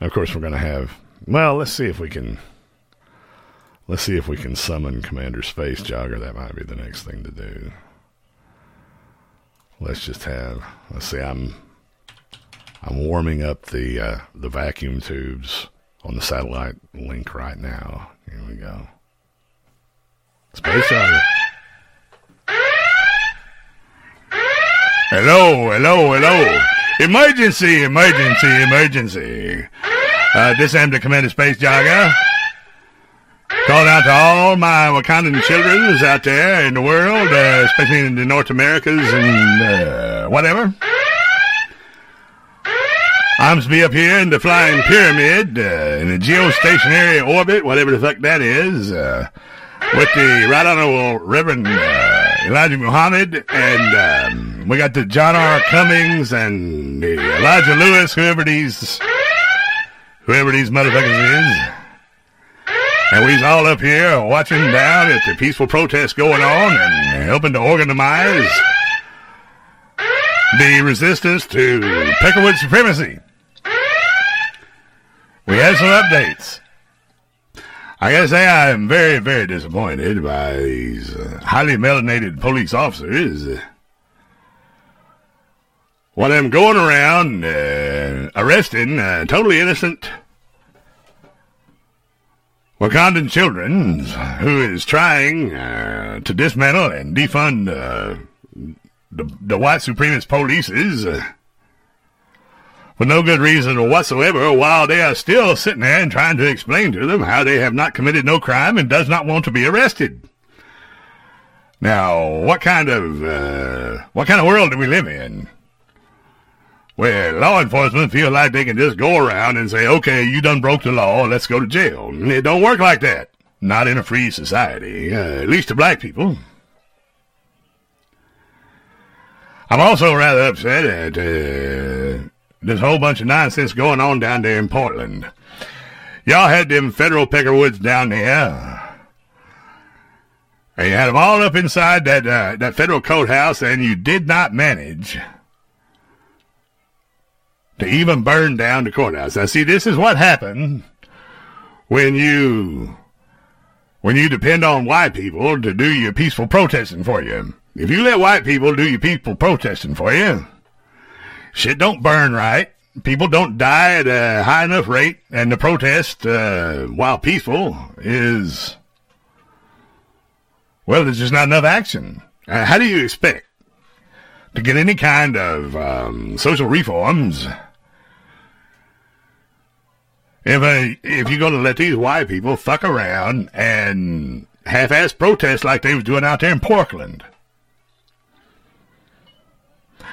Of course, we're going to have. Well, let's see if we can. Let's see if we can summon Commander Space Jogger. That might be the next thing to do. Let's just have. Let's see. I'm. I'm warming up the uh, the vacuum tubes on the satellite link right now. Here we go. Space Jogger. Hello, hello, hello. Emergency, emergency, emergency. Uh, this am the Commander Space Jogger. Calling out to all my Wakandan children out there in the world, uh, especially in the North Americas and uh, whatever. I'm to be up here in the flying pyramid, uh, in a geostationary orbit, whatever the fuck that is, uh, with the Right Honorable Reverend uh, Elijah Muhammad, and um, we got the John R. Cummings and the Elijah Lewis, whoever these, whoever these motherfuckers is. And we's all up here watching down at the peaceful protest going on and helping to organize the resistance to Peckerwood supremacy. We have some updates. I gotta say, I'm very, very disappointed by these uh, highly melanated police officers. What I'm going around uh, arresting uh, totally innocent Wakandan children who is trying uh, to dismantle and defund uh, the, the white supremacist polices uh, for no good reason whatsoever while they are still sitting there and trying to explain to them how they have not committed no crime and does not want to be arrested. Now, what kind of uh, what kind of world do we live in? Where law enforcement feel like they can just go around and say, okay, you done broke the law, let's go to jail. It don't work like that. Not in a free society, uh, at least to black people. I'm also rather upset at uh, this whole bunch of nonsense going on down there in Portland. Y'all had them federal peckerwoods down there. And you had them all up inside that uh, that federal courthouse, and you did not manage to even burn down the courthouse. Now, see, this is what happened when you when you depend on white people to do your peaceful protesting for you. If you let white people do your peaceful protesting for you, shit don't burn right. People don't die at a high enough rate, and the protest, uh, while peaceful, is well, there's just not enough action. Uh, how do you expect to get any kind of um, social reforms if uh, if you're going to let these white people fuck around and half-ass protest like they was doing out there in Portland?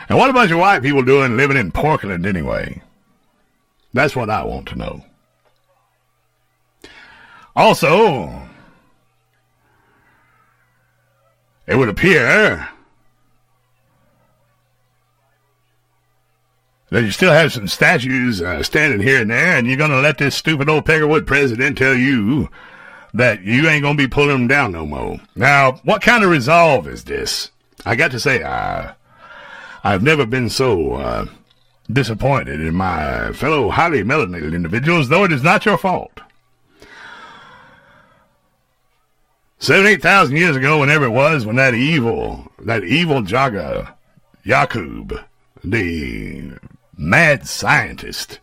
And what a bunch of white people doing living in Portland anyway? That's what I want to know. Also, it would appear that you still have some statues uh, standing here and there, and you're going to let this stupid old Peckerwood president tell you that you ain't going to be pulling them down no more. Now, what kind of resolve is this? I got to say, uh, I've never been so uh, disappointed in my fellow highly melanated individuals, though it is not your fault. Seven, eight thousand years ago, whenever it was, when that evil, that evil Jaga, Yakub, the mad scientist,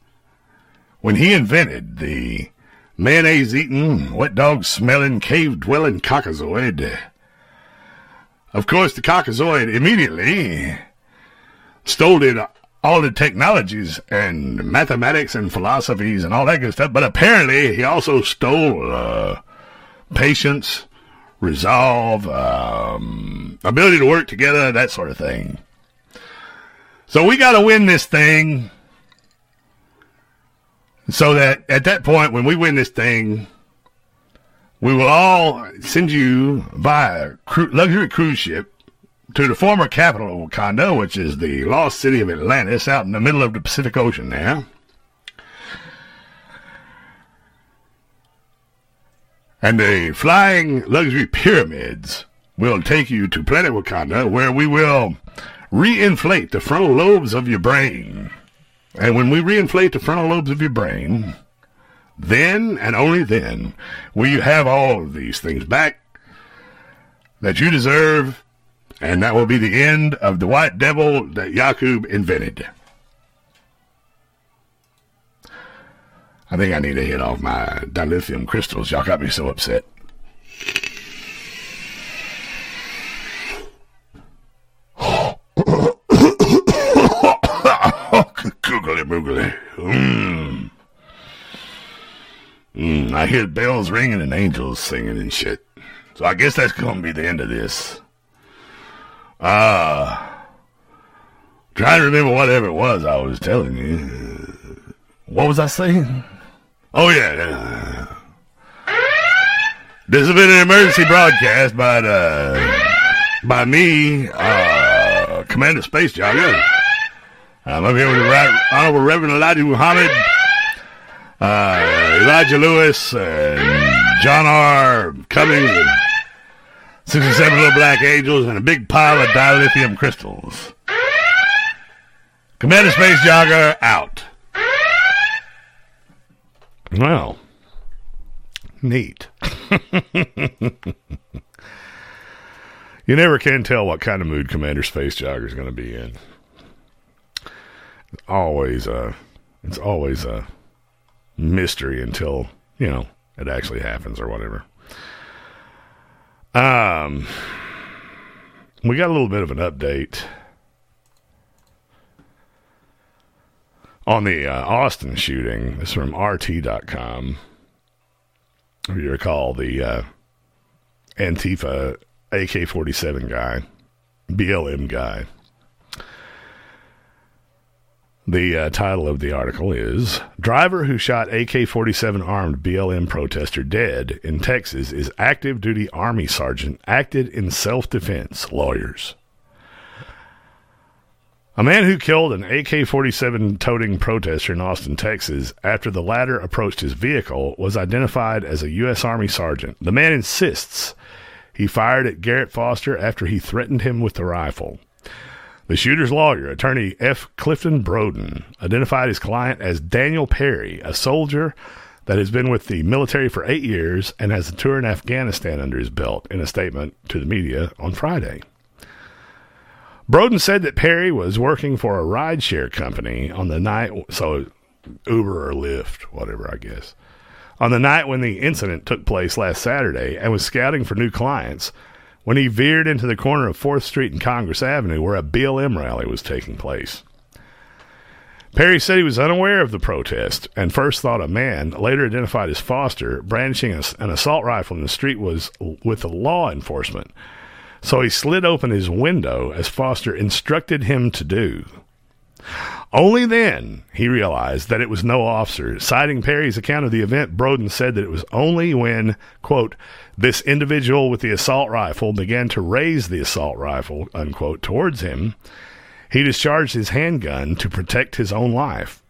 when he invented the mayonnaise eating, wet dog smelling, cave dwelling cockazoid, of course, the cockazoid immediately stole it all the technologies and mathematics and philosophies and all that good stuff, but apparently he also stole uh, patience, resolve, um, ability to work together, that sort of thing. So we got to win this thing so that at that point, when we win this thing, we will all send you via cru- luxury cruise ship to the former capital of Wakanda, which is the lost city of Atlantis out in the middle of the Pacific Ocean there. And the flying luxury pyramids will take you to planet Wakanda, where we will reinflate the frontal lobes of your brain. And when we reinflate the frontal lobes of your brain, then and only then will you have all of these things back that you deserve, and that will be the end of the white devil that Yakub invented. I think I need to hit off my dilithium crystals. Y'all got me so upset. Googly boogly. Mm. Mm, I hear bells ringing and angels singing and shit. So I guess that's going to be the end of this. Ah. Uh, trying to remember whatever it was I was telling you. What was I saying? Oh, yeah. This has been an emergency broadcast by, uh, by me, uh, Commander Space Jogger. I'm up here with the Honorable Reverend Elijah Muhammad, uh, Elijah Lewis, and John R. Cummings, and 67 little black angels, and a big pile of dilithium crystals. Commander Space Jogger out. Well, neat. *laughs* you never can tell what kind of mood Commander Space Jogger is going to be in always a it's always a mystery until you know it actually happens or whatever. Um, we got a little bit of an update on the uh, Austin shooting. This is from RT.com. If you recall, the uh, Antifa AK 47 guy, BLM guy. The uh, title of the article is Driver who shot AK 47 armed BLM protester dead in Texas is active duty Army sergeant acted in self defense, lawyers. A man who killed an AK 47 toting protester in Austin, Texas, after the latter approached his vehicle, was identified as a U.S. Army sergeant. The man insists he fired at Garrett Foster after he threatened him with the rifle. The shooter's lawyer, attorney F. Clifton Broden, identified his client as Daniel Perry, a soldier that has been with the military for eight years and has a tour in Afghanistan under his belt in a statement to the media on Friday. Broden said that Perry was working for a rideshare company on the night, so Uber or Lyft, whatever, I guess, on the night when the incident took place last Saturday and was scouting for new clients when he veered into the corner of 4th Street and Congress Avenue where a BLM rally was taking place. Perry said he was unaware of the protest and first thought a man, later identified as Foster, brandishing an assault rifle in the street was with the law enforcement. So he slid open his window as Foster instructed him to do. Only then he realized that it was no officer. Citing Perry's account of the event, Broden said that it was only when, quote, this individual with the assault rifle began to raise the assault rifle, unquote, towards him, he discharged his handgun to protect his own life.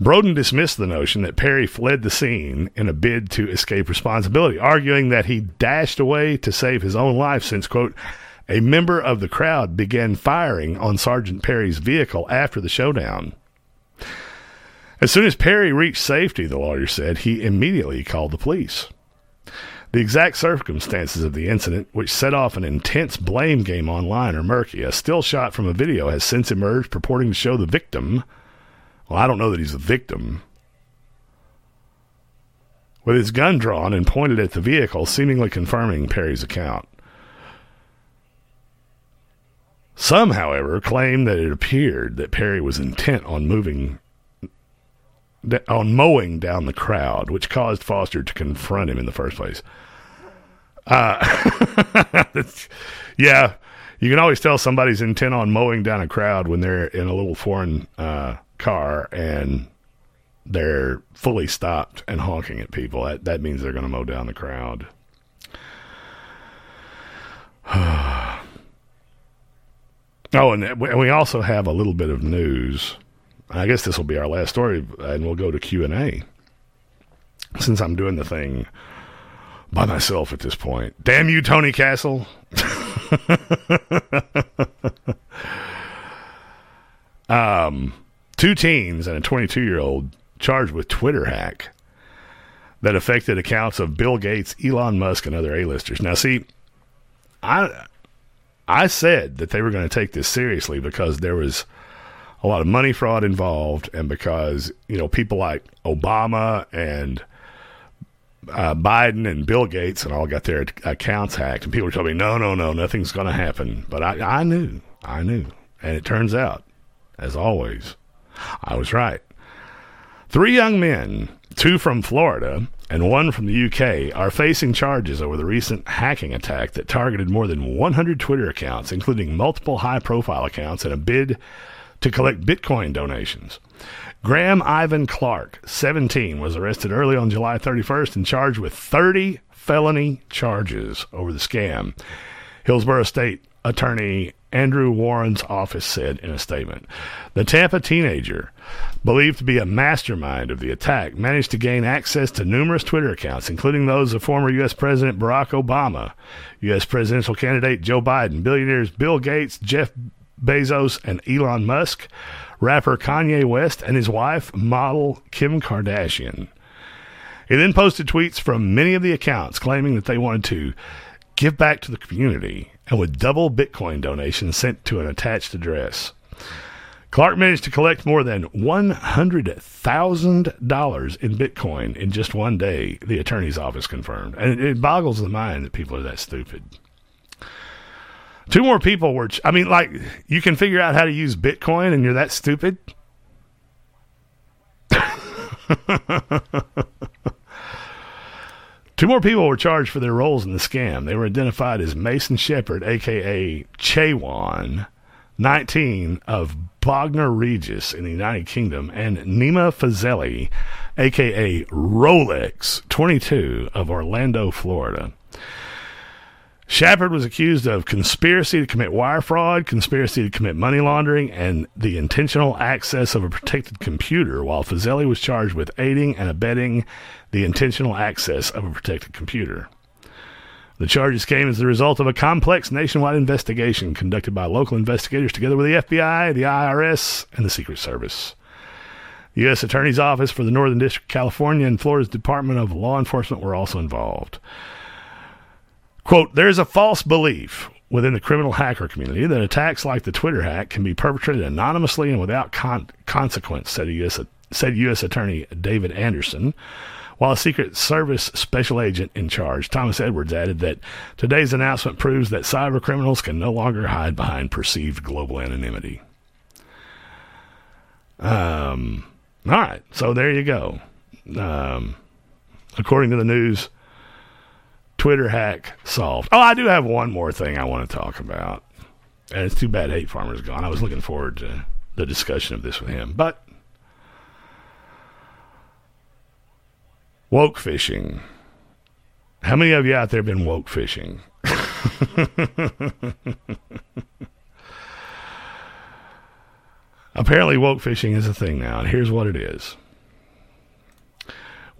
Broden dismissed the notion that Perry fled the scene in a bid to escape responsibility, arguing that he dashed away to save his own life since, quote, a member of the crowd began firing on Sergeant Perry's vehicle after the showdown. As soon as Perry reached safety, the lawyer said, he immediately called the police. The exact circumstances of the incident, which set off an intense blame game online, are murky. A still shot from a video has since emerged purporting to show the victim. Well, I don't know that he's the victim. With his gun drawn and pointed at the vehicle, seemingly confirming Perry's account. Some, however, claim that it appeared that Perry was intent on moving on mowing down the crowd, which caused Foster to confront him in the first place. Uh, *laughs* yeah, you can always tell somebody's intent on mowing down a crowd when they're in a little foreign uh, car and they're fully stopped and honking at people. That that means they're going to mow down the crowd. *sighs* *sighs* oh, and we also have a little bit of news. I guess this will be our last story, and we'll go to Q and A. Since I'm doing the thing by myself at this point. Damn you, Tony Castle. *laughs* um, two teens and a 22 year old charged with Twitter hack that affected accounts of Bill Gates, Elon Musk, and other A-listers. Now, see, I I said that they were going to take this seriously because there was a lot of money fraud involved, and because you know people like Obama and uh, Biden and Bill Gates and all got their accounts hacked, and people were telling me, no, no, no, nothing's going to happen. But I, I knew, I knew, and it turns out, as always, I was right. Three young men, two from Florida and one from the UK, are facing charges over the recent hacking attack that targeted more than 100 Twitter accounts, including multiple high profile accounts, in a bid to collect Bitcoin donations. Graham Ivan Clark, 17, was arrested early on July 31st and charged with 30 felony charges over the scam. Hillsborough State Attorney Andrew Warren's office said in a statement. The Tampa teenager, believed to be a mastermind of the attack, managed to gain access to numerous Twitter accounts, including those of former U.S. President Barack Obama, U.S. presidential candidate Joe Biden, billionaires Bill Gates, Jeff Bezos, and Elon Musk, rapper Kanye West, and his wife, model Kim Kardashian. He then posted tweets from many of the accounts claiming that they wanted to give back to the community and with double Bitcoin donations sent to an attached address. Clark managed to collect more than $100,000 in Bitcoin in just one day, the attorney's office confirmed. And it, boggles the mind that people are that stupid. Two more people were, ch- I mean, like, you can figure out how to use Bitcoin and you're that stupid? *laughs* Two more people were charged for their roles in the scam. They were identified as Mason Sheppard, aka Chaewon, 19 of Bognor Regis in the United Kingdom, and Nima Fazeli, aka Rolex, 22 of Orlando, Florida. Sheppard was accused of conspiracy to commit wire fraud, conspiracy to commit money laundering, and the intentional access of a protected computer, while Fazeli was charged with aiding and abetting the intentional access of a protected computer. The charges came as the result of a complex nationwide investigation conducted by local investigators together with the FBI, the IRS, and the Secret Service. The U.S. Attorney's Office for the Northern District of California and Florida's Department of Law Enforcement were also involved. Quote, there's a false belief within the criminal hacker community that attacks like the Twitter hack can be perpetrated anonymously and without con- consequence, said U.S. said U.S. Attorney David Anderson. While a Secret Service special agent in charge, Thomas Edwards, added that today's announcement proves that cyber criminals can no longer hide behind perceived global anonymity. Um, all right, so there you go. Um, according to the news, Twitter hack solved. Oh, I do have one more thing I want to talk about. And it's too bad Hate Farmer's gone. I was looking forward to the discussion of this with him. But woke fishing. How many of you out there have been woke fishing? *laughs* Apparently, woke fishing is a thing now, and here's what it is.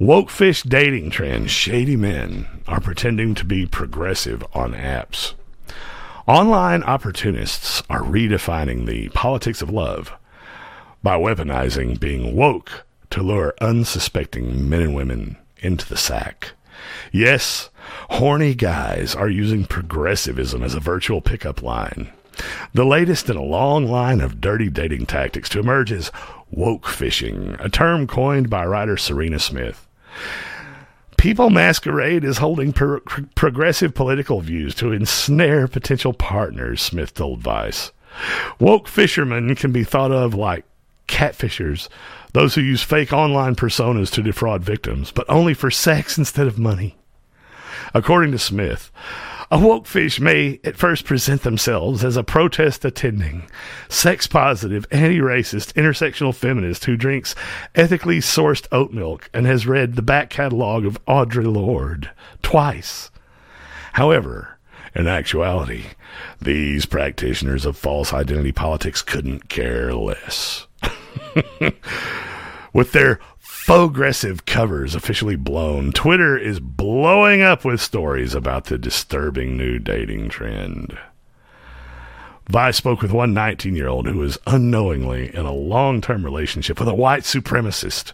Woke fish dating trend. Shady men are pretending to be progressive on apps. Online opportunists are redefining the politics of love by weaponizing being woke to lure unsuspecting men and women into the sack. Yes, horny guys are using progressivism as a virtual pickup line. The latest in a long line of dirty dating tactics to emerge is woke fishing, a term coined by writer Serena Smith. People masquerade as holding pro- progressive political views to ensnare potential partners, Smith told Vice. Woke fishermen can be thought of like catfishers, those who use fake online personas to defraud victims, but only for sex *laughs* instead of money. According to Smith, a woke fish may at first present themselves as a protest attending, sex positive, anti racist, intersectional feminist who drinks ethically sourced oat milk and has read the back catalog of Audre Lorde twice. However, in actuality, these practitioners of false identity politics couldn't care less. *laughs* With their progressive covers officially blown, Twitter is blowing up with stories about the disturbing new dating trend. Vi spoke with one 19 year old who was unknowingly in a long term relationship with a white supremacist.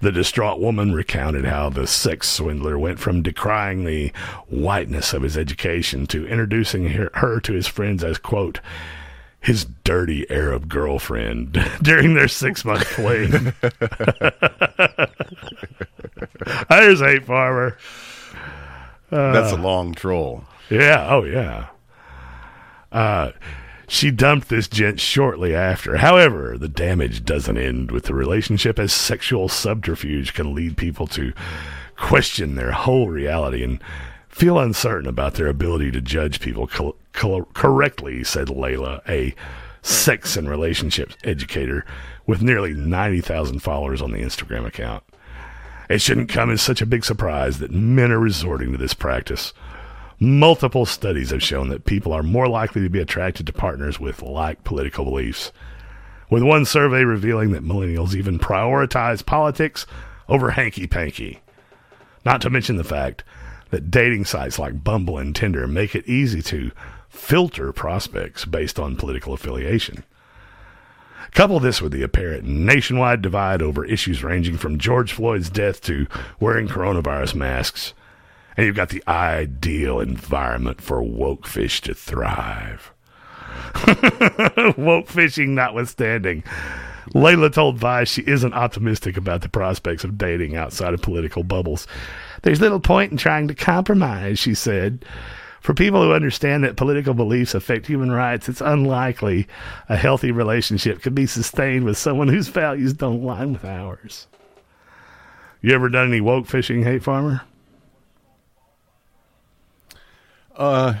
The distraught woman recounted how the sex swindler went from decrying the whiteness of his education to introducing her to his friends as, quote, his dirty Arab girlfriend *laughs* during their six month fling. just Hate *laughs* Farmer. Uh, That's a long troll. Yeah. Oh, yeah. Uh, she dumped this gent shortly after. However, the damage doesn't end with the relationship, as sexual subterfuge can lead people to question their whole reality and feel uncertain about their ability to judge people co- co- correctly, said Layla, a sex and relationships educator with nearly 90,000 followers on the Instagram account. It shouldn't come as such a big surprise that men are resorting to this practice. Multiple studies have shown that people are more likely to be attracted to partners with like political beliefs. With one survey revealing that millennials even prioritize politics over hanky panky. Not to mention the fact that dating sites like Bumble and Tinder make it easy to filter prospects based on political affiliation. Couple this with the apparent nationwide divide over issues ranging from George Floyd's death to wearing coronavirus masks, and you've got the ideal environment for woke fish to thrive. *laughs* woke fishing notwithstanding, Layla told Vice she isn't optimistic about the prospects of dating outside of political bubbles. There's little point in trying to compromise, she said. For people who understand that political beliefs affect human rights, it's unlikely a healthy relationship could be sustained with someone whose values don't align with ours. You ever done any woke fishing, hate farmer? Uh,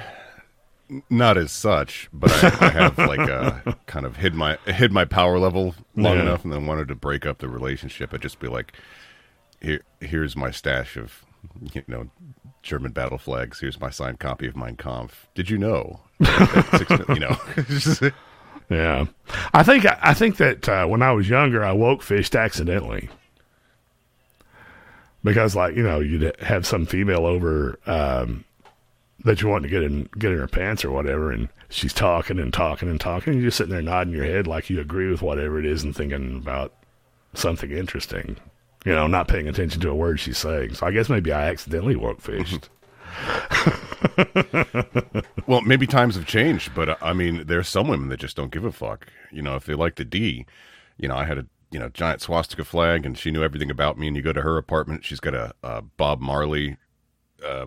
not as such, but I, I have like uh, *laughs* kind of hid my hid my power level long Yeah. enough, and then wanted to break up the relationship. I'd just be like, here, here's my stash of, you know, German battle flags. Here's my signed copy of Mein Kampf. Did you know? You know, *laughs* Yeah, I think I think that uh, when I was younger, I woke fished accidentally because, like you know, you'd have some female over, um, that you want to get in get in her pants or whatever, and she's talking and talking and talking, and you're just sitting there nodding your head like you agree with whatever it is and thinking about something interesting. You know, not paying attention to a word she's saying. So I guess maybe I accidentally woke fished. *laughs* well, maybe times have changed, but uh, I mean, there's some women that just don't give a fuck. You know, if they like the D, you know, I had a you know giant swastika flag, and she knew everything about me. And you go to her apartment, she's got a, a Bob Marley uh,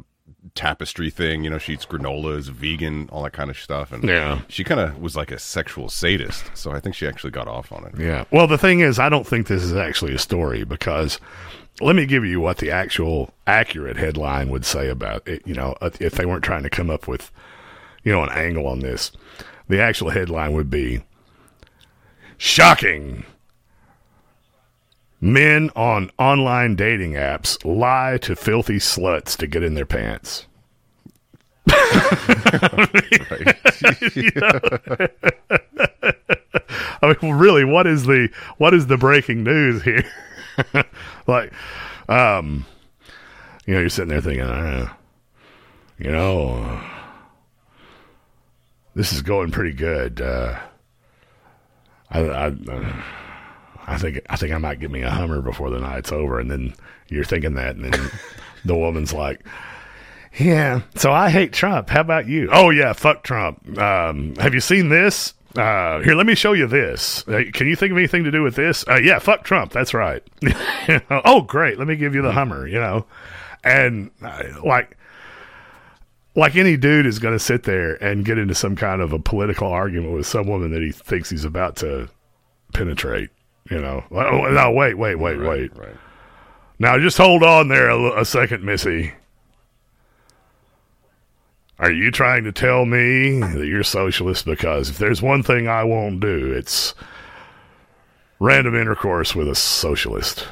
tapestry thing. You know, she eats granola, is vegan, all that kind of stuff. And Yeah. she kind of was like a sexual sadist. So I think she actually got off on it. Yeah. Well, the thing is, I don't think this is actually a story because let me give you what the actual accurate headline would say about it. You know, if they weren't trying to come up with, you know, an angle on this, the actual headline would be shocking. Men on online dating apps lie to filthy sluts to get in their pants. *laughs* I mean, really, what is the what is the breaking news here? *laughs* like, um, you know, you're sitting there thinking, uh, you know, this is going pretty good. Uh, I, I, uh, I think I think I might get me a Hummer before the night's over, and then you're thinking that, and then *laughs* the woman's like. Yeah. So I hate Trump. How about you? Oh yeah, fuck Trump. Um, have you seen this? Uh, here, let me show you this. Uh, can you think of anything to do with this? Uh, yeah, fuck Trump. That's right. *laughs* Oh, great. Let me give you the Hummer. You know, and uh, like, like any dude is going to sit there and get into some kind of a political argument with some woman that he thinks he's about to penetrate. You know, oh, no, wait, wait, wait, wait. Right. Now, just hold on there a, a second, Missy. Are you trying to tell me that you're socialist? Because if there's one thing I won't do, it's random intercourse with a socialist.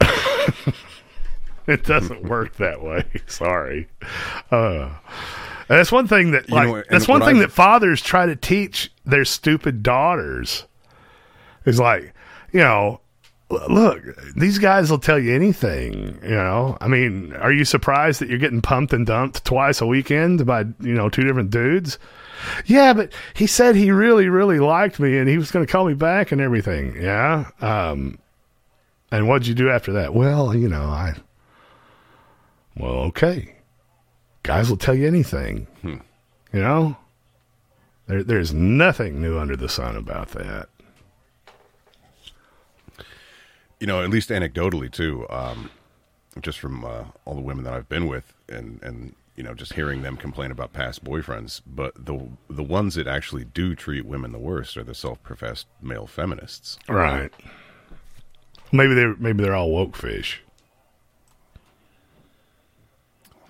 *laughs* it doesn't work that way. *laughs* Sorry. Uh, that's one thing that, You like, know, that's one thing I've- that fathers try to teach their stupid daughters. Is like, you know, look, these guys will tell you anything. You know, I mean, are you surprised that you're getting pumped and dumped twice a weekend by you know two different dudes? Yeah, but he said he really, really liked me and he was going to call me back and everything. Yeah. Um, and what'd you do after that? Well, you know, I. Well, okay. Guys will tell you anything. You know, there, there's nothing new under the sun about that. You know, at least anecdotally too, um, just from uh, all the women that I've been with, and and you know, just hearing them complain about past boyfriends. But the the ones that actually do treat women the worst are the self-professed male feminists. Right. Maybe they're maybe they're all woke fish.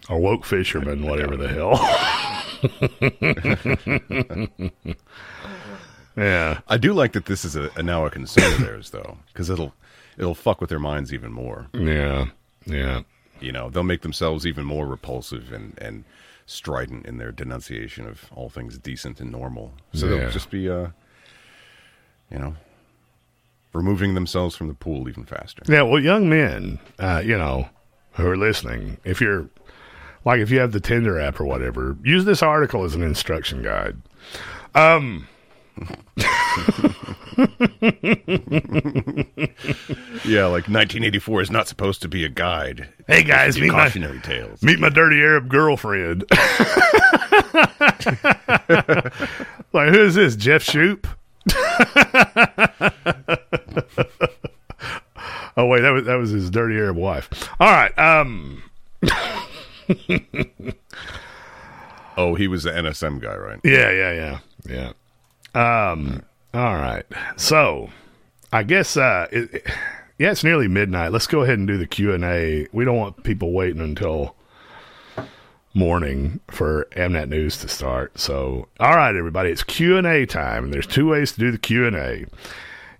Or woke fishermen, whatever the hell. *laughs* yeah. I do like that this is a, a now a concern of theirs, though, because it'll it'll fuck with their minds even more. Yeah, yeah. You know, they'll make themselves even more repulsive and and strident in their denunciation of all things decent and normal. So Yeah. they'll just be, uh, you know, removing themselves from the pool even faster. Yeah, well, young men, uh, you know, who are listening, if you're like, if you have the Tinder app or whatever, use this article as an instruction guide. Um, *laughs* yeah, like 1984 is not supposed to be a guide. Hey guys, supposed to be meet my cautionary tales. Meet my dirty Arab girlfriend. *laughs* like, who is this? Jeff Schoep? *laughs* oh wait, that was that was his dirty Arab wife. All right. Um. oh, he was the NSM guy, right? Yeah, yeah, yeah, yeah. Um. All right. So, I guess uh, it, it- yeah, it's nearly midnight. Let's go ahead and do the Q and A. We don't want people waiting until morning for Amnat News to start. So, all right, everybody, it's Q and A time, and there's two ways to do the Q and A.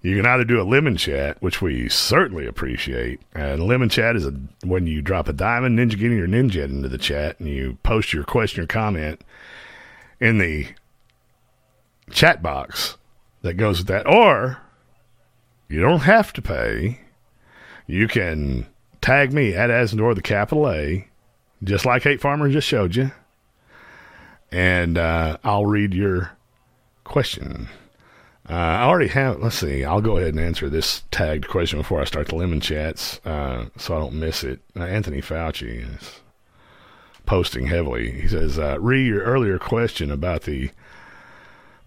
You can either do a lemon chat, which we certainly appreciate. And lemon chat is a, when you drop a diamond, Ninjaghini, or ninja into the chat, and you post your question or comment in the chat box that goes with that. Or you don't have to pay. You can tag me at Azzmador, the capital A, just like Hate Farmer just showed you. And uh, I'll read your question. Uh, I already have, let's see, I'll go ahead and answer this tagged question before I start the lemon chats uh, so I don't miss it. Uh, Anthony Fauci is posting heavily. He says, uh, Re, your earlier question about the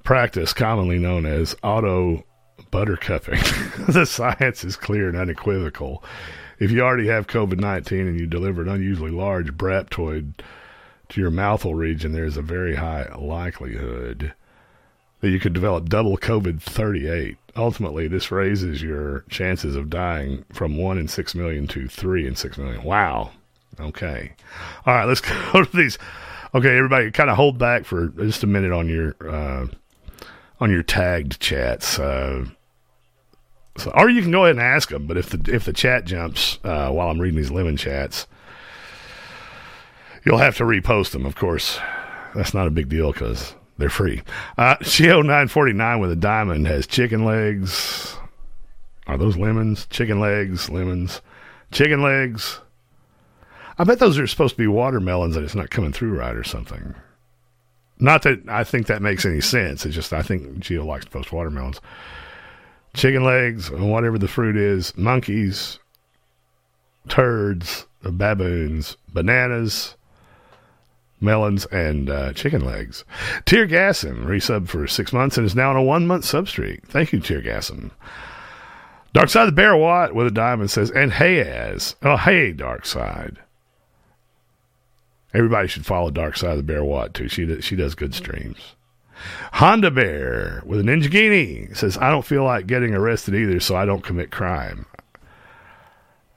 practice commonly known as auto buttercuffing. *laughs* the science is clear and unequivocal. If you already have COVID 19 and you deliver an unusually large braptoid to your mouthful region, there's a very high likelihood that you could develop double COVID 38. Ultimately, this raises your chances of dying from 1 in 6 million to 3 in 6 million. Wow. Okay. All right, let's *laughs* go to these. Okay, everybody kind of hold back for just a minute on your uh, on your tagged chats. So, or you can go ahead and ask them, but if the if the chat jumps uh, while I'm reading these lemon chats, you'll have to repost them. Of course, that's not a big deal because they're free. Uh, Geo nine forty nine with a diamond has chicken legs. Are those lemons? Chicken legs, lemons, chicken legs. I bet those are supposed to be watermelons and it's not coming through right or something. Not that I think that makes any sense. It's just I think Geo likes to post watermelons. Chicken legs, whatever the fruit is, monkeys, turds, baboons, bananas, melons, and uh, chicken legs. Tear Gasson resub for six months and is now on a one month sub streak. Thank you, Tear Gasson. Dark Side the Bear Watt with a diamond says, and hey as. Oh, hey, Dark Side. Everybody should follow Dark Side of the Bear Watt too. She does, she does good streams. Honda Bear with a Ninjaghini says, I don't feel like getting arrested either, so I don't commit crime.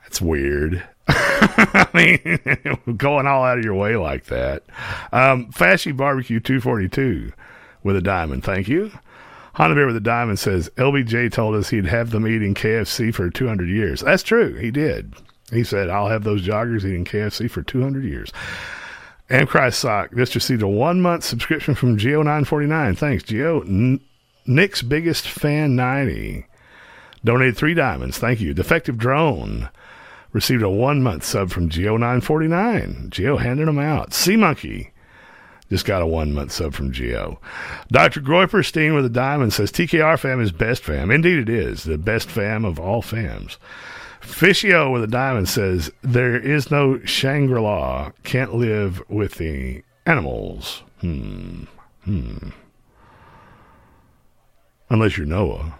That's weird. *laughs* I mean, *laughs* going all out of your way like that. Um, Fashy Barbecue 242 with a diamond. Thank you. Honda Bear with a diamond says, LBJ told us he'd have them eating KFC for 200 years. That's true. He did. He said, I'll have those joggers eating KFC for 200 years. Amcry Sock just received a one month subscription from Geo949. Thanks, Geo. N- Nick's biggest fan 90 donated three diamonds. Thank you. Defective Drone received a one month sub from Geo949. Geo handing them out. Sea Monkey just got a one month sub from Geo. Dr. Groiperstein with a diamond says TKR fam is best fam. Indeed, it is the best fam of all fams. Fishio with a diamond says, There is no Shangri La. Can't live with the animals. Hmm. Hmm. Unless you're Noah.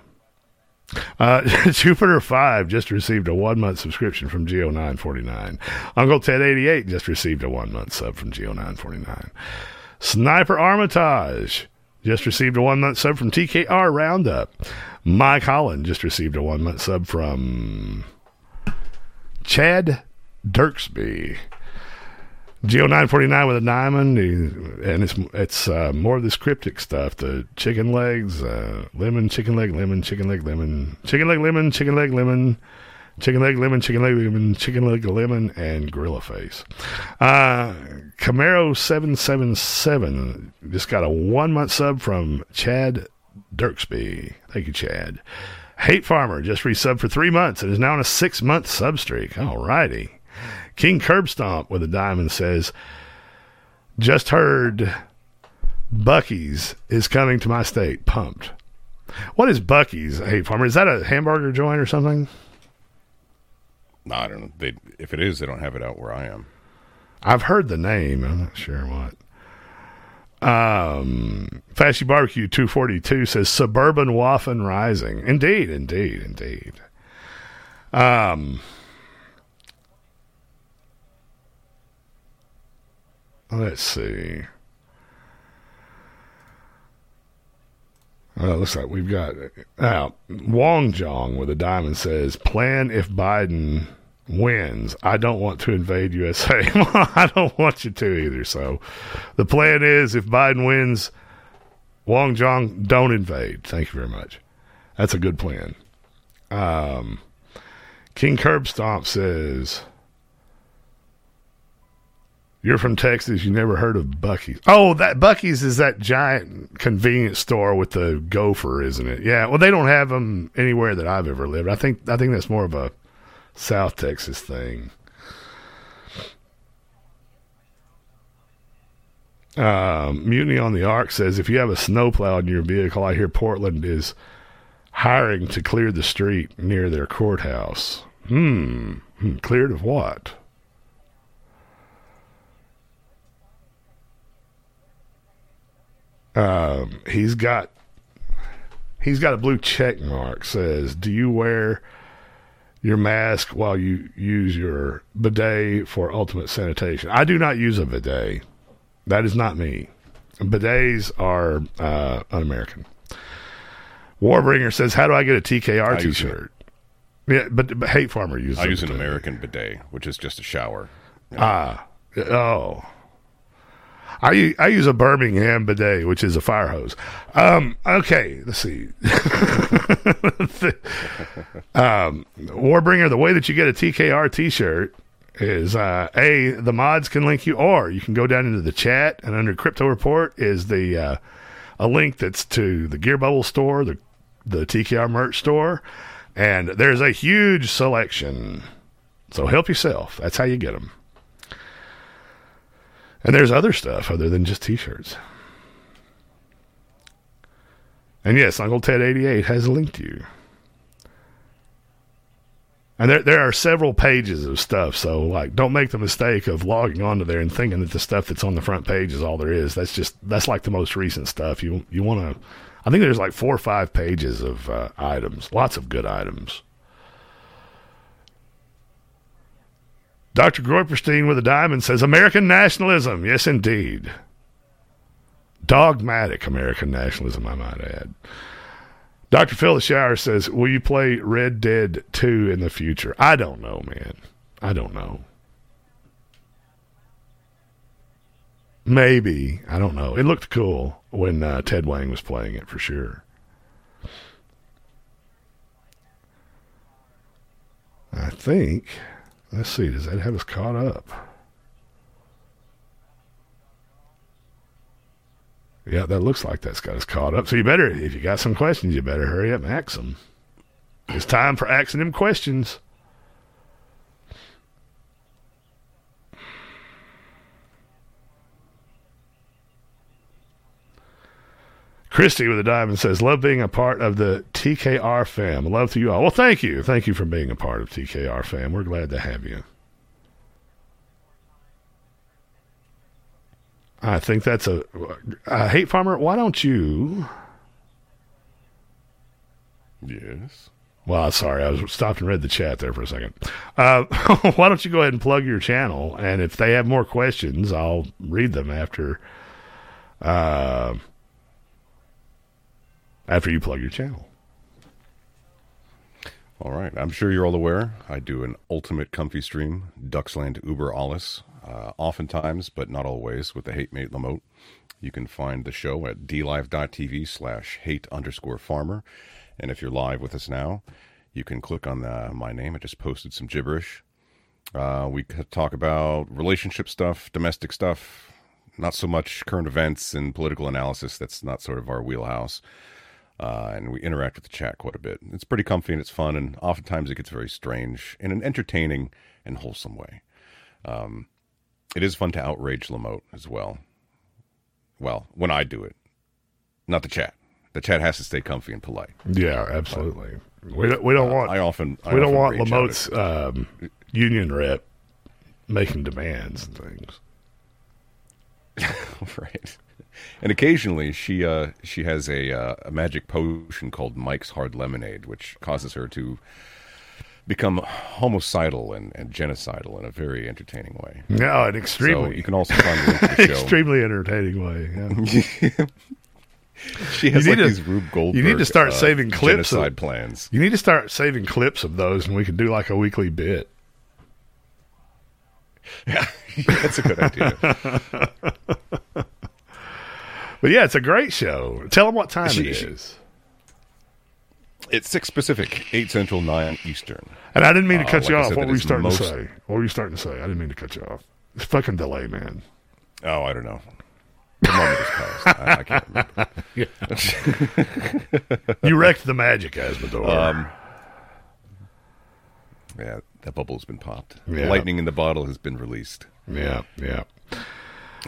Uh, *laughs* Jupiter 5 just received a one month subscription from Geo949. Uncle Ted 88 just received a one month sub from Geo949. Sniper Armitage just received a one month sub from TKR Roundup. Mike Holland just received a one month sub from Chad Dirksby. Geo nine forty nine with a diamond, and it's it's uh, more of this cryptic stuff. The chicken legs, uh, lemon, chicken leg, lemon, chicken leg, lemon, chicken leg, lemon, chicken leg, lemon, chicken leg, lemon, chicken leg, lemon, chicken leg, lemon, and gorilla face. Uh, Camaro seven seven seven just got a one month sub from Chad Dirksby. Thank you, Chad. Hate Farmer just resubbed for three months and is now on a six month sub streak. All righty. King Curb Stomp with a diamond says, Just heard Buc-ee's is coming to my state. Pumped. What is Buc-ee's, Hate Farmer? Is that a hamburger joint or something? No, I don't know. They, if it is, they don't have it out where I am. I've heard the name. I'm not sure what. Um, Fashy Barbecue 242 says Suburban Waffen Rising. Indeed, indeed, indeed. Um, let's see. Well, it looks like we've got uh, Wong Jong with a diamond says, "Plan if Biden wins. I don't want to invade USA. *laughs* I don't want you to either. So, the plan is if Biden wins, Wong Jong don't invade. Thank you very much. That's a good plan." Um, King Curb says. You're from Texas. You never heard of Buc-ee's? Oh, that Buc-ee's is that giant convenience store with the gopher, isn't it? Yeah. Well, they don't have them anywhere that I've ever lived. I think I think that's more of a South Texas thing. Um, Mutiny on the Ark says if you have a snowplow in your vehicle, I hear Portland is hiring to clear the street near their courthouse. Hmm. hmm. Cleared of what? Um, he's got he's got a blue check mark. Says, "Do you wear your mask while you use your bidet for ultimate sanitation?" I do not use a bidet. That is not me. Bidets are uh, un-American. Warbringer says, "How do I get a TKR T-shirt?" Yeah, but, but Hate Farmer uses. I use an. American bidet, which is just a shower. Ah, oh. I I use a Birmingham bidet, which is a fire hose. Um, okay, let's see. *laughs* um, Warbringer, the way that you get a TKR T-shirt is uh, a the mods can link you, or you can go down into the chat and under Krypto Report is the uh, a link that's to the Gear Bubble store, the the TKR merch store, and there's a huge selection. So help yourself. That's how you get them. And there's other stuff other than just t-shirts. And yes, Uncle Ted 88 has linked you. And there there are several pages of stuff, so like don't make the mistake of logging onto there and thinking that the stuff that's on the front page is all there is. That's just that's like the most recent stuff. You you want to I think there's like four or five pages of uh, items, lots of good items. Dr. Groiperstein with a diamond says American nationalism. Yes, indeed. Dogmatic American nationalism, I might add. Dr. The Shower says, Will you play Red Dead 2 in the future? I don't know, man. I don't know. Maybe. I don't know. It looked cool when uh, Ted Wang was playing it for sure. I think. Let's see. Does that have us caught up? Yeah, that looks like that's got us caught up. So you better, if you got some questions, you better hurry up and ask them. It's time for asking them questions. Christy with a diamond says, Love being a part of the TKR fam. Love to you all. Well, thank you. Thank you for being a part of TKR fam. We're glad to have you. I think that's a, a hate farmer. Why don't you? Yes. Well, sorry, I was stopped and read the chat there for a second. Uh, *laughs* why don't you go ahead and plug your channel? And if they have more questions, I'll read them after. Uh, after you plug your channel. All right. I'm sure you're all aware. I do an ultimate comfy stream, Ducksland Uber Alles, uh, oftentimes, but not always, with the Hate Mate Lamote. You can find the show at dlive.tv slash hate underscore farmer. And if you're live with us now, you can click on the, my name. I just posted some gibberish. Uh, we talk about relationship stuff, domestic stuff, not so much current events and political analysis. That's not sort of our wheelhouse. Uh, and we interact with the chat quite a bit. It's pretty comfy and it's fun, and oftentimes it gets very strange in an entertaining and wholesome way. Um, it is fun to outrage Lamote as well. Well, when I do it, not the chat. The chat has to stay comfy and polite. Yeah, absolutely. we don't, we don't Uh, want. I often I we don't often want Lamote's um, union rep making demands and things. *laughs* right. And occasionally she uh, she has a uh, a magic potion called Mike's Hard Lemonade, which causes her to become homicidal and, and genocidal in a very entertaining way. No, an extremely. So you can also find the link to the *laughs* show. extremely entertaining way. Yeah. *laughs* She has You like to- these Rube Goldberg. You need to start uh, saving clips. genocide of, plans. You need to start saving clips of those, and we can do like a weekly bit. *laughs* Yeah, that's a good idea. But yeah, it's a great show. Tell them what time She- it she- is. It's six Pacific, eight Central, nine Eastern. And I didn't mean to Uh, cut like you I off. What were you starting most- to say? What were you starting to say? I didn't mean to cut you off. It's fucking delay, man. Oh, I don't know. The moment is passed. I, I can't remember. *laughs* *laughs* You wrecked the magic, Azzmador. Um, yeah, that bubble's been popped. Yeah. lightning in the bottle has been released. Yeah, yeah.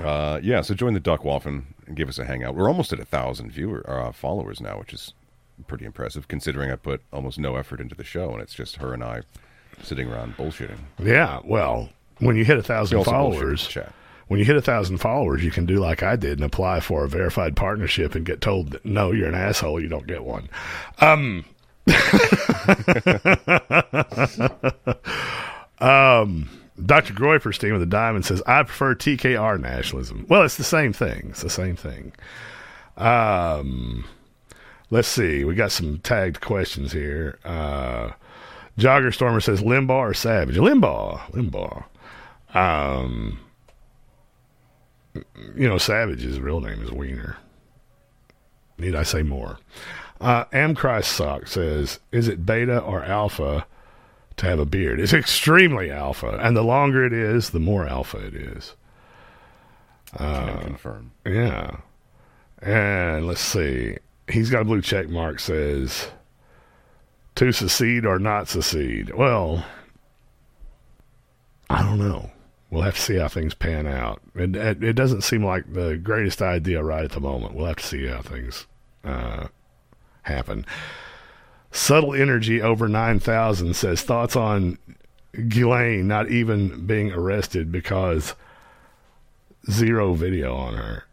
Uh, yeah, so join the Duck Waffen and give us a hangout. We're almost at a thousand viewer uh, followers now, which is pretty impressive considering I put almost no effort into the show, and it's just her and I sitting around bullshitting. Yeah, well, when you hit a thousand We also bullshit in followers, when you hit a thousand followers, you can do like I did and apply for a verified partnership and get told that no, you're an asshole, you don't get one. Um, *laughs* um, Dr. Groiperstein with a diamond says, I prefer TKR nationalism. Well, it's the same thing. It's the same thing. Um, let's see. We got some tagged questions here. Uh, Jogger Stormer says, Limbaugh or Savage? Limbaugh. Limbaugh. Um, you know, Savage's real name is Wiener. Need I say more? Uh, Amchrist Sock says, "Is it beta or alpha to have a beard?" It's extremely alpha, and the longer it is, the more alpha it is. Uh, confirm. Yeah, and let's see. He's got a blue check mark. Says, "To secede or not secede." Well, I don't know. We'll have to see how things pan out. It, it, it doesn't seem like the greatest idea right at the moment. We'll have to see how things uh, happen. Subtle Energy over 9,000 says thoughts on Ghislaine not even being arrested because zero video on her.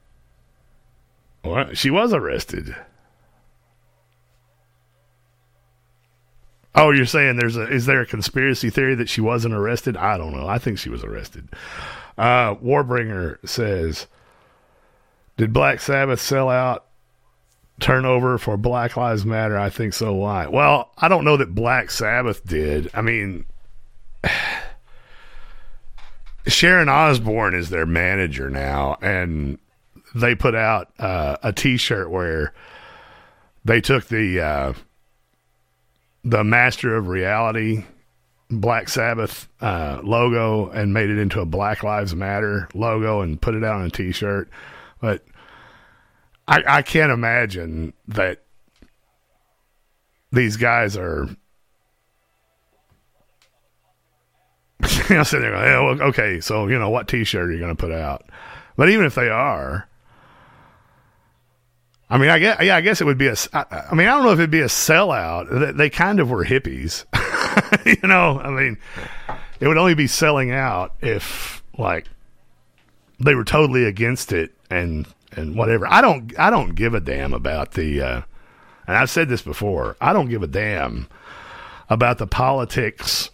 Well, she was arrested. Oh, you're saying there's a is there a conspiracy theory that she wasn't arrested? I don't know. I think she was arrested. Uh, Warbringer says, "Did Black Sabbath sell out turnover for Black Lives Matter?" I think so. Why? Well, I don't know that Black Sabbath did. I mean, *sighs* Sharon Osbourne is their manager now, and they put out uh, a T-shirt where they took the uh, the Master of Reality Black Sabbath uh, logo and made it into a Black Lives Matter logo and put it out on a T-shirt. But I, I can't imagine that these guys are. *laughs* sitting there going, yeah, okay, so you know what T-shirt are you going to put out? But even if they are, I mean, I guess, yeah, I guess it would be a. I, I mean, I don't know if it'd be a sellout. They, they kind of were hippies, *laughs* you know. I mean, it would only be selling out if like they were totally against it and and whatever. I don't I don't give a damn about the. Uh, and I've said this before. I don't give a damn about the politics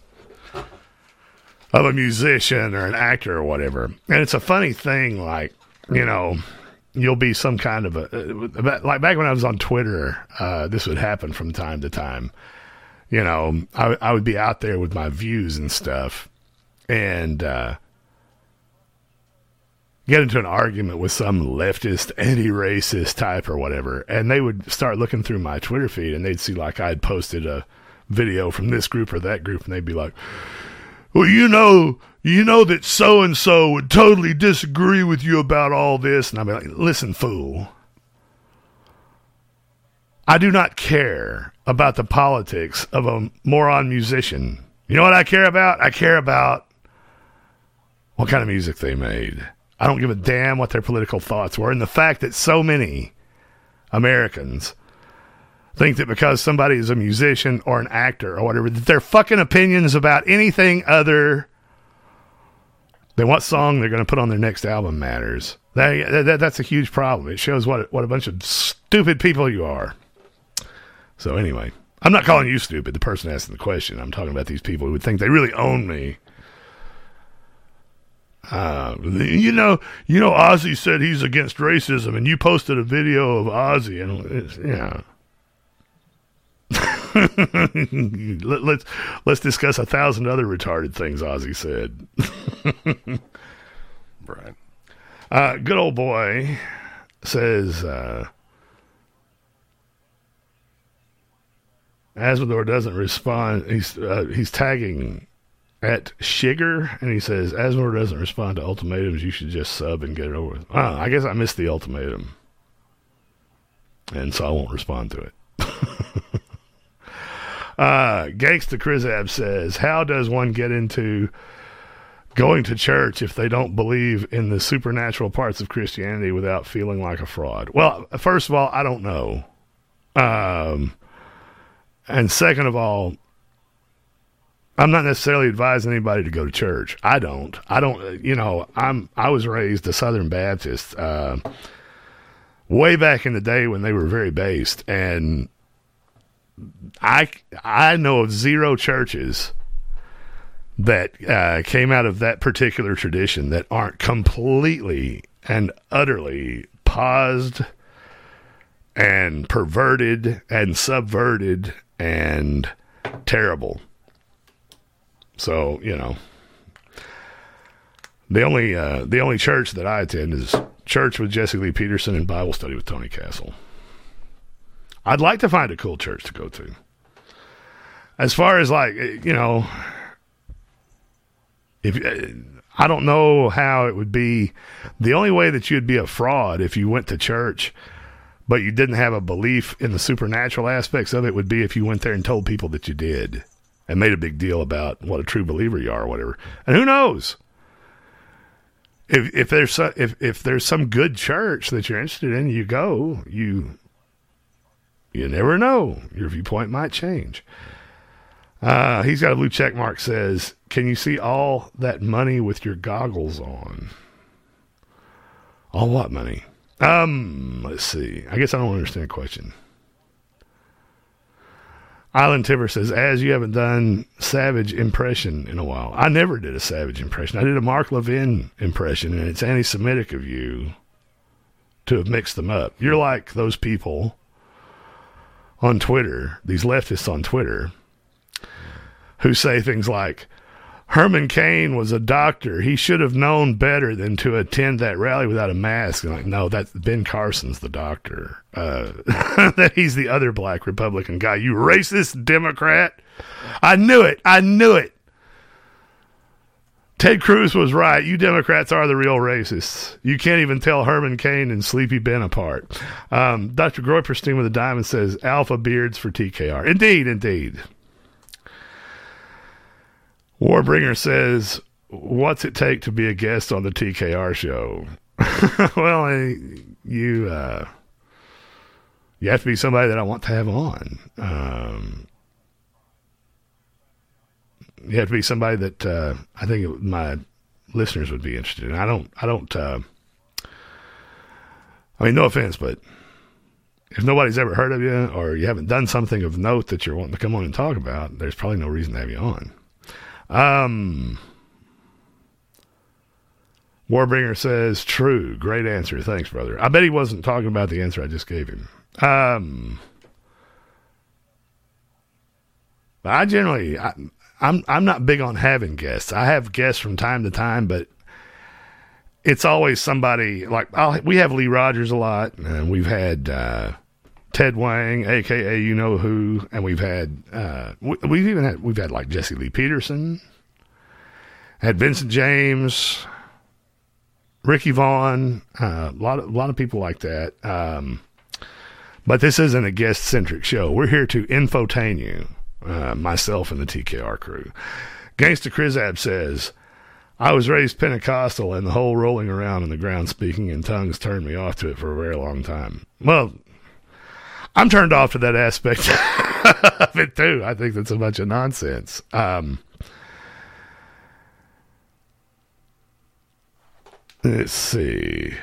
of a musician or an actor or whatever. And it's a funny thing, like you know you'll be some kind of a uh, like back when I was on Twitter. Uh, this would happen from time to time. You know, I, I would be out there with my views and stuff, and uh, get into an argument with some leftist, anti-racist type or whatever, and they would start looking through my Twitter feed, and they'd see like I'd posted a video from this group or that group, and they'd be like, well, you know, you know that so and so would totally disagree with you about all this. And I'd be like, listen, fool. I do not care about the politics of a moron musician. You know what I care about? I care about what kind of music they made. I don't give a damn what their political thoughts were. And the fact that so many Americans think that because somebody is a musician or an actor or whatever, that their fucking opinions about anything other than what song they're going to put on their next album matters. That, that, that's a huge problem. It shows what what a bunch of stupid people you are. So anyway, I'm not calling you stupid, the person asking the question. I'm talking about these people who would think they really own me. Uh, you know, you know, Ozzy said he's against racism, and you posted a video of Ozzy, and yeah. *laughs* Let, let's let's discuss a thousand other retarded things Ozzy said. *laughs* right. Uh, good old boy says uh, Azzmador doesn't respond. He's uh, he's tagging at Sugar, and he says Azzmador doesn't respond to ultimatums. You should just sub and get it over with. Oh, I guess I missed the ultimatum, and so I won't respond to it. *laughs* Uh, Gangsta Chris Ab says, How does one get into going to church if they don't believe in the supernatural parts of Christianity without feeling like a fraud? Well, first of all, I don't know. Um, and second of all, I'm not necessarily advising anybody to go to church. I don't. I don't. You know, I'm. I was raised a Southern Baptist, uh, way back in the day when they were very based, and I I know of zero churches that uh, came out of that particular tradition that aren't completely and utterly paused and perverted and subverted and terrible. So you know, the only uh, the only church that I attend is church with Jesse Lee Peterson and Bible study with Tony Castle. I'd like to find a cool church to go to. As far as like you know, if I don't know how it would be, the only way that you'd be a fraud if you went to church, but you didn't have a belief in the supernatural aspects of it would be if you went there and told people that you did and made a big deal about what a true believer you are or whatever. And who knows? If if there's so, if if there's some good church that you're interested in, you go. You you never know. Your viewpoint might change. Uh, he's got a blue check mark. Says, "Can you see all that money with your goggles on?" All what money? Um, let's see. I guess I don't understand the question. Island Timber says, as you haven't done Savage impression in a while. I never did a Savage impression. I did a Mark Levin impression, and it's anti Semitic of you to have mixed them up. You're like those people on Twitter, these leftists on Twitter, who say things like, Herman Cain was a doctor. He should have known better than to attend that rally without a mask. And like, no, that Ben Carson's the doctor. Uh, *laughs* that he's the other black Republican guy. You racist Democrat. I knew it. I knew it. Ted Cruz was right. You Democrats are the real racists. You can't even tell Herman Cain and Sleepy Ben apart. Um, Dr. Groiperstein with a diamond says alpha beards for TKR. Indeed, indeed. Warbringer says, "What's it take to be a guest on the TKR show?" *laughs* well, you uh, you have to be somebody that I want to have on. Um, you have to be somebody that uh, I think my listeners would be interested in. I don't. I don't. Uh, I mean, no offense, but if nobody's ever heard of you or you haven't done something of note that you're wanting to come on and talk about, there's probably no reason to have you on. Um, Warbringer says, true. Great answer. Thanks, brother. I bet he wasn't talking about the answer I just gave him. Um, I generally, I, I'm, I'm not big on having guests. I have guests from time to time, but it's always somebody like I'll, we have Lee Rogers a lot, and we've had uh, Ted Wang, aka you know who, and we've had uh, we, we've even had we've had like Jesse Lee Peterson, had Vincent James, Ricky Vaughn, uh, a lot of a lot of people like that. Um, but this isn't a guest centric show. We're here to infotain you, uh, myself and the TKR crew. Gangsta Krizab says. I was raised Pentecostal, and the whole rolling around in the ground speaking in tongues turned me off to it for a very long time. Well, I'm turned off to that aspect *laughs* of it too. I think that's a bunch of nonsense. Um, let's see.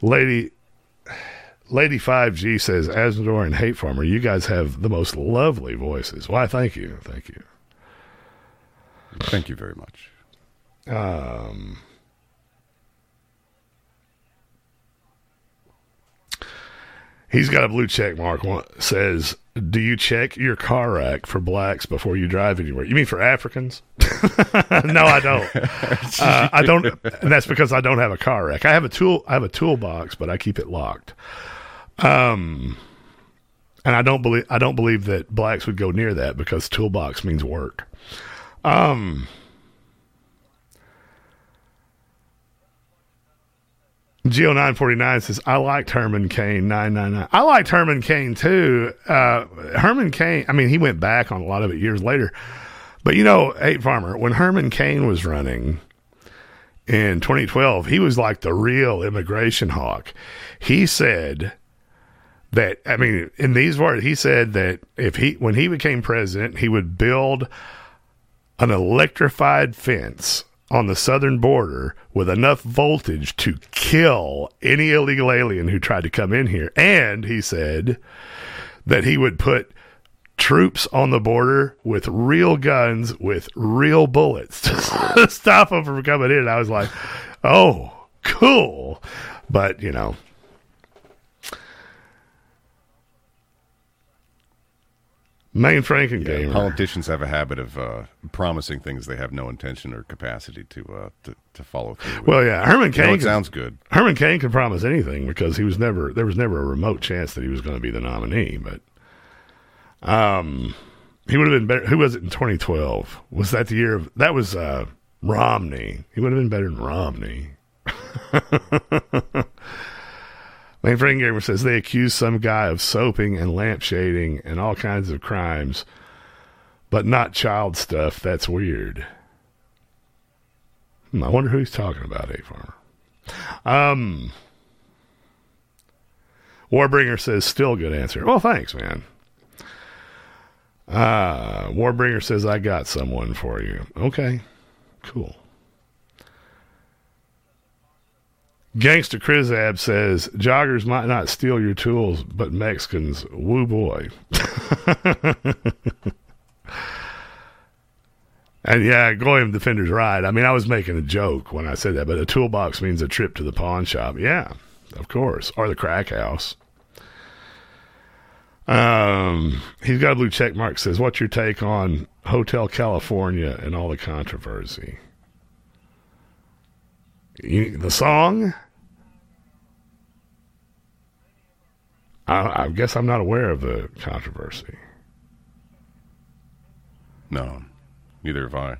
Lady Lady 5G says, Azzmador and Hate Farmer, you guys have the most lovely voices. Why, thank you. Thank you. Thank you very much. Um, he's got a blue check mark. One says, "Do you check your car rack for blacks before you drive anywhere?" You mean for Africans? *laughs* no, I don't. *laughs* Uh, I don't, and that's because I don't have a car rack. I have a tool. I have a toolbox, but I keep it locked. Um, and I don't believe I don't believe that blacks would go near that because toolbox means work. Um. Geo nine forty nine says I liked Herman Cain nine nine nine. I liked Herman Cain too. Uh, Herman Cain. I mean, he went back on a lot of it years later. But you know, Hate Farmer, when Herman Cain was running in 2012, he was like the real immigration hawk. He said that I mean, in these words, he said that if he when he became president, he would build an electrified fence on the southern border with enough voltage to kill any illegal alien who tried to come in here. And he said that he would put troops on the border with real guns with real bullets *laughs* to stop them from coming in. I was like, oh, cool. But, you know, main Franken Yeah, gamer. politicians have a habit of uh, promising things they have no intention or capacity to uh, to, to follow through. with. Well, yeah, Herman You know, Cain sounds good. Herman Cain could promise anything because he was never there was never a remote chance that he was going to be the nominee. But um, he would have been better. Who was it in 2012? Was that the year of that was uh, Romney? He would have been better than Romney. *laughs* Lane Frank Gamer says they accuse some guy of soaping and lampshading and all kinds of crimes, but not child stuff. That's weird. Hmm, I wonder who he's talking about, A Farmer. Um, Warbringer says still good answer. Well, thanks, man. Uh, Warbringer says I got someone for you. Okay, cool. Gangster Crizab says joggers might not steal your tools, but Mexicans, woo boy. *laughs* and yeah, Goyim Defender's right. I mean, I was making a joke when I said that, but a toolbox means a trip to the pawn shop. Yeah, of course, or the crack house. Um, he's got a blue check mark. Says, "What's your take on Hotel California and all the controversy?" You, the song? I, I guess I'm not aware of the controversy. No, neither have I.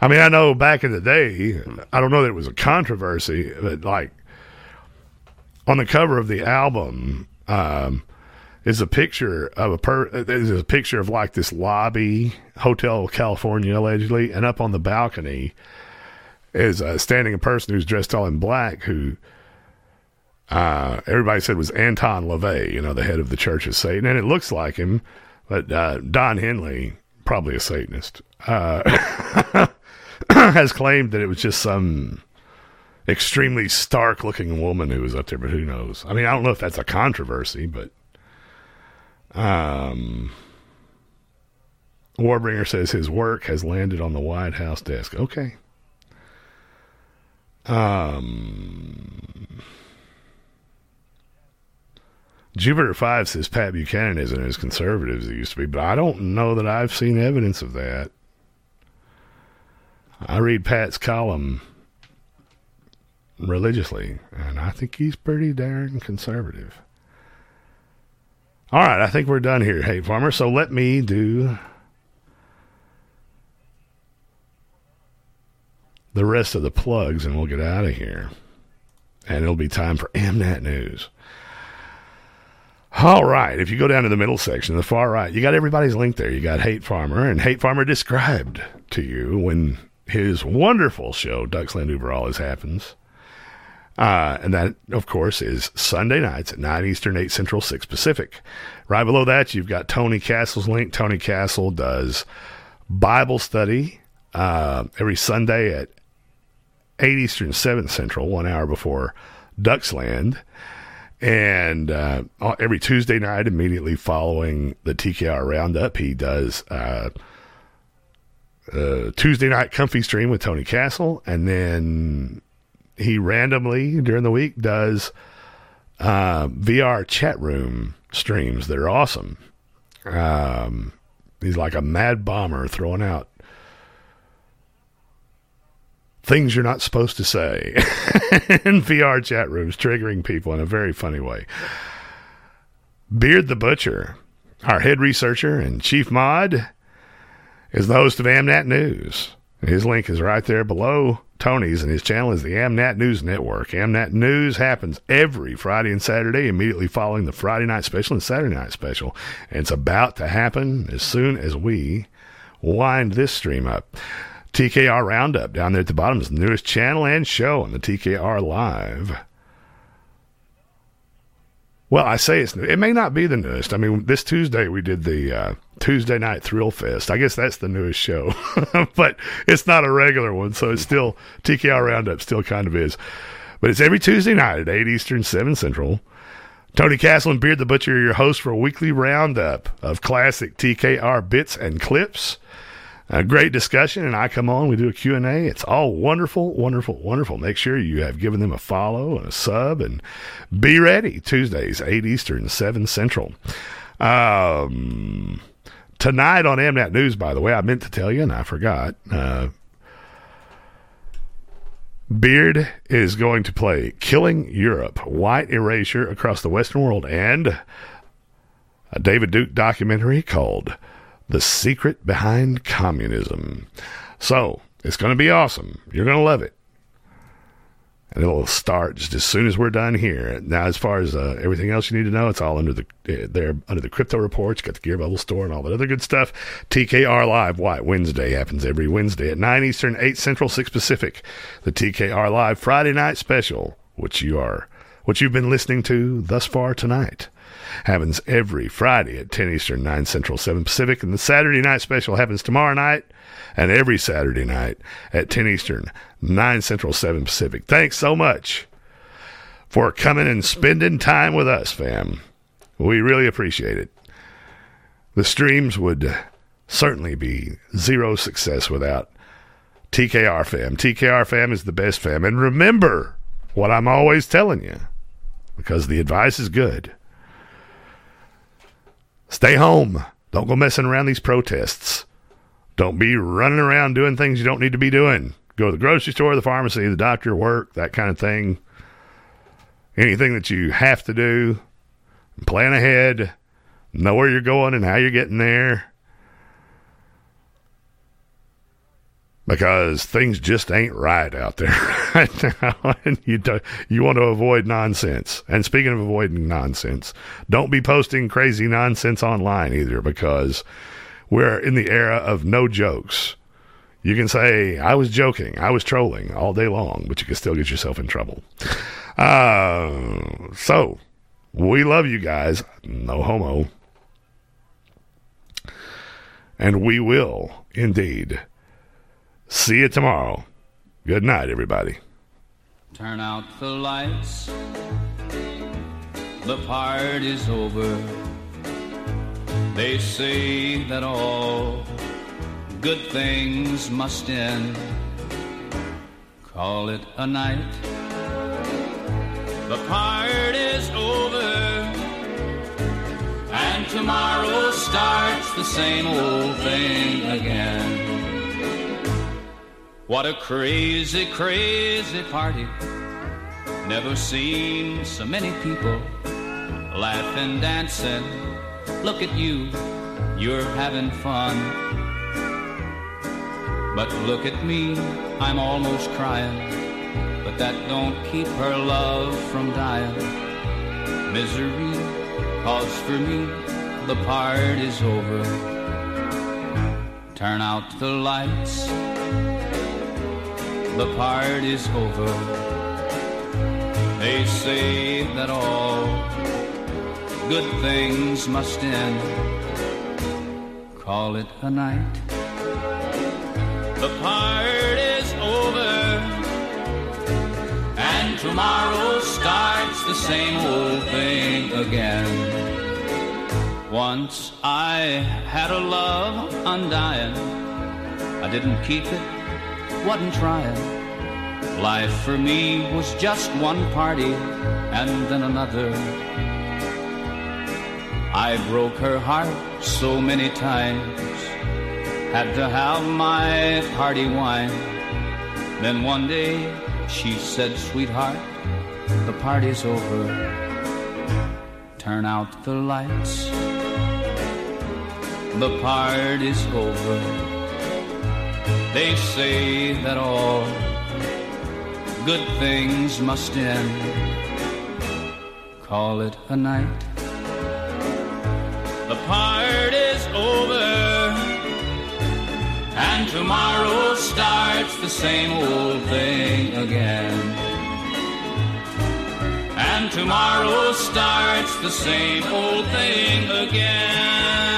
I mean, I know back in the day, I don't know that it was a controversy, but like on the cover of the album um, is a picture of a per is a picture of like this lobby, Hotel California, allegedly, and up on the balcony is uh, standing a person who's dressed all in black who uh, everybody said was Anton LaVey, you know, the head of the Church of Satan, and it looks like him, but uh, Don Henley, probably a Satanist, uh, *coughs* has claimed that it was just some extremely stark looking woman who was up there, but who knows? I mean, I don't know if that's a controversy, but um, Warbringer says his work has landed on the White House desk. Okay. Um, Jupiter 5 says Pat Buchanan isn't as conservative as he used to be, but I don't know that I've seen evidence of that. I read Pat's column religiously, and I think he's pretty darn conservative. All right, I think we're done here, Hate Farmer. So let me do the rest of the plugs, and we'll get out of here. And it'll be time for Amnat News. All right, if you go down to the middle section, the far right, you got everybody's link there. You got Hate Farmer, and Hate Farmer described to you when his wonderful show, Ducksland Uber All, happens. Uh, and that, of course, is Sunday nights at 9 Eastern, 8 Central, 6 Pacific. Right below that, you've got Tony Castle's link. Tony Castle does Bible study uh, every Sunday at 8 Eastern, 7 Central, one hour before Ducksland. And uh, every Tuesday night, immediately following the TKR Roundup, he does uh, uh, Tuesday night Comfy Stream with Tony Castle. And then he randomly during the week does uh, VR chat room streams that are awesome. Um, he's like a mad bomber throwing out things you're not supposed to say *laughs* in VR chat rooms, triggering people in a very funny way. Beard the Butcher, our head researcher and chief mod, is the host of Amnat News. His link is right there below. Tony's, and his channel is the Amnat News Network. Amnat News happens every Friday and Saturday, immediately following the Friday night special and Saturday night special. And it's about to happen as soon as we wind this stream up. TKR Roundup down there at the bottom is the newest channel and show on the TKR Live. Well, I say it's new. It may not be the newest. I mean, this Tuesday we did the uh, Tuesday Night Thrill Fest. I guess that's the newest show, *laughs* but it's not a regular one, so it's still TKR Roundup. Still kind of is, but it's every Tuesday night at eight Eastern, seven Central. Tony Castle and Beard the Butcher are your hosts for a weekly roundup of classic TKR bits and clips. A great discussion, and I come on. We do a Q&A. It's all wonderful, wonderful, wonderful. Make sure you have given them a follow and a sub, and be ready. Tuesdays, 8 Eastern, 7 Central. Um, tonight on Amnat News, by the way, I meant to tell you, and I forgot. Uh, Beard is going to play Killing Europe, White Erasure Across the Western World, and a David Duke documentary called The Secret Behind Communism. So, it's going to be awesome. You're going to love it. And it'll start just as soon as we're done here. Now, as far as uh, everything else you need to know, it's all under the uh, there under the Krypto Reports. Got the Gear Bubble store and all that other good stuff. TKR Live White Wednesday happens every Wednesday at nine Eastern, eight Central, six Pacific. The TKR Live Friday night special, which you are, what you've been listening to thus far tonight, happens every Friday at ten Eastern, nine Central, seven Pacific, and the Saturday night special happens tomorrow night and every Saturday night at 10 Eastern, 9 Central, 7 Pacific. Thanks so much for coming and spending time with us, fam. We really appreciate it. The streams would certainly be zero success without TKR fam. TKR fam is the best fam. And remember what I'm always telling you because the advice is good. Stay home. Don't go messing around these protests. Don't be running around doing things you don't need to be doing. Go to the grocery store, the pharmacy, the doctor, work, that kind of thing. Anything that you have to do, plan ahead, know where you're going and how you're getting there. Because things just ain't right out there *laughs* right now. And you, do, you want to avoid nonsense. And speaking of avoiding nonsense, don't be posting crazy nonsense online either because we're in the era of no jokes. You can say, I was joking, I was trolling all day long, but you can still get yourself in trouble. Uh, so, we love you guys. No homo. And we will, indeed, see you tomorrow. Good night, everybody. Turn out the lights. The party's over. They say that all good things must end. Call it a night. The party's over. And tomorrow starts the same old thing again. What a crazy, crazy party. Never seen so many people laughing, dancing. Look at you, you're having fun. But look at me, I'm almost crying. But that don't keep her love from dying. Misery, cause for me, the party's over. Turn out the lights, the party's over. They say that all good things must end. Call it a night. The party's over, and tomorrow starts the same old thing again. Once I had a love undying. I didn't keep it, wasn't trying. Life for me was just one party and then another. I broke her heart so many times. Had to have my party wine. Then one day she said, Sweetheart, the party's over. Turn out the lights. The party's over. They say that all good things must end. Call it a night. The part is over, and tomorrow starts the same old thing again. And tomorrow starts the same old thing again.